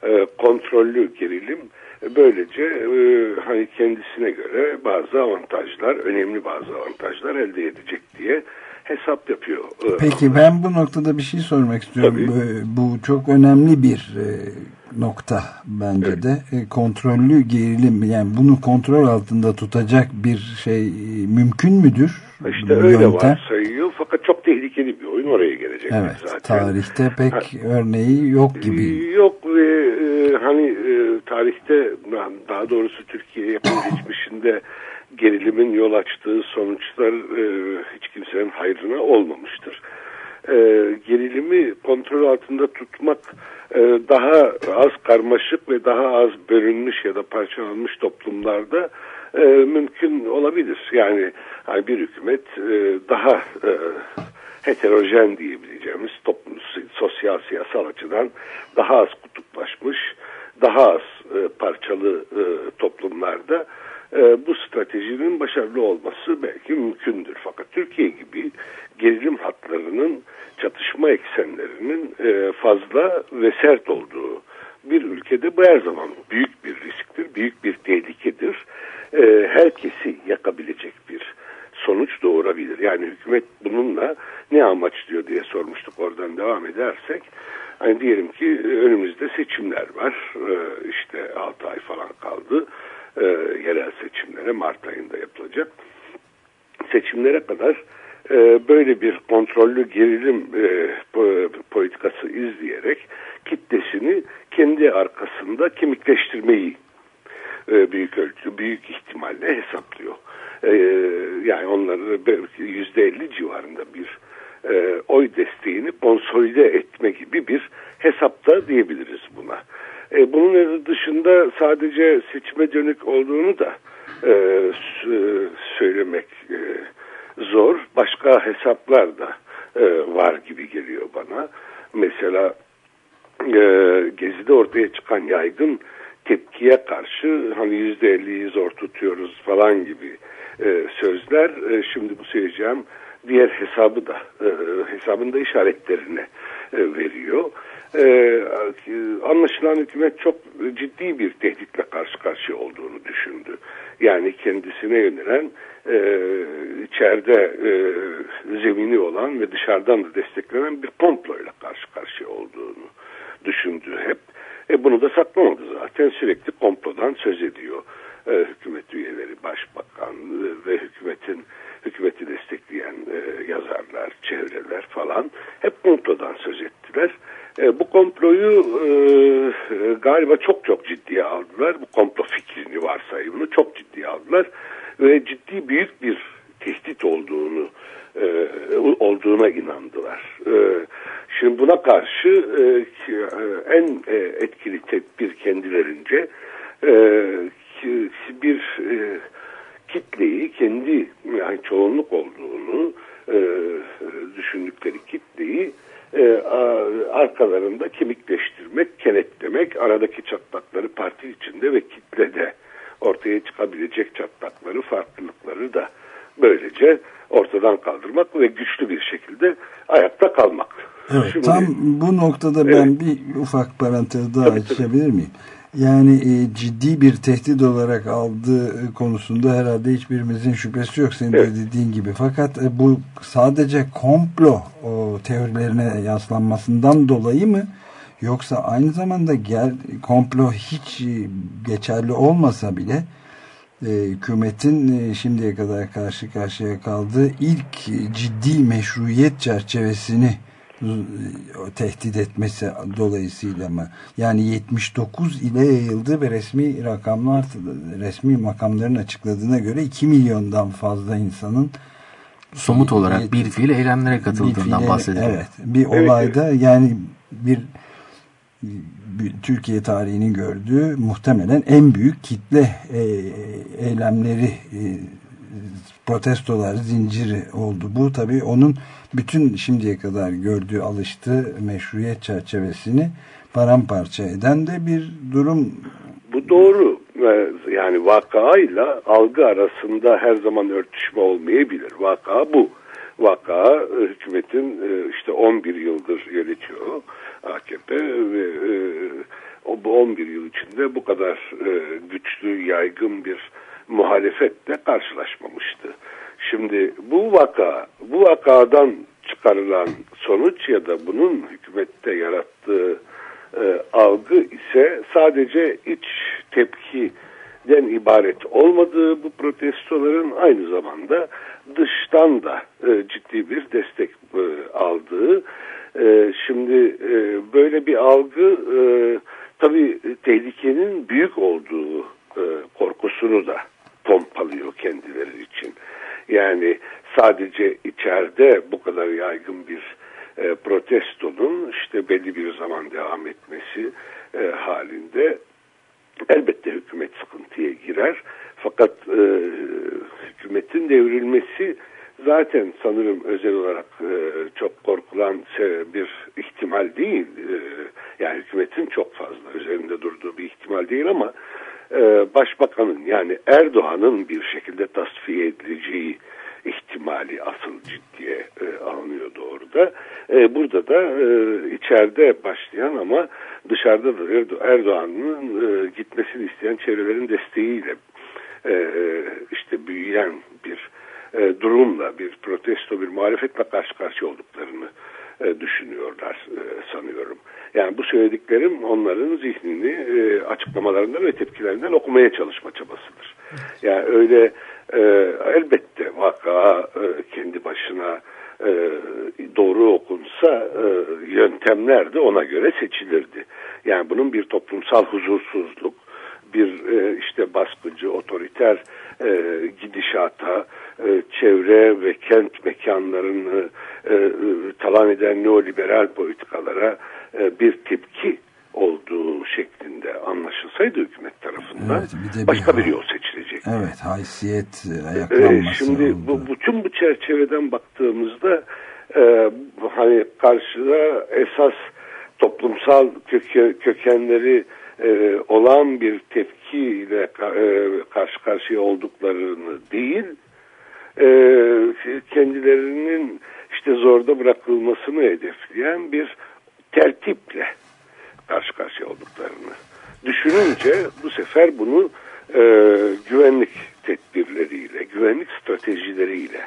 E, kontrollü gerilim e, böylece e, hani kendisine göre bazı avantajlar, önemli bazı avantajlar elde edecek diye hesap yapıyor. E, Peki ben bu noktada bir şey sormak istiyorum. Tabii. Bu, bu çok önemli bir e, nokta bence Evet. de. E, kontrollü gerilim yani bunu kontrol altında tutacak bir şey e, mümkün müdür? İşte öyle yöntem? var sayıyor fakat çok tehlikeli bir oyun oraya gelecek Evet, zaten. tarihte pek örneği yok gibi. Yok ve e, hani e, tarihte daha doğrusu Türkiye yakın geçmişinde gerilimin yol açtığı sonuçlar e, hiç kimsenin hayrına olmamıştır. E, gerilimi kontrol altında tutmak e, daha az karmaşık ve daha az bölünmüş ya da parçalanmış toplumlarda e, mümkün olabilir. Yani hani bir hükümet e, daha e, heterojen diyebileceğimiz toplum sosyal siyasal açıdan daha az kutuplaşmış, daha az e, toplumlarda e, bu stratejinin başarılı olması belki mümkündür. Fakat Türkiye gibi gerilim hatlarının çatışma eksenlerinin e, fazla ve sert olduğu bir ülkede bu her zaman büyük bir risktir, büyük bir tehlikedir. E, herkesi yakabilecek bir sonuç doğurabilir. Yani hükümet bununla ne amaçlıyor diye sormuştuk oradan devam edersek. Hani diyelim ki önümüzde seçimler var. E, işte 6 ay falan kaldı. E, yerel seçimlere Mart ayında yapılacak. Seçimlere kadar e, böyle bir kontrollü noktada ben bir ufak parantez daha Tabii, açabilir miyim? Yani e, ciddi bir tehdit olarak aldığı e, konusunda herhalde hiçbirimizin şüphesi yok senin Evet. de dediğin gibi. Fakat e, bu sadece komplo o, teorilerine yaslanmasından dolayı mı? Yoksa aynı zamanda gel, komplo hiç e, geçerli olmasa bile e, hükümetin e, şimdiye kadar karşı karşıya kaldığı ilk e, ciddi meşruiyet çerçevesini tehdit etmesi dolayısıyla mı? Yani 79 ile yayıldı ve resmi rakamlar resmi makamların açıkladığına göre 2 milyondan fazla insanın somut olarak bir fiil eylemlere katıldığından bir fiile- bahsedelim. Evet. Bir Evet, olayda yani bir, bir Türkiye tarihinin gördüğü muhtemelen en büyük kitle e, eylemleri e, protestolar zinciri oldu. Bu tabii onun bütün şimdiye kadar gördüğü alıştığı meşruiyet çerçevesini paramparça eden de bir durum. Bu doğru. Yani vakayla algı arasında her zaman örtüşme olmayabilir. Vaka bu. Vaka e, hükümetin e, işte 11 yıldır yönetiyor AKP ve e, bu 11 yıl içinde bu kadar güçlü, yaygın bir muhalefetle karşılaşmamıştı. Şimdi bu vaka, bu vakadan çıkarılan sonuç ya da bunun hükümette yarattığı e, algı ise sadece iç tepkiden ibaret olmadığı bu protestoların aynı zamanda dıştan da e, ciddi bir destek e, aldığı. E, şimdi e, böyle bir algı e, tabii tehlikenin büyük olduğu e, korkusunu da pompalıyor kendileri için. Yani sadece içeride bu kadar yaygın bir e, protestonun işte belli bir zaman devam etmesi e, halinde elbette hükümet sıkıntıya girer. Fakat e, hükümetin devrilmesi zaten sanırım özel olarak e, çok korkulan bir ihtimal değil. E, yani hükümetin çok fazla üzerinde durduğu bir ihtimal değil ama e, başbakanın yani Erdoğan'ın bir şekilde tasfiye edileceği ihtimali asıl ciddiye e, alınıyor doğruda. E, burada da e, içeride başlayan ama dışarıda da Erdo- Erdoğan'ın e, gitmesini isteyen çevrelerin desteğiyle e, işte büyüyen bir e, durumla bir protesto bir muhalefetle karşı karşıya olduklarını e, düşünüyorlar e, sanıyorum. Yani bu söylediklerim onların zihnini e, açıklamalarından ve tepkilerinden okumaya çalışma çabasıdır. Yani öyle e, elbette vaka kendi başına doğru okunsa yöntemler de ona göre seçilirdi. Yani bunun bir toplumsal huzursuzluk, bir işte baskıcı, otoriter e, gidişata, çevre ve kent mekanlarını e, e, talan eden neoliberal politikalara e, bir tepki olduğu şeklinde anlaşılsaydı hükümet tarafından Evet, bir de bir başka bir ha- yol seçilecek. Evet haysiyet ayaklanması şimdi oldu. bu, bütün bu çerçeveden baktığımızda e, hani karşıda esas toplumsal köke, kökenleri e, olan bir tepkiyle e, karşı karşıya olduklarını değil e, kendilerinin işte zorda bırakılmasını hedefleyen bir tertiple karşı karşıya olduklarını düşününce bu sefer bunu e, güvenlik tedbirleriyle, güvenlik stratejileriyle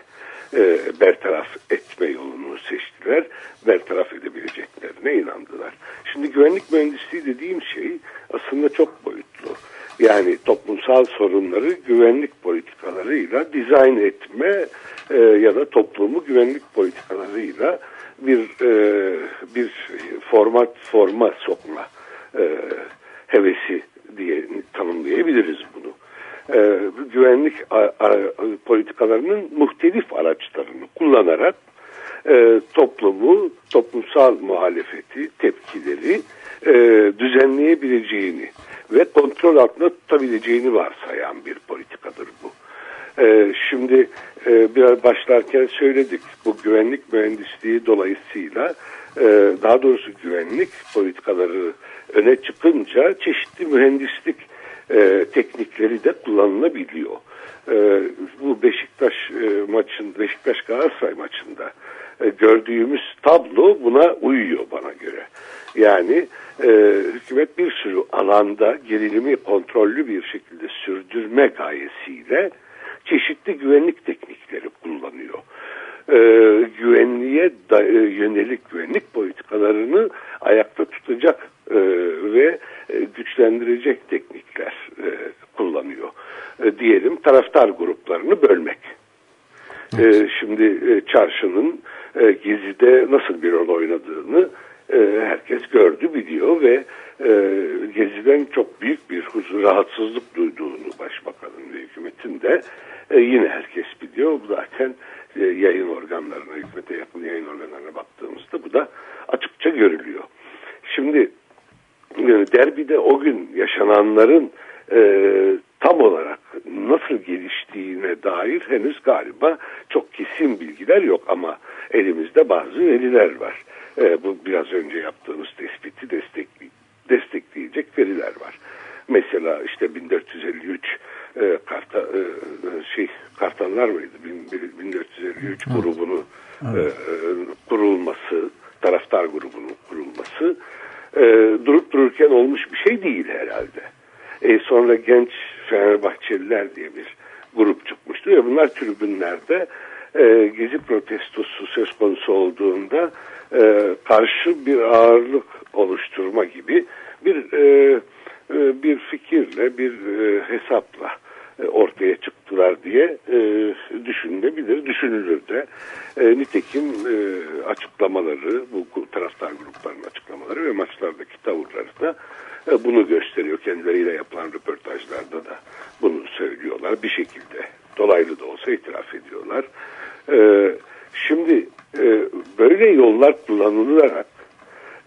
e, bertaraf etme yolunu seçtiler. Bertaraf edebileceklerine inandılar. Şimdi güvenlik mühendisliği dediğim şey aslında çok boyutlu. Yani toplumsal sorunları güvenlik politikalarıyla dizayn etme e, ya da toplumu güvenlik politikalarıyla bir e, bir format forma sokma e, hevesi diye tanımlayabiliriz bunu. E, güvenlik a- a- politikalarının muhtelif araçlarını kullanarak e, toplumu, toplumsal muhalefeti, tepkileri e, düzenleyebileceğini ve kontrol altında tutabileceğini varsayan bir politikadır bu. Ee, şimdi e, biraz başlarken söyledik bu güvenlik mühendisliği dolayısıyla e, daha doğrusu güvenlik politikaları öne çıkınca çeşitli mühendislik e, teknikleri de kullanılabiliyor. E, bu Beşiktaş e, maçın Beşiktaş Galatasaray maçında e, gördüğümüz tablo buna uyuyor bana göre. Yani e, hükümet bir sürü alanda gerilimi kontrollü bir şekilde sürdürme gayesiyle çeşitli güvenlik teknikleri kullanıyor. Ee, güvenliğe da, e, yönelik güvenlik politikalarını ayakta tutacak e, ve e, güçlendirecek teknikler e, kullanıyor. E, diyelim taraftar gruplarını bölmek. E, şimdi e, çarşının e, Gezi'de nasıl bir rol oynadığını e, herkes gördü, biliyor ve e, Gezi'den çok büyük bir huzur, rahatsızlık duyduğunu başbakanın ve hükümetin de e, yine herkes biliyor. Zaten yayın organlarına, hükümete yakın yayın organlarına baktığımızda bu da açıkça görülüyor. Şimdi derbide o gün yaşananların tam olarak nasıl geliştiğine dair henüz galiba çok kesin bilgiler yok ama elimizde bazı veriler var. E, bu biraz önce yaptığımız tespiti destekli, destekleyecek veriler var. Mesela işte 1453 e, Karta, e, şey Kartallar mıydı? 1453 grubunu e, e, kurulması, taraftar grubunun kurulması e, durup dururken olmuş bir şey değil herhalde. E, sonra genç Fenerbahçeliler diye bir grup çıkmıştı ve bunlar tribünlerde e, gezi protestosu söz konusu olduğunda e, karşı bir ağırlık oluşturma gibi bir e, e, bir fikirle, bir e, hesapla ortaya çıktılar diye e, düşünülebilir, düşünülür de. E, nitekim e, açıklamaları, bu taraftar gruplarının açıklamaları ve maçlardaki tavırları da e, bunu gösteriyor. Kendileriyle yapılan röportajlarda da bunu söylüyorlar bir şekilde. Dolaylı da olsa itiraf ediyorlar. E, şimdi e, böyle yollar kullanılarak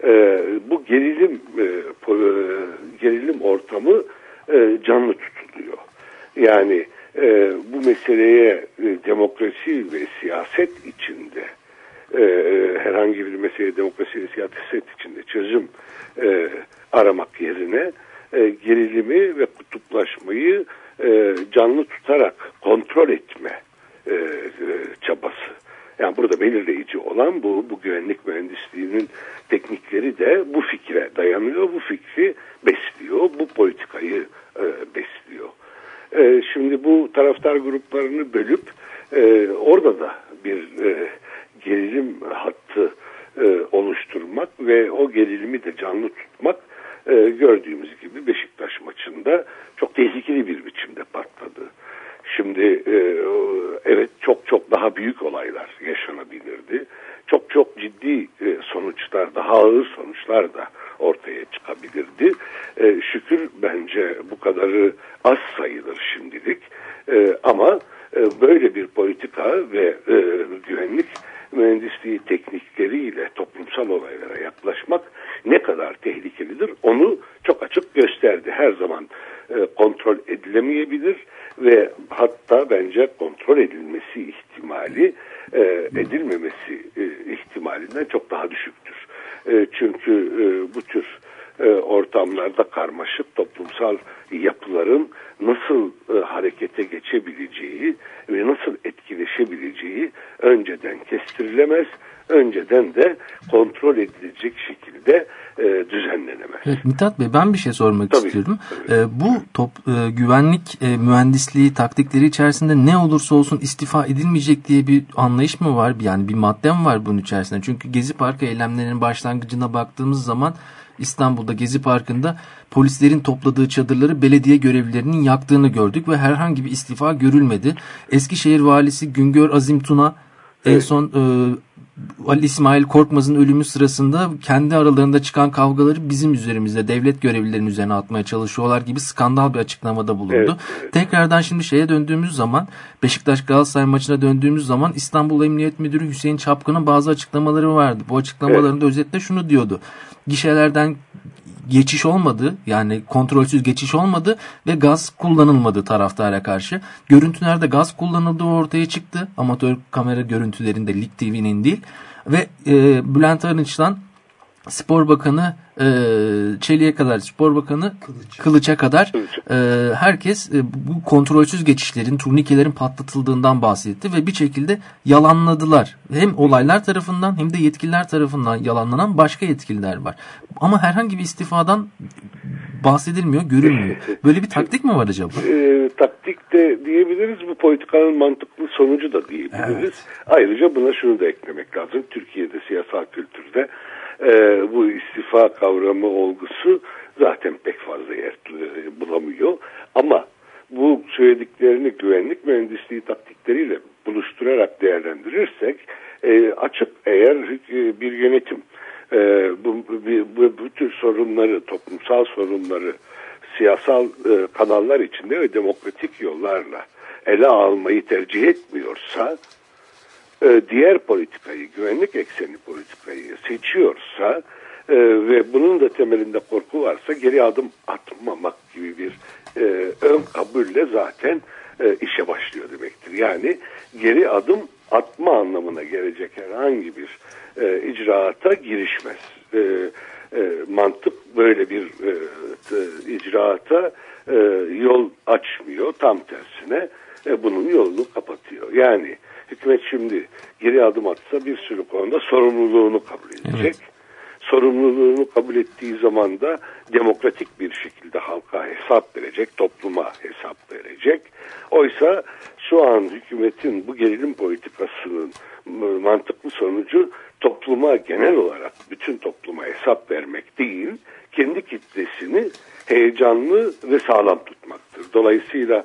e, bu gerilim e, e, gerilim ortamı e, canlı tutuluyor. Yani e, bu meseleye e, demokrasi ve siyaset içinde e, e herhangi bir meseleye demokrasi ve siyaset içinde çözüm e, aramak yerine e, gerilimi ve kutuplaşmayı e, canlı tutarak kontrol etme e, e, çabası. Yani burada belirleyici olan bu, bu güvenlik mühendisliğinin teknikleri de bu fikre dayanıyor, bu fikri besliyor, bu politikayı e, besliyor. E, şimdi bu taraftar gruplarını bölüp e, orada da bir e, gerilim hattı e, oluşturmak ve o gerilimi de canlı tutmak e, gördüğümüz gibi Beşiktaş maçında çok tehlikeli bir biçimde patladı. Şimdi e, evet çok çok daha büyük olaylar yaşanabilirdi. Çok çok ciddi e, sonuçlar, daha ağır sonuçlar da ortaya çıkabilirdi. E, şükür bence bu kadarı az sayılır şimdilik. Ama böyle bir politika ve güvenlik mühendisliği teknikleriyle toplumsal olaylara yaklaşmak ne kadar tehlikelidir onu çok açık gösterdi. Her zaman e, kontrol edilemeyebilir ve hatta bence kontrol edilmesi ihtimali e, edilmemesi e, ihtimalinden çok daha düşüktür. Çünkü bu tür ortamlarda karmaşık toplumsal yapıların nasıl harekete geçebileceği ve nasıl etkileşebileceği önceden kestirilemez, önceden de kontrol edilecek. Evet, Mithat Bey ben bir şey sormak tabii, istiyorum. Tabii. E, bu top, e, güvenlik e, mühendisliği taktikleri içerisinde ne olursa olsun istifa edilmeyecek diye bir anlayış mı var? Yani bir madde mi var bunun içerisinde? Çünkü Gezi Parkı eylemlerinin başlangıcına baktığımız zaman İstanbul'da Gezi Parkı'nda polislerin topladığı çadırları belediye görevlilerinin yaktığını gördük ve herhangi bir istifa görülmedi. Eskişehir valisi Güngör Azim Tuna en son e, Ali İsmail Korkmaz'ın ölümü sırasında kendi aralarında çıkan kavgaları bizim üzerimizde devlet görevlilerinin üzerine atmaya çalışıyorlar gibi skandal bir açıklamada bulundu. Evet. Tekrardan şimdi şeye döndüğümüz zaman Beşiktaş Galatasaray maçına döndüğümüz zaman İstanbul Emniyet Müdürü Hüseyin Çapkın'ın bazı açıklamaları vardı. Bu açıklamalarında evet. özetle şunu diyordu. Gişelerden geçiş olmadı. Yani kontrolsüz geçiş olmadı ve gaz kullanılmadı taraftara karşı. Görüntülerde gaz kullanıldığı ortaya çıktı. Amatör kamera görüntülerinde Lig TV'nin değil. Ve e, Bülent Arınç'tan Spor Bakanı e, Çelik'e kadar Spor Bakanı Kılıç. Kılıç'a kadar e, herkes e, bu kontrolsüz geçişlerin, turnikelerin patlatıldığından bahsetti ve bir şekilde yalanladılar. Hem olaylar tarafından hem de yetkililer tarafından yalanlanan başka yetkililer var. Ama herhangi bir istifadan bahsedilmiyor, görülmüyor. Böyle bir taktik mi var acaba? E, taktik de diyebiliriz. Bu politikanın mantıklı sonucu da diyebiliriz. Evet. Ayrıca buna şunu da eklemek lazım. Türkiye'de siyasal kültürde e, bu istifa kavramı olgusu zaten pek fazla yer e, bulamıyor. Ama bu söylediklerini güvenlik mühendisliği taktikleriyle buluşturarak değerlendirirsek e, açık eğer e, bir yönetim e, bu, bu, bu tür sorunları, toplumsal sorunları siyasal e, kanallar içinde ve demokratik yollarla ele almayı tercih etmiyorsa e, diğer politikayı, güvenlik ekseni politikayı seçiyorsa e, ve bunun da temelinde korku varsa geri adım atmamak gibi bir e, ön kabulle zaten e, işe başlıyor demektir. Yani geri adım atma anlamına gelecek herhangi bir e, icraata girişmez. E, e, mantık böyle bir e, icraata e, yol açmıyor. Tam tersine e, bunun yolunu kapatıyor. Yani hükümet şimdi geri adım atsa bir sürü konuda sorumluluğunu kabul edecek. Sorumluluğunu kabul ettiği zaman da demokratik bir şekilde halka hesap verecek, topluma hesap verecek. Oysa şu an hükümetin bu gerilim politikasının mantıklı sonucu topluma genel olarak bütün topluma hesap vermek değil, kendi kitlesini heyecanlı ve sağlam tutmaktır. Dolayısıyla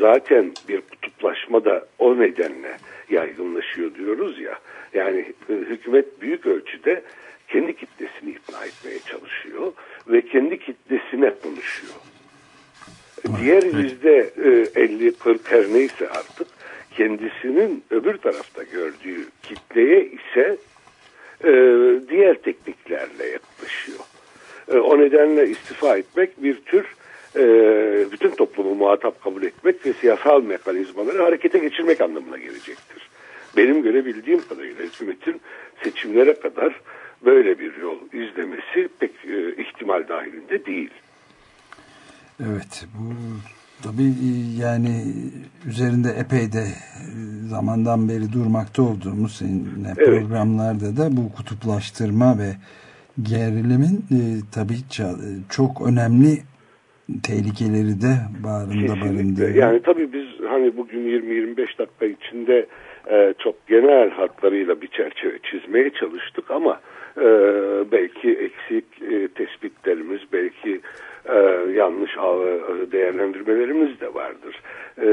zaten bir kutuplaşma da o nedenle yaygınlaşıyor diyoruz ya. Yani e, hükümet büyük ölçüde kendi kitlesini ikna etmeye çalışıyor ve kendi kitlesine konuşuyor. Diğer yüzde e, 50-40 her neyse artık kendisinin öbür tarafta gördüğü kitleye ise e, diğer tekniklerle yaklaşıyor. E, o nedenle istifa etmek bir tür e, bütün toplumu muhatap kabul etmek ve siyasal mekanizmaları harekete geçirmek anlamına gelecektir. Benim görebildiğim kadarıyla hükümetin seçimlere kadar böyle bir yol izlemesi pek e, ihtimal dahilinde değil. Evet bu tabii e, yani üzerinde epey de e, zamandan beri durmakta olduğumuz seninle Evet. programlarda da bu kutuplaştırma ve gerilimin e, tabii e, çok önemli tehlikeleri de bağrında barındırıyor. Yani tabii biz hani bugün 20-25 dakika içinde e, çok genel hatlarıyla bir çerçeve çizmeye çalıştık ama e, belki eksik e, tespitlerimiz, belki e, yanlış değerlendirmelerimiz de vardır. E,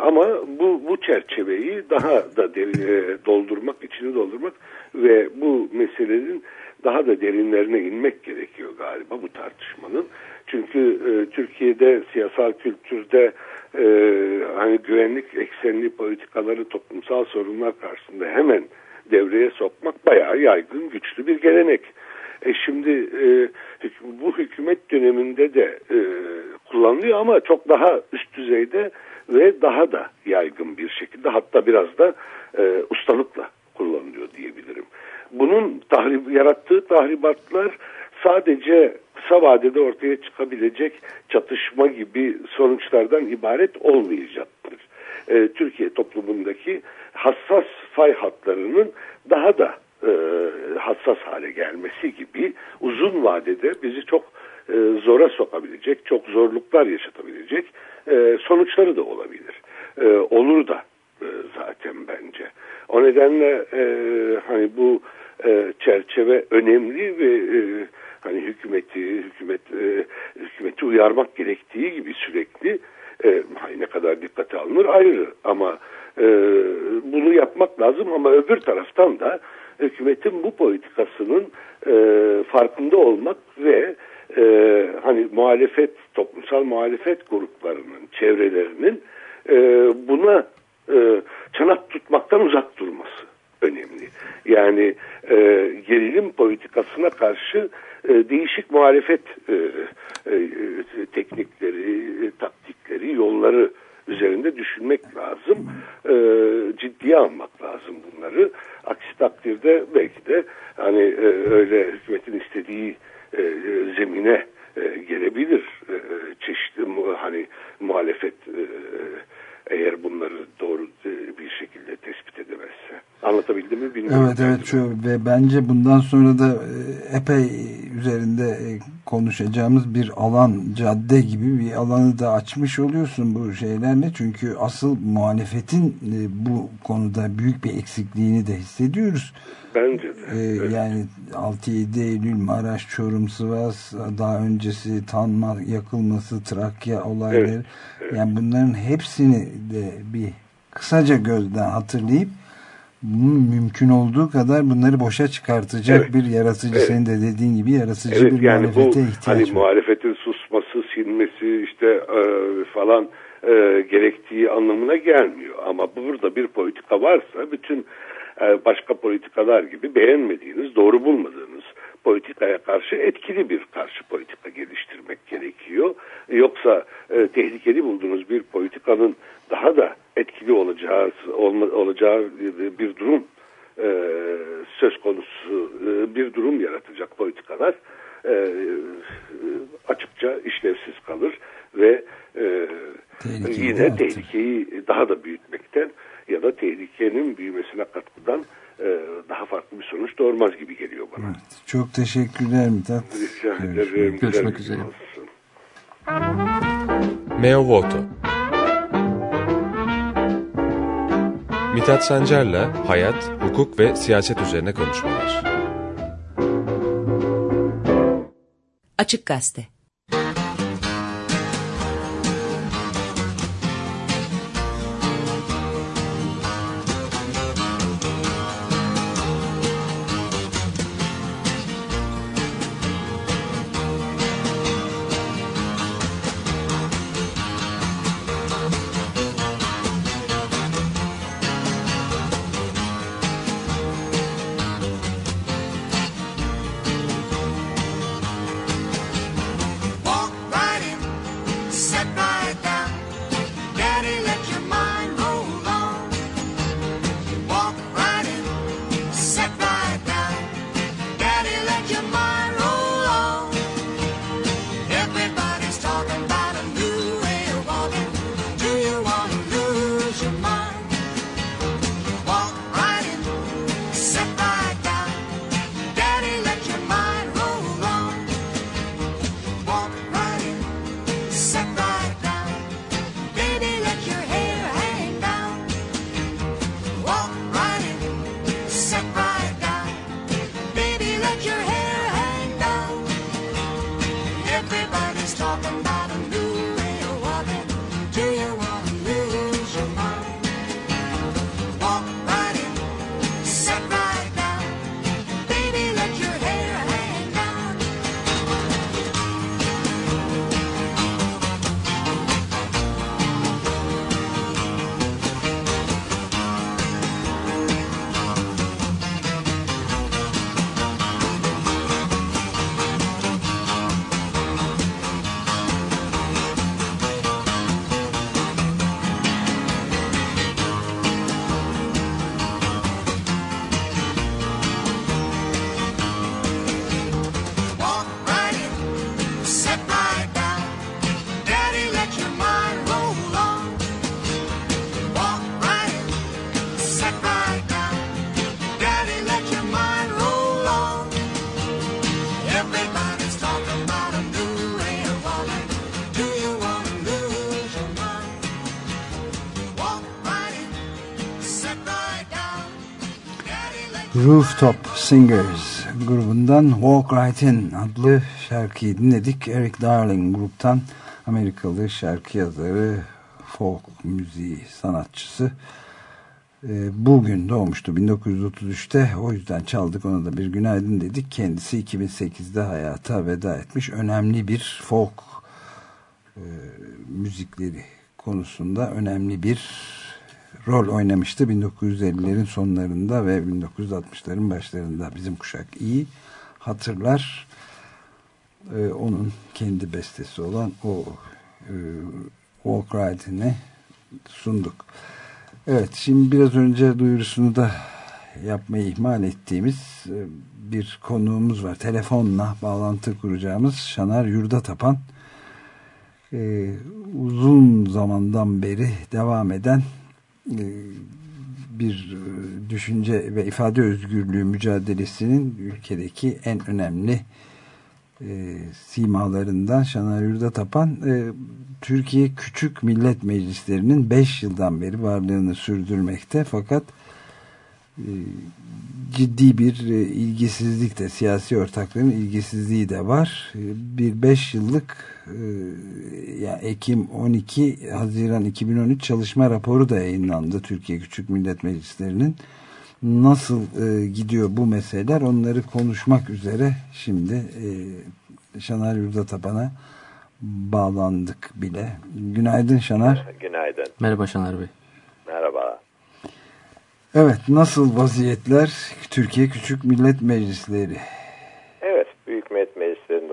ama bu bu çerçeveyi daha da derin, e, doldurmak, içini doldurmak ve bu meselenin daha da derinlerine inmek gerekiyor galiba bu tartışmanın. Çünkü e, Türkiye'de siyasal kültürde e, hani güvenlik eksenli politikaları toplumsal sorunlar karşısında hemen devreye sokmak bayağı yaygın, güçlü bir gelenek. E şimdi e, bu hükümet döneminde de e, kullanılıyor ama çok daha üst düzeyde ve daha da yaygın bir şekilde hatta biraz da e, ustalıkla kullanılıyor diyebilirim. Bunun tahrip, yarattığı tahribatlar sadece kısa vadede ortaya çıkabilecek çatışma gibi sonuçlardan ibaret olmayacaktır. E, Türkiye toplumundaki hassas fay hatlarının daha da e, hassas hale gelmesi gibi uzun vadede bizi çok e, zora sokabilecek, çok zorluklar yaşatabilecek e, sonuçları da olabilir. E, olur da e, zaten bence. O nedenle e, hani bu e, çerçeve önemli ve e, hani hükümeti hükümet e, hükümeti uyarmak gerektiği gibi sürekli e, ne kadar dikkate alınır? ayrı. Ama e, bunu yapmak lazım ama öbür taraftan da hükümetin bu politikasının e, farkında olmak ve e, hani muhalefet toplumsal muhalefet gruplarının çevrelerinin e, buna e, çanak tutmaktan uzak durması önemli. Yani e, gerilim politikasına karşı e, değişik muhalefet e, e, teknikleri, e, taktikleri, yolları üzerinde düşünmek lazım. E, ciddiye almak lazım bunları. Aksi takdirde belki de hani e, öyle hükümetin istediği e, zemine e, gelebilir. E, çeşitli mu, hani muhalefet e, eğer bunları doğru e, bir şekilde tespit edemezse. Anlatabildim mi bilmiyorum. Evet evet şu ve bence bundan sonra da e, epey üzerinde e, konuşacağımız bir alan cadde gibi bir alanı da açmış oluyorsun bu şeylerle çünkü asıl muhalefetin bu konuda büyük bir eksikliğini de hissediyoruz. Bence de. E, evet. Yani 6-7 Eylül Maraş, Çorum, Sivas daha öncesi Tanma yakılması, Trakya olayları Evet, yani bunların hepsini de bir kısaca gözden hatırlayıp bunun mümkün olduğu kadar bunları boşa çıkartacak Evet. bir yaratıcı Evet. senin de dediğin gibi yaratıcı Evet bir yani bu muhalefete ihtiyaç hani var. muhalefetin susması, silmesi işte e, falan e, gerektiği anlamına gelmiyor. Ama burada bir politika varsa bütün başka politikalar gibi beğenmediğiniz, doğru bulmadığınız politikaya karşı etkili bir karşı politika geliştirmek gerekiyor. Yoksa e, tehlikeli bulduğunuz bir politikanın daha da etkili olacağı olma, olacağı bir durum e, söz konusu e, bir durum yaratacak politikalar e, açıkça işlevsiz kalır ve e, yine tehlikeyi daha da büyütmekten ya da tehlikenin büyümesine katkıdan e, daha farklı bir sonuç doğurmaz gibi geliyor bana. Evet, çok teşekkürler Mithat. Rica Görüşmek ederim. Görüşmek üzere. Meo Voto Mithat Sancar'la hayat, hukuk ve siyaset üzerine konuşmalar. Açık Gazete Rooftop Singers grubundan Walk Right In adlı şarkıyı dinledik. Eric Darling gruptan Amerikalı şarkı yazarı, folk müziği sanatçısı. Ee, Bugün doğmuştu 1933'te o yüzden çaldık ona da bir günaydın dedik. Kendisi 2008'de hayata veda etmiş önemli bir folk e, müzikleri konusunda önemli bir rol oynamıştı 1950'lerin sonlarında ve 1960'ların başlarında bizim kuşak iyi hatırlar Ee, onun kendi bestesi olan o e, Walk Right In'i sunduk. Evet şimdi biraz önce duyurusunu da yapmayı ihmal ettiğimiz e, bir konuğumuz var. Telefonla bağlantı kuracağımız Şanar Yurdatapan e, uzun zamandan beri devam eden bir e, düşünce ve ifade özgürlüğü mücadelesinin ülkedeki en önemli e, simalarından Şanar Yurdatapan e, Türkiye Küçük Millet Meclislerinin 5 yıldan beri varlığını sürdürmekte. Fakat e, ciddi bir e, ilgisizlik de siyasi ortakların ilgisizliği de var. E, Bir 5 yıllık e, ya Ekim 12 Haziran 2013 çalışma raporu da yayınlandı Türkiye Küçük Millet Meclislerinin. Nasıl gidiyor bu meseleler onları konuşmak üzere şimdi Şanar Yurdatapan'a bağlandık bile. Günaydın Şanar. Günaydın. Merhaba Şanar Bey. Merhaba. Evet nasıl vaziyetler Türkiye Küçük Millet Meclisleri? Evet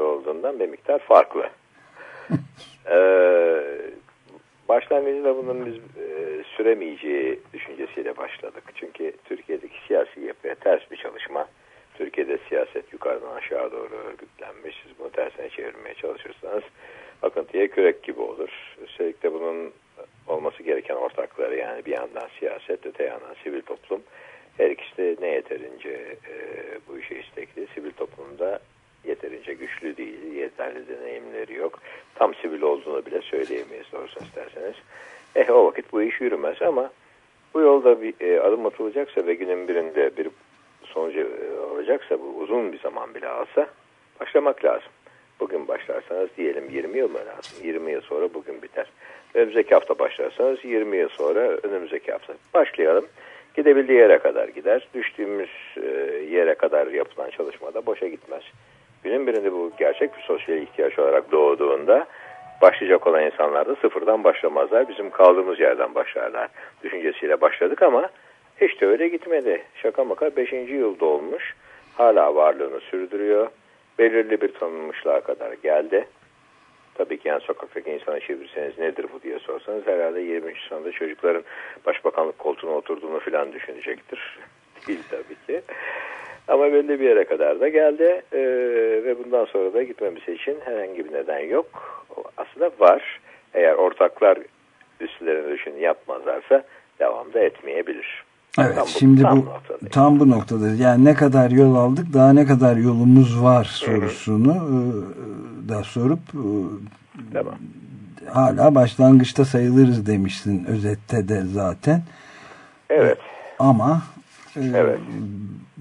olduğundan bir miktar farklı. Ee, başlangıcında bunun biz e, süremeyeceği düşüncesiyle başladık. Çünkü Türkiye'deki siyasi yapıya ters bir çalışma. Türkiye'de siyaset yukarıdan aşağı doğru örgütlenmiş. Siz bunu tersine çevirmeye çalışırsanız akıntıya kürek gibi olur. Üstelik de bunun olması gereken ortakları yani bir yandan siyaset, öte yandan sivil toplum. Her ikisi de ne yeterince e, bu işe istekli. Sivil toplumda yeterince güçlü değil, yeterli deneyimleri yok. Tam sivil olduğunu bile söyleyemeyiz doğrusu isterseniz. Eh o vakit bu iş yürümez ama bu yolda bir e, adım atılacaksa ve günün birinde bir sonucu e, olacaksa bu uzun bir zaman bile alsa başlamak lazım. Bugün başlarsanız diyelim 20 yıl mı lazım? 20 yıl sonra bugün biter. Önümüzdeki hafta başlarsanız 20 yıl sonra önümüzdeki hafta başlayalım. Gidebildiği yere kadar gider. Düştüğümüz e, yere kadar yapılan çalışmada boşa gitmez. Günün birinde bu gerçek bir sosyal ihtiyaç olarak doğduğunda başlayacak olan insanlar da sıfırdan başlamazlar. Bizim kaldığımız yerden başlarlar. Düşüncesiyle başladık ama hiç de öyle gitmedi. Şaka maka 5. yılda olmuş. Hala varlığını sürdürüyor. Belirli bir tanınmışlığa kadar geldi. Tabii ki yani sokaktaki insana çevirseniz nedir bu diye sorsanız herhalde 23 sonunda çocukların başbakanlık koltuğuna oturduğunu falan düşünecektir. Değil tabii ki. Ama belli bir yere kadar da geldi ee, ve bundan sonra da gitmemesi için herhangi bir neden yok. Aslında var. Eğer ortaklar üstlerine düşün yapmazlarsa devam da etmeyebilir. Evet Tam bu- şimdi tam bu noktadayız. tam bu noktadayız. Yani ne kadar yol aldık daha ne kadar yolumuz var sorusunu e, da sorup e, Tamam. hala başlangıçta sayılırız demişsin özette de zaten. Evet. Ama e, Evet.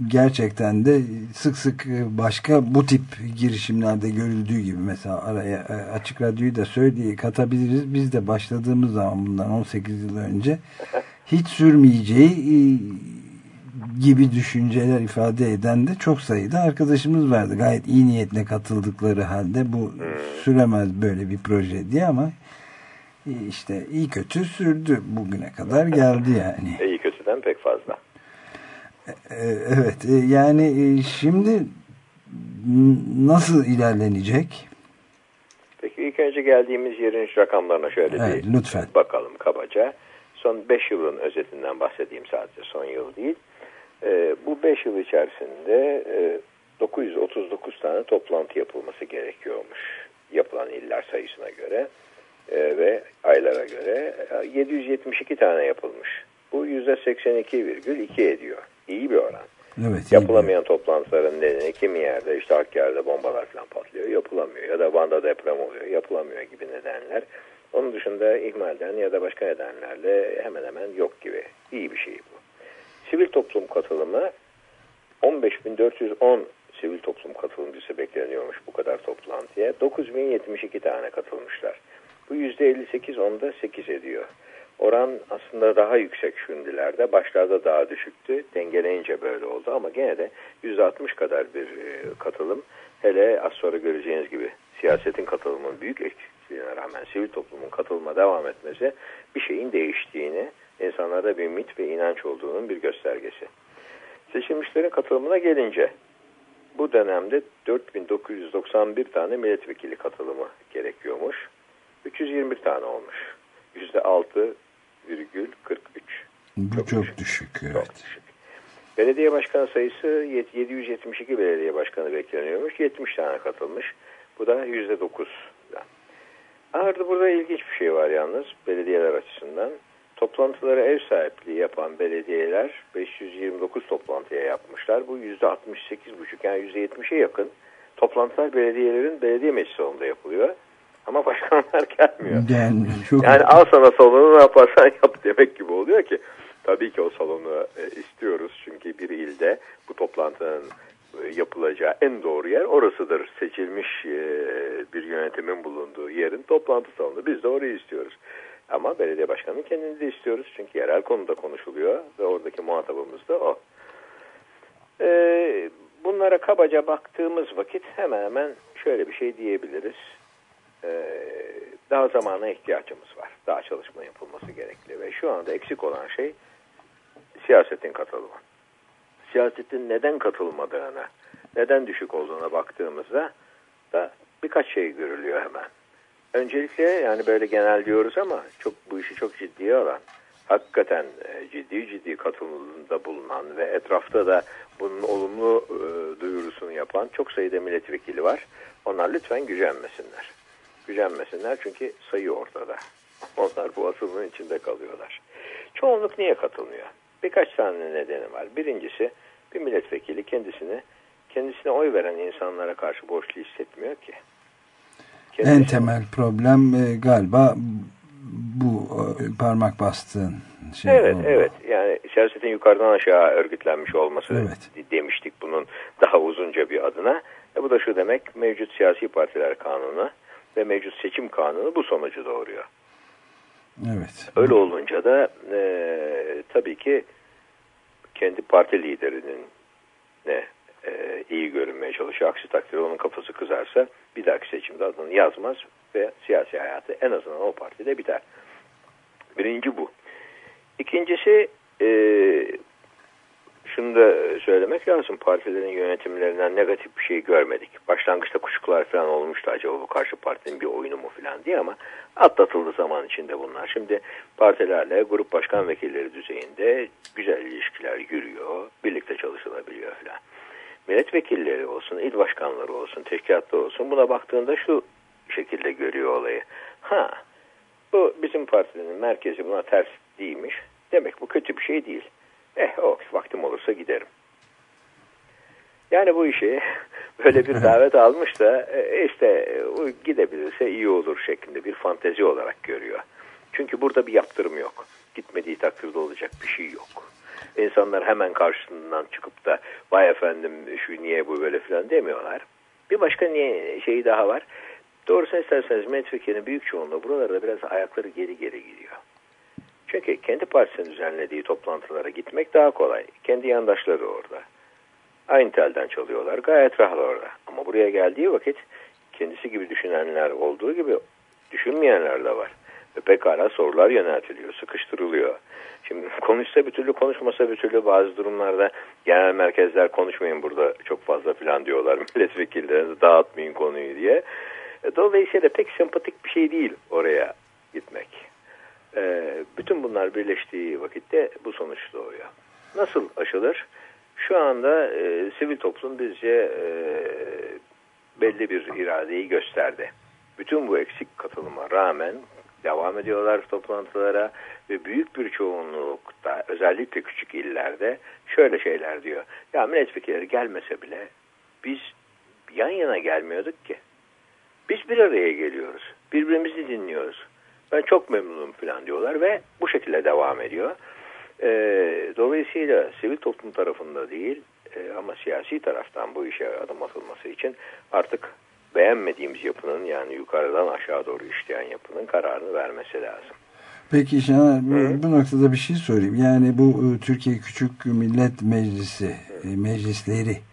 gerçekten de sık sık e, başka bu tip girişimlerde görüldüğü gibi mesela araya e, açık radyoyu da söyleye katabiliriz. Biz de başladığımız zaman bundan 18 yıl önce hiç sürmeyeceği e, gibi düşünceler ifade eden de çok sayıda arkadaşımız vardı. Gayet iyi niyetle katıldıkları halde bu süremez böyle bir proje diye ama e, işte iyi kötü sürdü bugüne kadar geldi yani. İyi kötüden pek fazla. E, Evet e, yani e, şimdi nasıl ilerlenecek? Peki ilk önce geldiğimiz yerin rakamlarına şöyle Evet, bir lütfen. bakalım kabaca. Son 5 yılın özetinden bahsedeyim sadece son yıl değil. Ee, bu 5 yıl içerisinde e, 939 tane toplantı yapılması gerekiyormuş yapılan iller sayısına göre e, ve aylara göre E, 772 tane yapılmış. Bu %82,2 ediyor. İyi bir oran. Evet. Yapılamayan toplantıların nedeni kimi yerde işte Hakkari'de bombalar falan patlıyor yapılamıyor ya da Van'da deprem oluyor yapılamıyor gibi nedenler. Onun dışında ihmalden ya da başka nedenlerle hemen hemen yok gibi. İyi bir şey bu. Sivil toplum katılımı 15.410 sivil toplum katılımcısı bekleniyormuş bu kadar toplantıya. 9.072 tane katılmışlar. Bu %58 onda 8 ediyor. Oran aslında daha yüksek şimdilerde. Başlarda daha düşüktü. Dengeleyince böyle oldu ama gene de %60 kadar bir e, katılım. Hele az sonra göreceğiniz gibi siyasetin katılımının büyük eksikliğine rağmen sivil toplumun katılıma devam etmesi bir şeyin değiştiğini, insanlarda bir mit ve inanç olduğunun bir göstergesi. Seçilmişlerin katılımına gelince bu dönemde 4991 tane milletvekili katılımı gerekiyormuş. 321 tane olmuş. %6,43. Bu Çok çok düşük. düşük. Çok Evet. düşük. Belediye başkanı sayısı yet- 772 belediye başkanı bekleniyormuş. 70 tane katılmış. Bu da %9. Arada burada ilginç bir şey var yalnız belediyeler açısından. Toplantılara ev sahipliği yapan belediyeler 529 toplantıya yapmışlar. Bu %68,5 yani %70'e yakın. Toplantılar belediyelerin belediye meclis salonunda yapılıyor. Ama başkanlar gelmiyor. Yani çok Yani al sana salonu ne yaparsan yap demek gibi oluyor ki. Tabii ki o salonu e, istiyoruz çünkü bir ilde bu toplantının yapılacağı en doğru yer orasıdır. Seçilmiş e, bir yönetimin bulunduğu yerin toplantı salonu. Biz de orayı istiyoruz. Ama belediye başkanının kendini de istiyoruz. Çünkü yerel konuda konuşuluyor ve oradaki muhatabımız da o. E, bunlara kabaca baktığımız vakit hemen hemen şöyle bir şey diyebiliriz. E, daha zamana ihtiyacımız var. Daha çalışma yapılması gerekli ve şu anda eksik olan şey siyasetin katılımı. Siyasetin neden katılmadığına, neden düşük olduğuna baktığımızda da birkaç şey görülüyor hemen. Öncelikle yani böyle genel diyoruz ama çok bu işi çok ciddiye alan, hakikaten e, ciddi ciddi katılımda bulunan ve etrafta da bunun olumlu e, duyurusunu yapan çok sayıda milletvekili var. Onlar lütfen gücenmesinler. Gücenmesinler çünkü sayı ortada. Onlar bu atılımın içinde kalıyorlar. Çoğunluk niye katılmıyor? Birkaç tane nedeni var. Birincisi bir milletvekili kendisini kendisine oy veren insanlara karşı borçlu hissetmiyor ki. En Kendisine- temel problem e, galiba bu e, parmak bastığın şey. Evet, oldu. evet. Yani siyasetin yukarıdan aşağı örgütlenmiş olması Evet. demiştik bunun daha uzunca bir adına. E bu da şu demek, mevcut siyasi partiler kanunu ve mevcut seçim kanunu bu sonucu doğuruyor. Evet. Öyle olunca da e, tabii ki kendi parti liderinin ne e, iyi görünmeye çalışıyor. Aksi takdirde onun kafası kızarsa bir dahaki seçimde adını yazmaz ve siyasi hayatı en azından o partide biter. Birinci bu. İkincisi e, şunu da söylemek lazım. Partilerin yönetimlerinden negatif bir şey görmedik. Başlangıçta kuşkular falan olmuştu acaba bu karşı partinin bir oyunu mu falan diye ama atlatıldı zaman içinde bunlar. Şimdi partilerle grup başkan vekilleri düzeyinde güzel ilişkiler yürüyor. Birlikte çalışılabiliyor falan. Milletvekilleri olsun, il başkanları olsun, teşkilatlar olsun buna baktığında şu şekilde görüyor olayı. Ha bu bizim partinin merkezi buna ters değilmiş. Demek bu kötü bir şey değil. Eh o vaktim olursa giderim. Yani bu işi böyle bir davet almış da e, işte e, o gidebilirse iyi olur şeklinde bir fantezi olarak görüyor. Çünkü burada bir yaptırım yok. Gitmediği takdirde olacak bir şey yok. İnsanlar hemen karşısından çıkıp da vay efendim şu niye bu böyle filan demiyorlar. Bir başka niye şeyi daha var. Doğrusunu isterseniz milletvekilinin büyük çoğunluğu buralarda biraz ayakları geri geri gidiyor. Çünkü kendi partisinin düzenlediği toplantılara gitmek daha kolay. Kendi yandaşları orada. Aynı telden çalıyorlar. Gayet rahat orada. Ama buraya geldiği vakit kendisi gibi düşünenler olduğu gibi düşünmeyenler de var. Ve pekala sorular yöneltiliyor, sıkıştırılıyor. Şimdi konuşsa bir türlü konuşmasa bir türlü bazı durumlarda genel merkezler konuşmayın burada çok fazla filan diyorlar. Milletvekillerinizi dağıtmayın konuyu diye. E, Dolayısıyla pek sempatik bir şey değil oraya gitmek. E, bütün bunlar birleştiği vakitte bu sonuç doğuyor. Nasıl aşılır? Şu anda e, sivil toplum bizce e, belli bir iradeyi gösterdi. Bütün bu eksik katılıma rağmen devam ediyorlar toplantılara ve büyük bir çoğunlukta özellikle küçük illerde şöyle şeyler diyor. Ya milletvekilleri gelmese bile biz yan yana gelmiyorduk ki. Biz bir araya geliyoruz. Birbirimizi dinliyoruz. Ben çok memnunum falan diyorlar ve bu şekilde devam ediyor. Ee, dolayısıyla sivil toplum tarafında değil e, ama siyasi taraftan bu işe adım atılması için artık beğenmediğimiz yapının yani yukarıdan aşağı doğru işleyen yapının kararını vermesi lazım. Peki Şener bu, bu noktada bir şey sorayım. Yani bu e, Türkiye Küçük Millet Meclisi e, meclisleri e,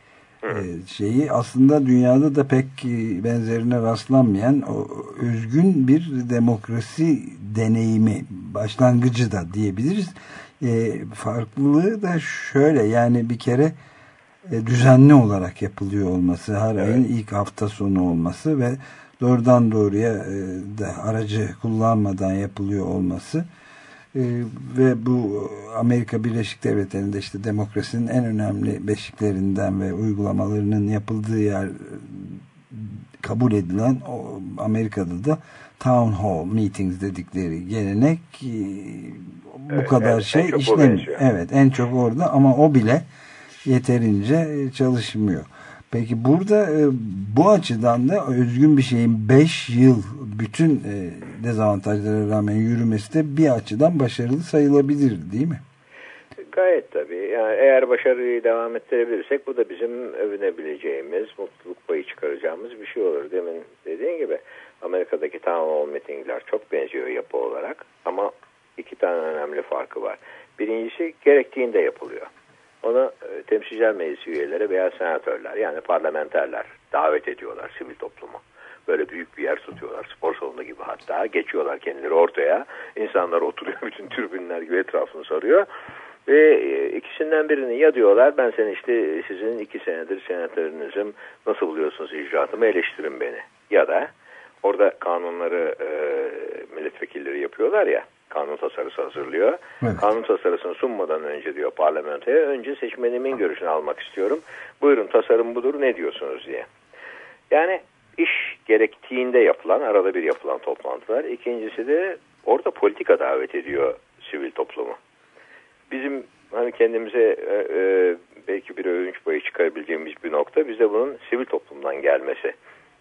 şeyi aslında dünyada da pek e, benzerine rastlanmayan o özgün bir demokrasi deneyimi başlangıcı da diyebiliriz. E, farklılığı da şöyle yani bir kere e, düzenli olarak yapılıyor olması, her ayın ilk hafta sonu olması ve doğrudan doğruya e, da aracı kullanmadan yapılıyor olması ve bu Amerika Birleşik Devletleri'nde işte demokrasinin en önemli beşiklerinden ve uygulamalarının yapıldığı yer e, kabul edilen Amerika'da da town hall meetings dedikleri gelenek e, bu Evet, kadar evet, şey en işlemiyor. Evet en çok orada ama o bile yeterince e, çalışmıyor. Peki burada e, bu açıdan da özgün bir şeyin 5 yıl bütün e, dezavantajlara rağmen yürümesi de bir açıdan başarılı sayılabilir değil mi? Gayet tabii. Yani eğer başarıyı devam ettirebilirsek bu da bizim övünebileceğimiz, mutluluk payı çıkaracağımız bir şey olur. Demin dediğin gibi Amerika'daki town hall meetingler çok benziyor yapı olarak ama iki tane önemli farkı var. Birincisi gerektiğinde yapılıyor. Onu e, temsilciler meclisi üyeleri veya senatörler yani parlamenterler davet ediyorlar sivil toplumu. Böyle büyük bir yer tutuyorlar spor salonu gibi hatta geçiyorlar kendileri ortaya. İnsanlar oturuyor bütün tribünler gibi etrafını sarıyor. Ve e, ikisinden birini ya diyorlar ben seni işte sizin iki senedir senatörünüzüm nasıl buluyorsunuz icraatımı eleştirin beni. Ya da orada kanunları e, milletvekilleri yapıyorlar ya kanun tasarısı hazırlıyor. Evet. Kanun tasarısını sunmadan önce diyor parlamentoya önce seçmenimin görüşünü almak istiyorum. Buyurun tasarım budur ne diyorsunuz diye. Yani iş gerektiğinde yapılan arada bir yapılan toplantılar. İkincisi de orada politika davet ediyor sivil toplumu. Bizim hani kendimize e, e, belki bir övünç payı çıkarabileceğimiz bir nokta bize bunun sivil toplumdan gelmesi.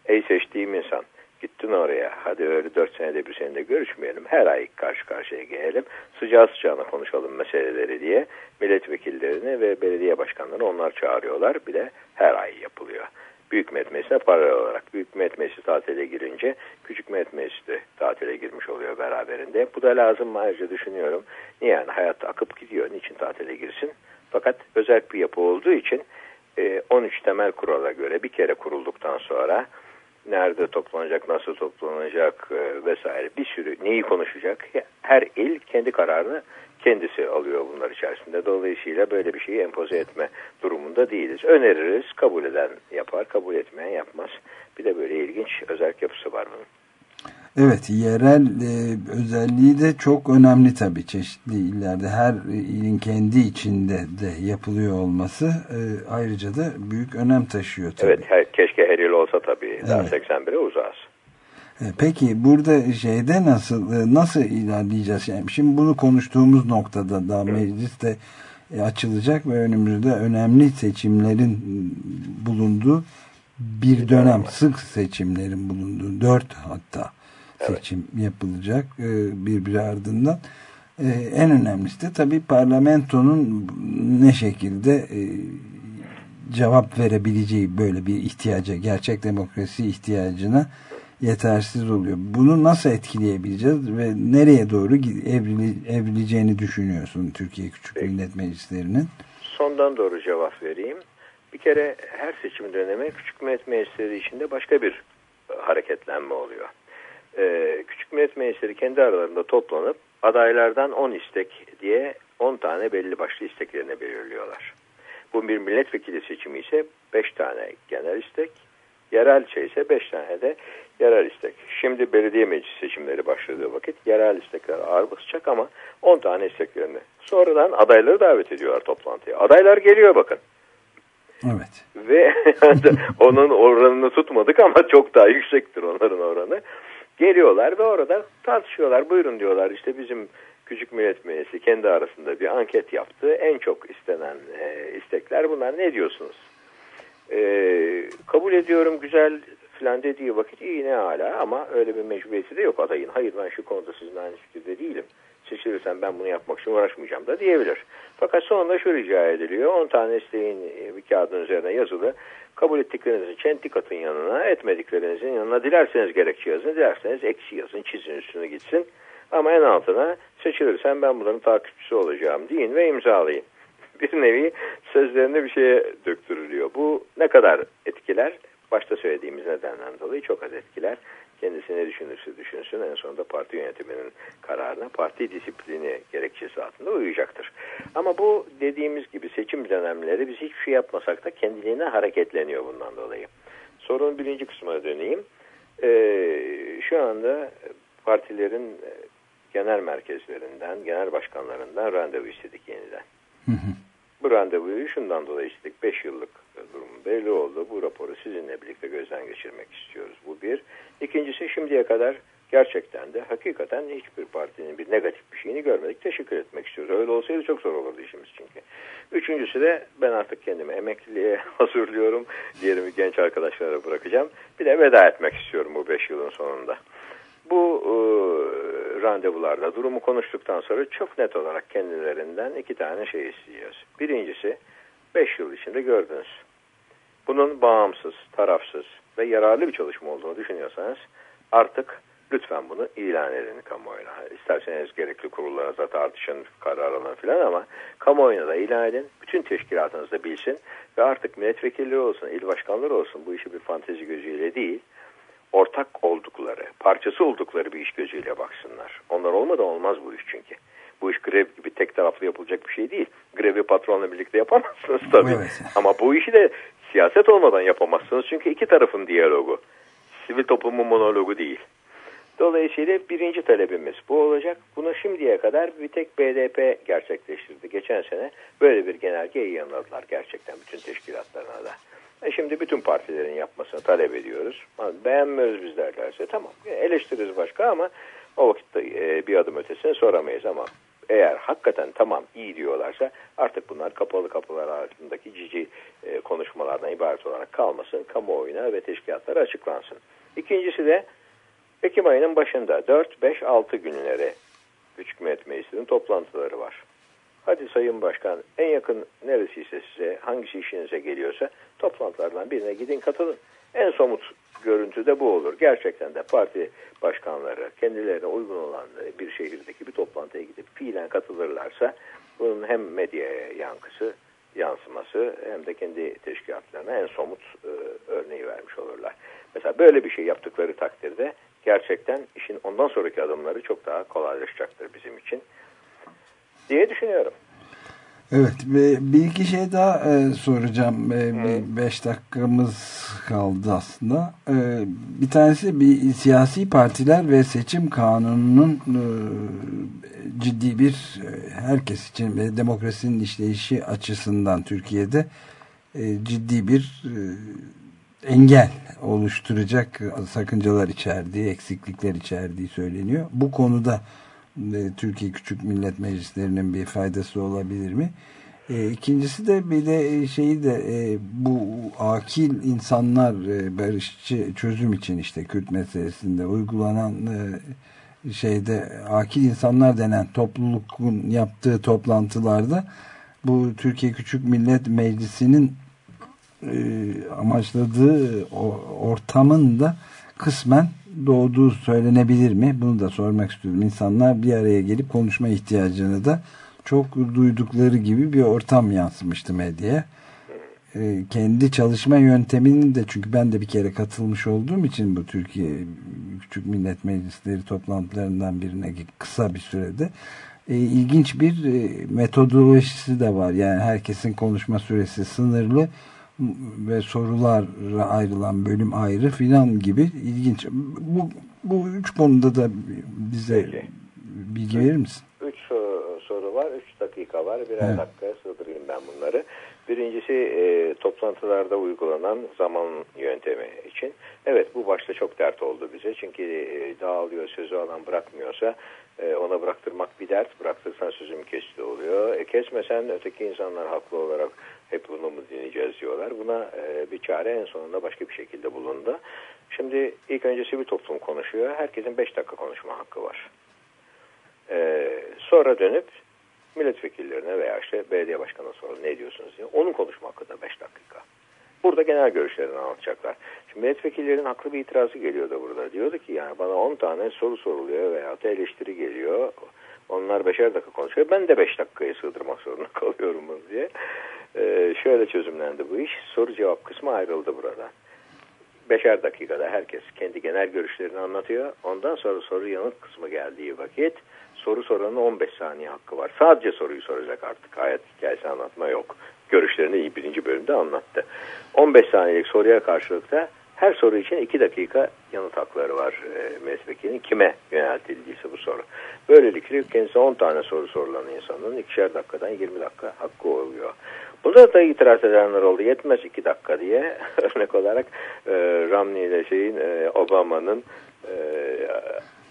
Ey seçtiğim insan gittin oraya. Hadi öyle dört senede bir senede görüşmeyelim. Her ay karşı karşıya gelelim. Sıcağı sıcağına konuşalım meseleleri diye. Milletvekillerini ve belediye başkanlarını onlar çağırıyorlar. Bir de her ay yapılıyor. Büyük Millet Meclisi'ne paralel olarak. Büyük Millet Meclisi tatile girince Küçük Millet Meclisi de tatile girmiş oluyor beraberinde. Bu da lazım mı? Ayrıca düşünüyorum. Niye? Yani hayat akıp gidiyor. Niçin tatile girsin? Fakat özel bir yapı olduğu için e, 13 temel kurala göre bir kere kurulduktan sonra nerede toplanacak, nasıl toplanacak e, vesaire bir sürü neyi konuşacak her il kendi kararını kendisi alıyor bunlar içerisinde. Dolayısıyla böyle bir şeyi empoze etme durumunda değiliz. Öneririz, kabul eden yapar, kabul etmeyen yapmaz. Bir de böyle ilginç özel yapısı var bunun. Evet yerel e, özelliği de çok önemli tabii çeşitli illerde her ilin kendi içinde de yapılıyor olması e, ayrıca da büyük önem taşıyor tabii. Evet, her, keşke her il olsa tabii. Evet. 81'e uzağız. E, Peki burada şeyde nasıl e, nasıl ilerleyeceğiz? Yani şimdi bunu konuştuğumuz noktada daha meclis de e, açılacak ve önümüzde önemli seçimlerin bulunduğu bir dönem sık seçimlerin bulunduğu dört hatta seçim yapılacak e, birbiri ardından. En önemlisi de tabii parlamentonun ne şekilde cevap verebileceği böyle bir ihtiyaca, gerçek demokrasi ihtiyacına yetersiz oluyor. Bunu nasıl etkileyebileceğiz ve nereye doğru evrili, evrileceğini düşünüyorsun Türkiye Küçük Millet Meclislerinin? Sondan doğru cevap vereyim. Bir kere her seçim dönemi küçük millet meclisleri içinde başka bir hareketlenme oluyor. Ee, küçük millet meclisleri kendi aralarında toplanıp adaylardan 10 istek diye 10 tane belli başlı isteklerini belirliyorlar. Bu bir milletvekili seçimi ise 5 tane genel istek, yerelçe ise 5 tane de yerel istek. Şimdi belediye meclis seçimleri başladığı vakit yerel istekler ağır basacak ama 10 tane isteklerini. Sonradan adayları davet ediyorlar toplantıya. Adaylar geliyor bakın. Evet. Ve onun oranını tutmadık ama çok daha yüksektir onların oranı. Geliyorlar ve orada tartışıyorlar. Buyurun diyorlar işte bizim Küçük Millet Meclisi kendi arasında bir anket yaptı. En çok istenen e, istekler bunlar. Ne diyorsunuz? E, kabul ediyorum güzel filan dediği vakit iyi ne hala ama öyle bir mecburiyeti de yok adayın. Hayır ben şu konuda sizinle aynı fikirde değilim. Seçilirsem ben bunu yapmak için uğraşmayacağım da diyebilir. Fakat sonunda şu rica ediliyor. 10 tane isteğin e, bir kağıdın üzerine yazılı. Kabul ettiklerinizin çentik atın yanına, etmediklerinizin yanına dilerseniz gerekçe yazın, dilerseniz eksi yazın, çizin üstüne gitsin. Ama en altına seçilirsem ben bunların takipçisi olacağım deyin ve imzalayın. Bir nevi sözlerinde bir şeye döktürülüyor. Bu ne kadar etkiler? Başta söylediğimiz nedenden dolayı çok az etkiler. Kendisi ne düşünürse düşünsün en sonunda parti yönetiminin kararına parti disiplini gerekçesi altında uyacaktır. Ama bu dediğimiz gibi seçim dönemleri biz hiçbir şey yapmasak da kendiliğine hareketleniyor bundan dolayı. Sorunun birinci kısmına döneyim. Ee, şu anda partilerin genel merkezlerinden, genel başkanlarından randevu istedik yeniden. Bu randevuyu şundan dolayı istedik. 5 yıllık durum belli oldu. Bu raporu sizinle birlikte gözden geçirmek istiyoruz. Bu bir. İkincisi şimdiye kadar gerçekten de hakikaten hiçbir partinin bir negatif bir şeyini görmedik. Teşekkür etmek istiyoruz. Öyle olsaydı çok zor olurdu işimiz çünkü. Üçüncüsü de ben artık kendimi emekliliğe hazırlıyorum. Diğerimi genç arkadaşlara bırakacağım. Bir de veda etmek istiyorum bu 5 yılın sonunda. Bu e, randevularda durumu konuştuktan sonra çok net olarak kendilerinden iki tane şey isteyeceğiz. Birincisi 5 yıl içinde gördünüz. Bunun bağımsız, tarafsız ve yararlı bir çalışma olduğunu düşünüyorsanız artık lütfen bunu ilan edin kamuoyuna. İsterseniz gerekli kurullarınızda tartışın, karar alın filan ama kamuoyuna da ilan edin. Bütün teşkilatınız da bilsin ve artık milletvekilleri olsun, il başkanları olsun bu işi bir fantezi gözüyle değil, ortak oldukları, parçası oldukları bir iş gözüyle baksınlar. Onlar olmadan olmaz bu iş çünkü. Bu iş grev gibi tek taraflı yapılacak bir şey değil. Grevi patronla birlikte yapamazsınız tabii. Evet. Ama bu işi de siyaset olmadan yapamazsınız. Çünkü iki tarafın diyalogu. Sivil toplumun monologu değil. Dolayısıyla birinci talebimiz bu olacak. Bunu şimdiye kadar bir tek BDP gerçekleştirdi. Geçen sene böyle bir genelge yayınladılar gerçekten bütün teşkilatlarına da. E şimdi bütün partilerin yapmasını talep ediyoruz. Beğenmiyoruz bizler derse tamam eleştiririz başka ama o vakitte e, bir adım ötesini soramayız ama eğer hakikaten tamam iyi diyorlarsa artık bunlar kapalı kapılar altındaki cici e, konuşmalardan ibaret olarak kalmasın. Kamuoyuna ve teşkilatlara açıklansın. İkincisi de Ekim ayının başında 4, 5, 6 günleri Küçük Millet Meclisi'nin toplantıları var. Hadi Sayın Başkan en yakın neresiyse size hangisi işinize geliyorsa toplantılardan birine gidin katılın. En somut görüntü de bu olur. Gerçekten de parti başkanları kendilerine uygun olan bir şehirdeki bir toplantıya gidip fiilen katılırlarsa bunun hem medyaya yankısı yansıması hem de kendi teşkilatlarına en somut e, örneği vermiş olurlar. Mesela böyle bir şey yaptıkları takdirde gerçekten işin ondan sonraki adımları çok daha kolaylaşacaktır bizim için diye düşünüyorum. Evet ve bir iki şey daha e, soracağım. E, bir beş dakikamız kaldı aslında. E, bir tanesi bir siyasi partiler ve seçim kanununun e, ciddi bir e, herkes için ve demokrasinin işleyişi açısından Türkiye'de e, ciddi bir e, engel oluşturacak sakıncalar içerdiği, eksiklikler içerdiği söyleniyor. Bu konuda e, Türkiye Küçük Millet Meclislerinin bir faydası olabilir mi? E, ikincisi de bir de şeyi de e, bu akil insanlar e, barışçı çözüm için işte Kürt meselesinde uygulanan e, şeyde akil insanlar denen toplulukun yaptığı toplantılarda bu Türkiye Küçük Millet Meclisi'nin e, amaçladığı o, ortamın da kısmen doğduğu söylenebilir mi? Bunu da sormak istiyorum. İnsanlar bir araya gelip konuşma ihtiyacını da çok duydukları gibi bir ortam yansımıştı medyaya. E, kendi çalışma yönteminin de çünkü ben de bir kere katılmış olduğum için bu Türkiye Küçük Millet Meclisleri toplantılarından birine kısa bir sürede e, ilginç bir e, metodolojisi de var. Yani herkesin konuşma süresi sınırlı ve sorulara ayrılan bölüm ayrı filan gibi ilginç. Bu, bu üç konuda da bize Peki. bilgi verir misin? Üç soru, var, üç dakika var. Birer Evet. dakikaya sığdırayım ben bunları. Birincisi e, toplantılarda uygulanan zaman yöntemi için. Evet bu başta çok dert oldu bize. Çünkü e, dağılıyor, sözü alan bırakmıyorsa e, ona bıraktırmak bir dert. Bıraktırsan sözüm kesili oluyor. E, kesmesen öteki insanlar haklı olarak hep bunu mu dinleyeceğiz diyorlar. Buna e, bir çare en sonunda başka bir şekilde bulundu. Şimdi ilk önce sivil toplum konuşuyor. Herkesin beş dakika konuşma hakkı var. Ee, sonra dönüp milletvekillerine veya işte belediye başkanına sorun ne diyorsunuz diye. Onun konuşma hakkı da 5 dakika. Burada genel görüşlerini anlatacaklar. Şimdi milletvekillerinin haklı bir itirazı geliyordu burada. Diyordu ki yani bana 10 tane soru soruluyor veya da eleştiri geliyor. Onlar beşer dakika konuşuyor. Ben de 5 dakikaya sığdırmak zorunda kalıyorum diye. Ee, şöyle çözümlendi bu iş. Soru cevap kısmı ayrıldı burada. Beşer dakikada herkes kendi genel görüşlerini anlatıyor. Ondan sonra soru yanıt kısmı geldiği vakit soru soranın 15 saniye hakkı var. Sadece soruyu soracak artık. Hayat hikayesi anlatma yok. Görüşlerini birinci bölümde anlattı. 15 saniyelik soruya karşılıkta her soru için 2 dakika yanıt hakları var e, milletvekilinin. Kime yöneltildiyse bu soru. Böylelikle kendisine 10 tane soru sorulan insanın ikişer dakikadan 20 dakika hakkı oluyor. Bunda da itiraz edenler oldu. Yetmez 2 dakika diye örnek olarak e, Romney ile şeyin e, Obama'nın e,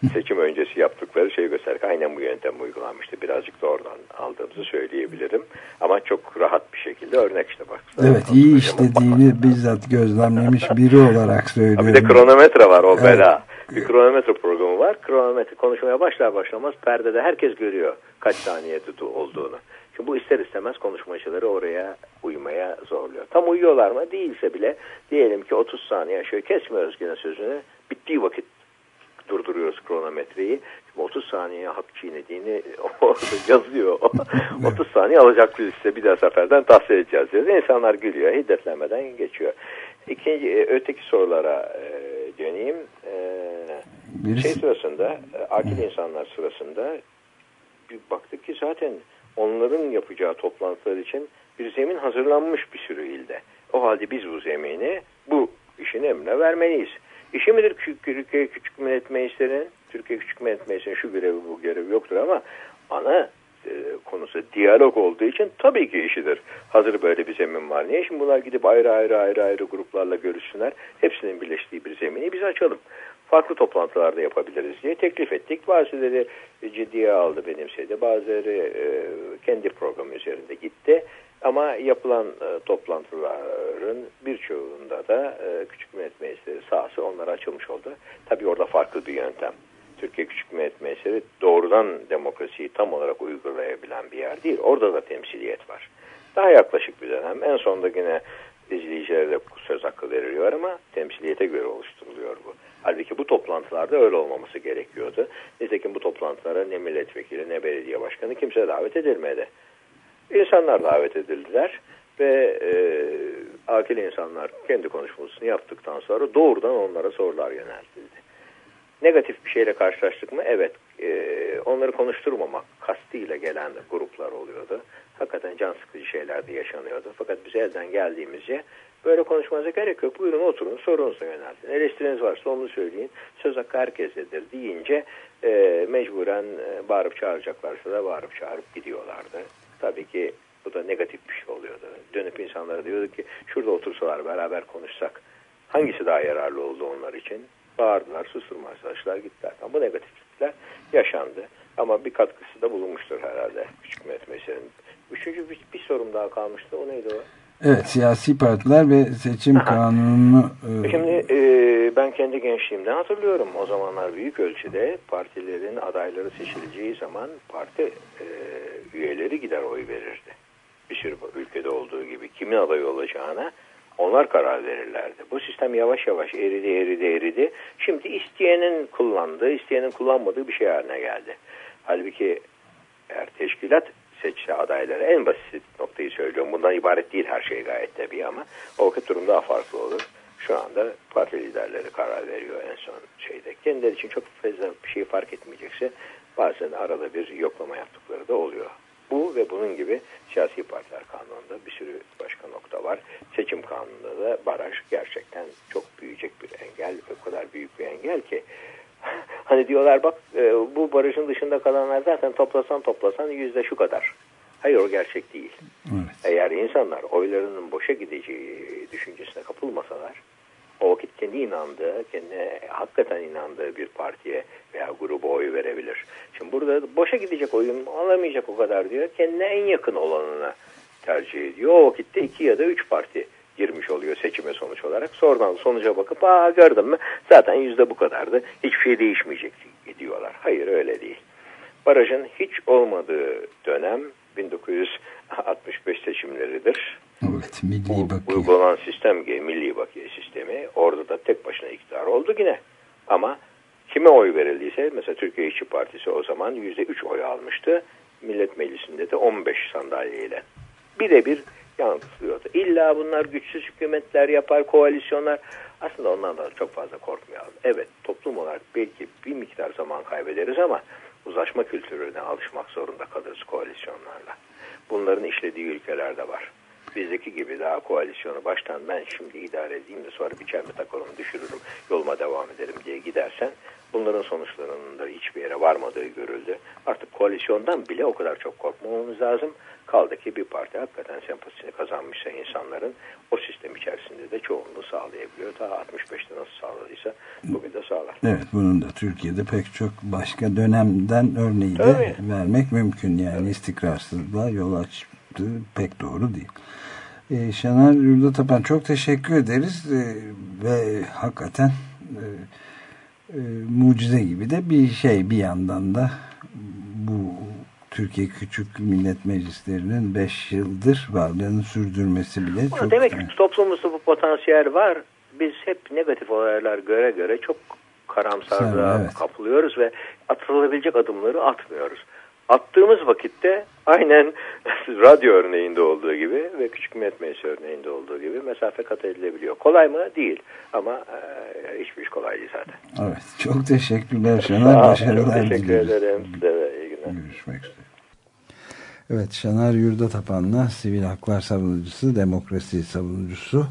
seçim öncesi yaptıkları şeyi gösterdik. Aynen bu yöntem uygulanmıştı. Birazcık da oradan aldığımızı söyleyebilirim. Ama çok rahat bir şekilde örnek işte bak. Evet iyi işlediğini bizzat gözlemlemiş biri olarak söylüyorum. Bir de kronometre var o Evet. bela. Bir kronometre programı var. Kronometre konuşmaya başlar başlamaz perdede herkes görüyor kaç saniye olduğunu. Şimdi bu ister istemez konuşmacıları oraya uymaya zorluyor. Tam uyuyorlar mı? Değilse bile diyelim ki 30 saniye şöyle kesmiyoruz gene sözünü. Bittiği vakit durduruyoruz kronometreyi. Şimdi 30 saniye hak çiğnediğini orada yazıyor. 30 saniye alacaklıyız size bir daha seferden tahsil edeceğiz diyor. İnsanlar gülüyor. Hiddetlenmeden geçiyor. İkinci, e, öteki sorulara e, döneyim. E, şey sırasında, e, akil insanlar sırasında bir baktık ki zaten onların yapacağı toplantılar için bir zemin hazırlanmış bir sürü ilde. O halde biz bu zemini bu işin emrine vermeliyiz. İşi midir Türkiye Küçük Millet Meclisi'nin? Türkiye Küçük Millet Meclisi'nin şu görevi bu görevi yoktur ama ana e, konusu diyalog olduğu için tabii ki işidir. Hazır böyle bir zemin var. Niye şimdi bunlar gidip ayrı ayrı ayrı ayrı gruplarla görüşsünler? Hepsinin birleştiği bir zemini biz açalım. Farklı toplantılarda yapabiliriz diye teklif ettik. Bazıları ciddiye aldı benimsedi. Bazıları e, kendi programı üzerinde gitti. Ama yapılan e, toplantıların birçoğunda da e, Küçük Millet Meclisleri sahası onlara açılmış oldu. Tabii orada farklı bir yöntem. Türkiye Küçük Millet Meclisleri doğrudan demokrasiyi tam olarak uygulayabilen bir yer değil. Orada da temsiliyet var. Daha yaklaşık bir dönem. En sonunda yine izleyicilere de söz hakkı veriliyor ama temsiliyete göre oluşturuluyor bu. Halbuki bu toplantılarda öyle olmaması gerekiyordu. Nitekim bu toplantılara ne milletvekili ne belediye başkanı kimse davet edilmedi. İnsanlar davet edildiler ve e, akil insanlar kendi konuşmasını yaptıktan sonra doğrudan onlara sorular yöneltildi. Negatif bir şeyle karşılaştık mı? Evet. E, onları konuşturmamak kastıyla gelen gruplar oluyordu. Hakikaten can sıkıcı şeyler de yaşanıyordu. Fakat biz elden geldiğimizce böyle konuşmanıza gerek yok. Buyurun oturun sorunuzu yöneltin. Eleştiriniz varsa onu söyleyin. Söz hakkı herkesedir deyince e, mecburen e, bağırıp çağıracaklarsa da bağırıp çağırıp gidiyorlardı. Tabii ki bu da negatif bir şey oluyordu. Dönüp insanlara diyorduk ki şurada otursalar beraber konuşsak hangisi daha yararlı oldu onlar için? Bağırdılar, susturmaya çalıştılar, gittiler. Ama bu negatiflikler yaşandı. Ama bir katkısı da bulunmuştur herhalde Küçük Meclisi'nin. Üçüncü bir, bir sorum daha kalmıştı. O neydi o? Evet siyasi partiler ve seçim kanununu e, Şimdi e, ben kendi gençliğimden hatırlıyorum. O zamanlar büyük ölçüde partilerin adayları seçileceği zaman parti e, üyeleri gider oy verirdi. Bir sürü ülkede olduğu gibi kimin aday olacağına onlar karar verirlerdi. Bu sistem yavaş yavaş eridi eridi eridi. Şimdi isteyenin kullandığı, isteyenin kullanmadığı bir şey haline geldi. Halbuki eğer teşkilat seçse adayları en basit noktayı söylüyorum. Bundan ibaret değil her şey gayet tabii ama o vakit durum daha farklı olur. Şu anda parti liderleri karar veriyor en son şeyde. Kendileri için çok fazla bir şey fark etmeyecekse bazen arada bir yoklama yaptıkları da oluyor. Bu ve bunun gibi siyasi partiler kanununda bir sürü başka nokta var. Seçim kanununda da baraj gerçekten çok büyüyecek bir engel. O kadar büyük bir engel ki hani diyorlar bak e, bu barajın dışında kalanlar zaten toplasan toplasan yüzde şu kadar. Hayır o gerçek değil. Evet. Eğer insanlar oylarının boşa gideceği düşüncesine kapılmasalar o vakit kendi inandığı, kendine hakikaten inandığı bir partiye veya gruba oy verebilir. Şimdi burada boşa gidecek oyun alamayacak o kadar diyor. Kendine en yakın olanına tercih ediyor. O vakitte iki ya da üç parti girmiş oluyor seçime sonuç olarak. Sonradan sonuca bakıp aa gördün mü zaten yüzde bu kadardı. Hiçbir şey değişmeyecek diyorlar. Hayır öyle değil. Barajın hiç olmadığı dönem 1965 seçimleridir. evet milli bakiye. uygulanan sistem Milli Bakiye sistemi orada da tek başına iktidar oldu yine. Ama kime oy verildiyse mesela Türkiye İşçi Partisi o zaman %3 oy almıştı. Millet Meclisi'nde de 15 sandalyeyle. Birebir yansıyordu. İlla bunlar güçsüz hükümetler yapar, koalisyonlar. Aslında ondan da çok fazla korkmayalım. Evet toplum olarak belki bir miktar zaman kaybederiz ama uzlaşma kültürüne alışmak zorunda kalırız koalisyonlarla. Bunların işlediği ülkeler de var. Bizdeki gibi daha koalisyonu baştan ben şimdi idare edeyim de sonra bir çelme takarım düşürürüm yoluma devam ederim diye gidersen bunların sonuçlarının da hiçbir yere varmadığı görüldü. Artık koalisyondan bile o kadar çok korkmamamız lazım. Kaldı ki bir parti hakikaten sempatisini kazanmışsa insanların o sistem içerisinde de çoğunluğu sağlayabiliyor. Daha 65'te nasıl sağladıysa bugün de sağlar. Evet bunun da Türkiye'de pek çok başka dönemden örneği de vermek mümkün. Yani istikrarsızlığa yol açtığı pek doğru değil. Ee, Şener Yurdatapan çok teşekkür ederiz Ee, ve hakikaten e, e, mucize gibi de bir şey bir yandan da bu Türkiye Küçük Millet Meclislerinin 5 yıldır varlığını sürdürmesi bile Ama çok demek ki toplumumuzda bu potansiyel var. Biz hep negatif olaylar göre göre çok karamsarlığa evet. kapılıyoruz ve atılabilecek adımları atmıyoruz. Attığımız vakitte aynen radyo örneğinde olduğu gibi ve küçük millet meclisi örneğinde olduğu gibi mesafe kat edilebiliyor. Kolay mı? Değil. Ama e, hiçbir iş kolay değil zaten. Evet, çok teşekkürler Şener. Başarılar Çok teşekkür diliyoruz. ederim. Size de iyi günler. Görüşmek üzere. Evet Şanar Yurdatapan'la sivil haklar savunucusu, demokrasi savunucusu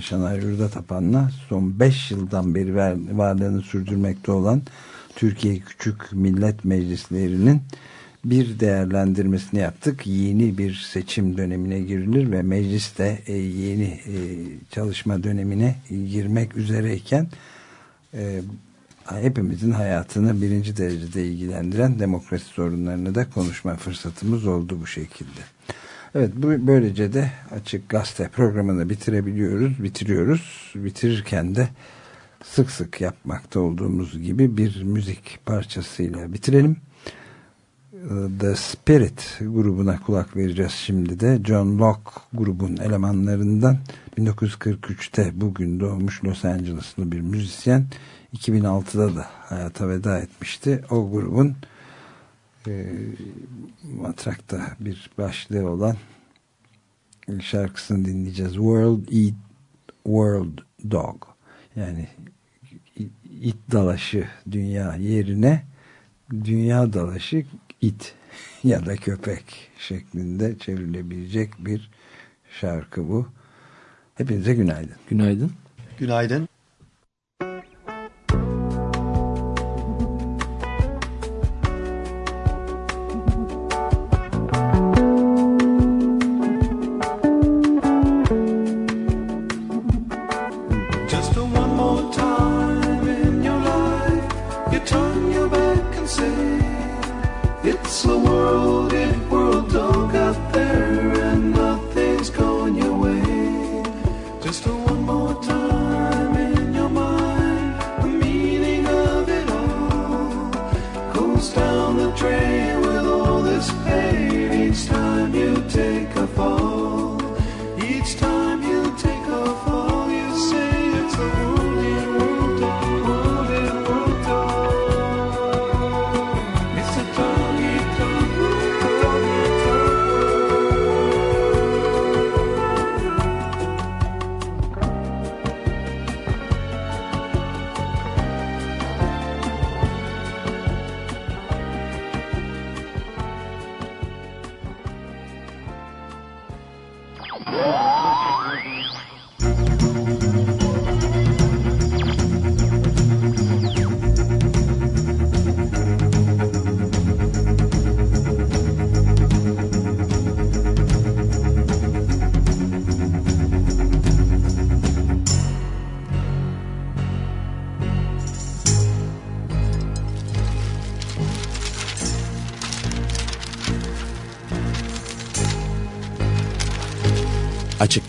Şanar Yurdatapan'la son 5 yıldan beri varlığını sürdürmekte olan Türkiye Küçük Millet Meclislerinin bir değerlendirmesini yaptık. Yeni bir seçim dönemine girilir ve meclis de e, yeni e, çalışma dönemine girmek üzereyken e, hepimizin hayatını birinci derecede ilgilendiren demokrasi sorunlarını da konuşma fırsatımız oldu bu şekilde. Evet bu böylece de Açık Gazete programını bitirebiliyoruz, bitiriyoruz. Bitirirken de sık sık yapmakta olduğumuz gibi bir müzik parçasıyla bitirelim. The Spirit grubuna kulak vereceğiz şimdi de. John Locke grubun elemanlarından 1943'te bugün doğmuş Los Angeles'lı bir müzisyen 2006'da da hayata veda etmişti. O grubun e, matrakta bir başlığı olan şarkısını dinleyeceğiz. World Eat World Dog yani it dalaşı dünya yerine dünya dalaşı it ya da köpek şeklinde çevrilebilecek bir şarkı bu. Hepinize günaydın. Günaydın. Günaydın.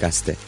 Açık Gazete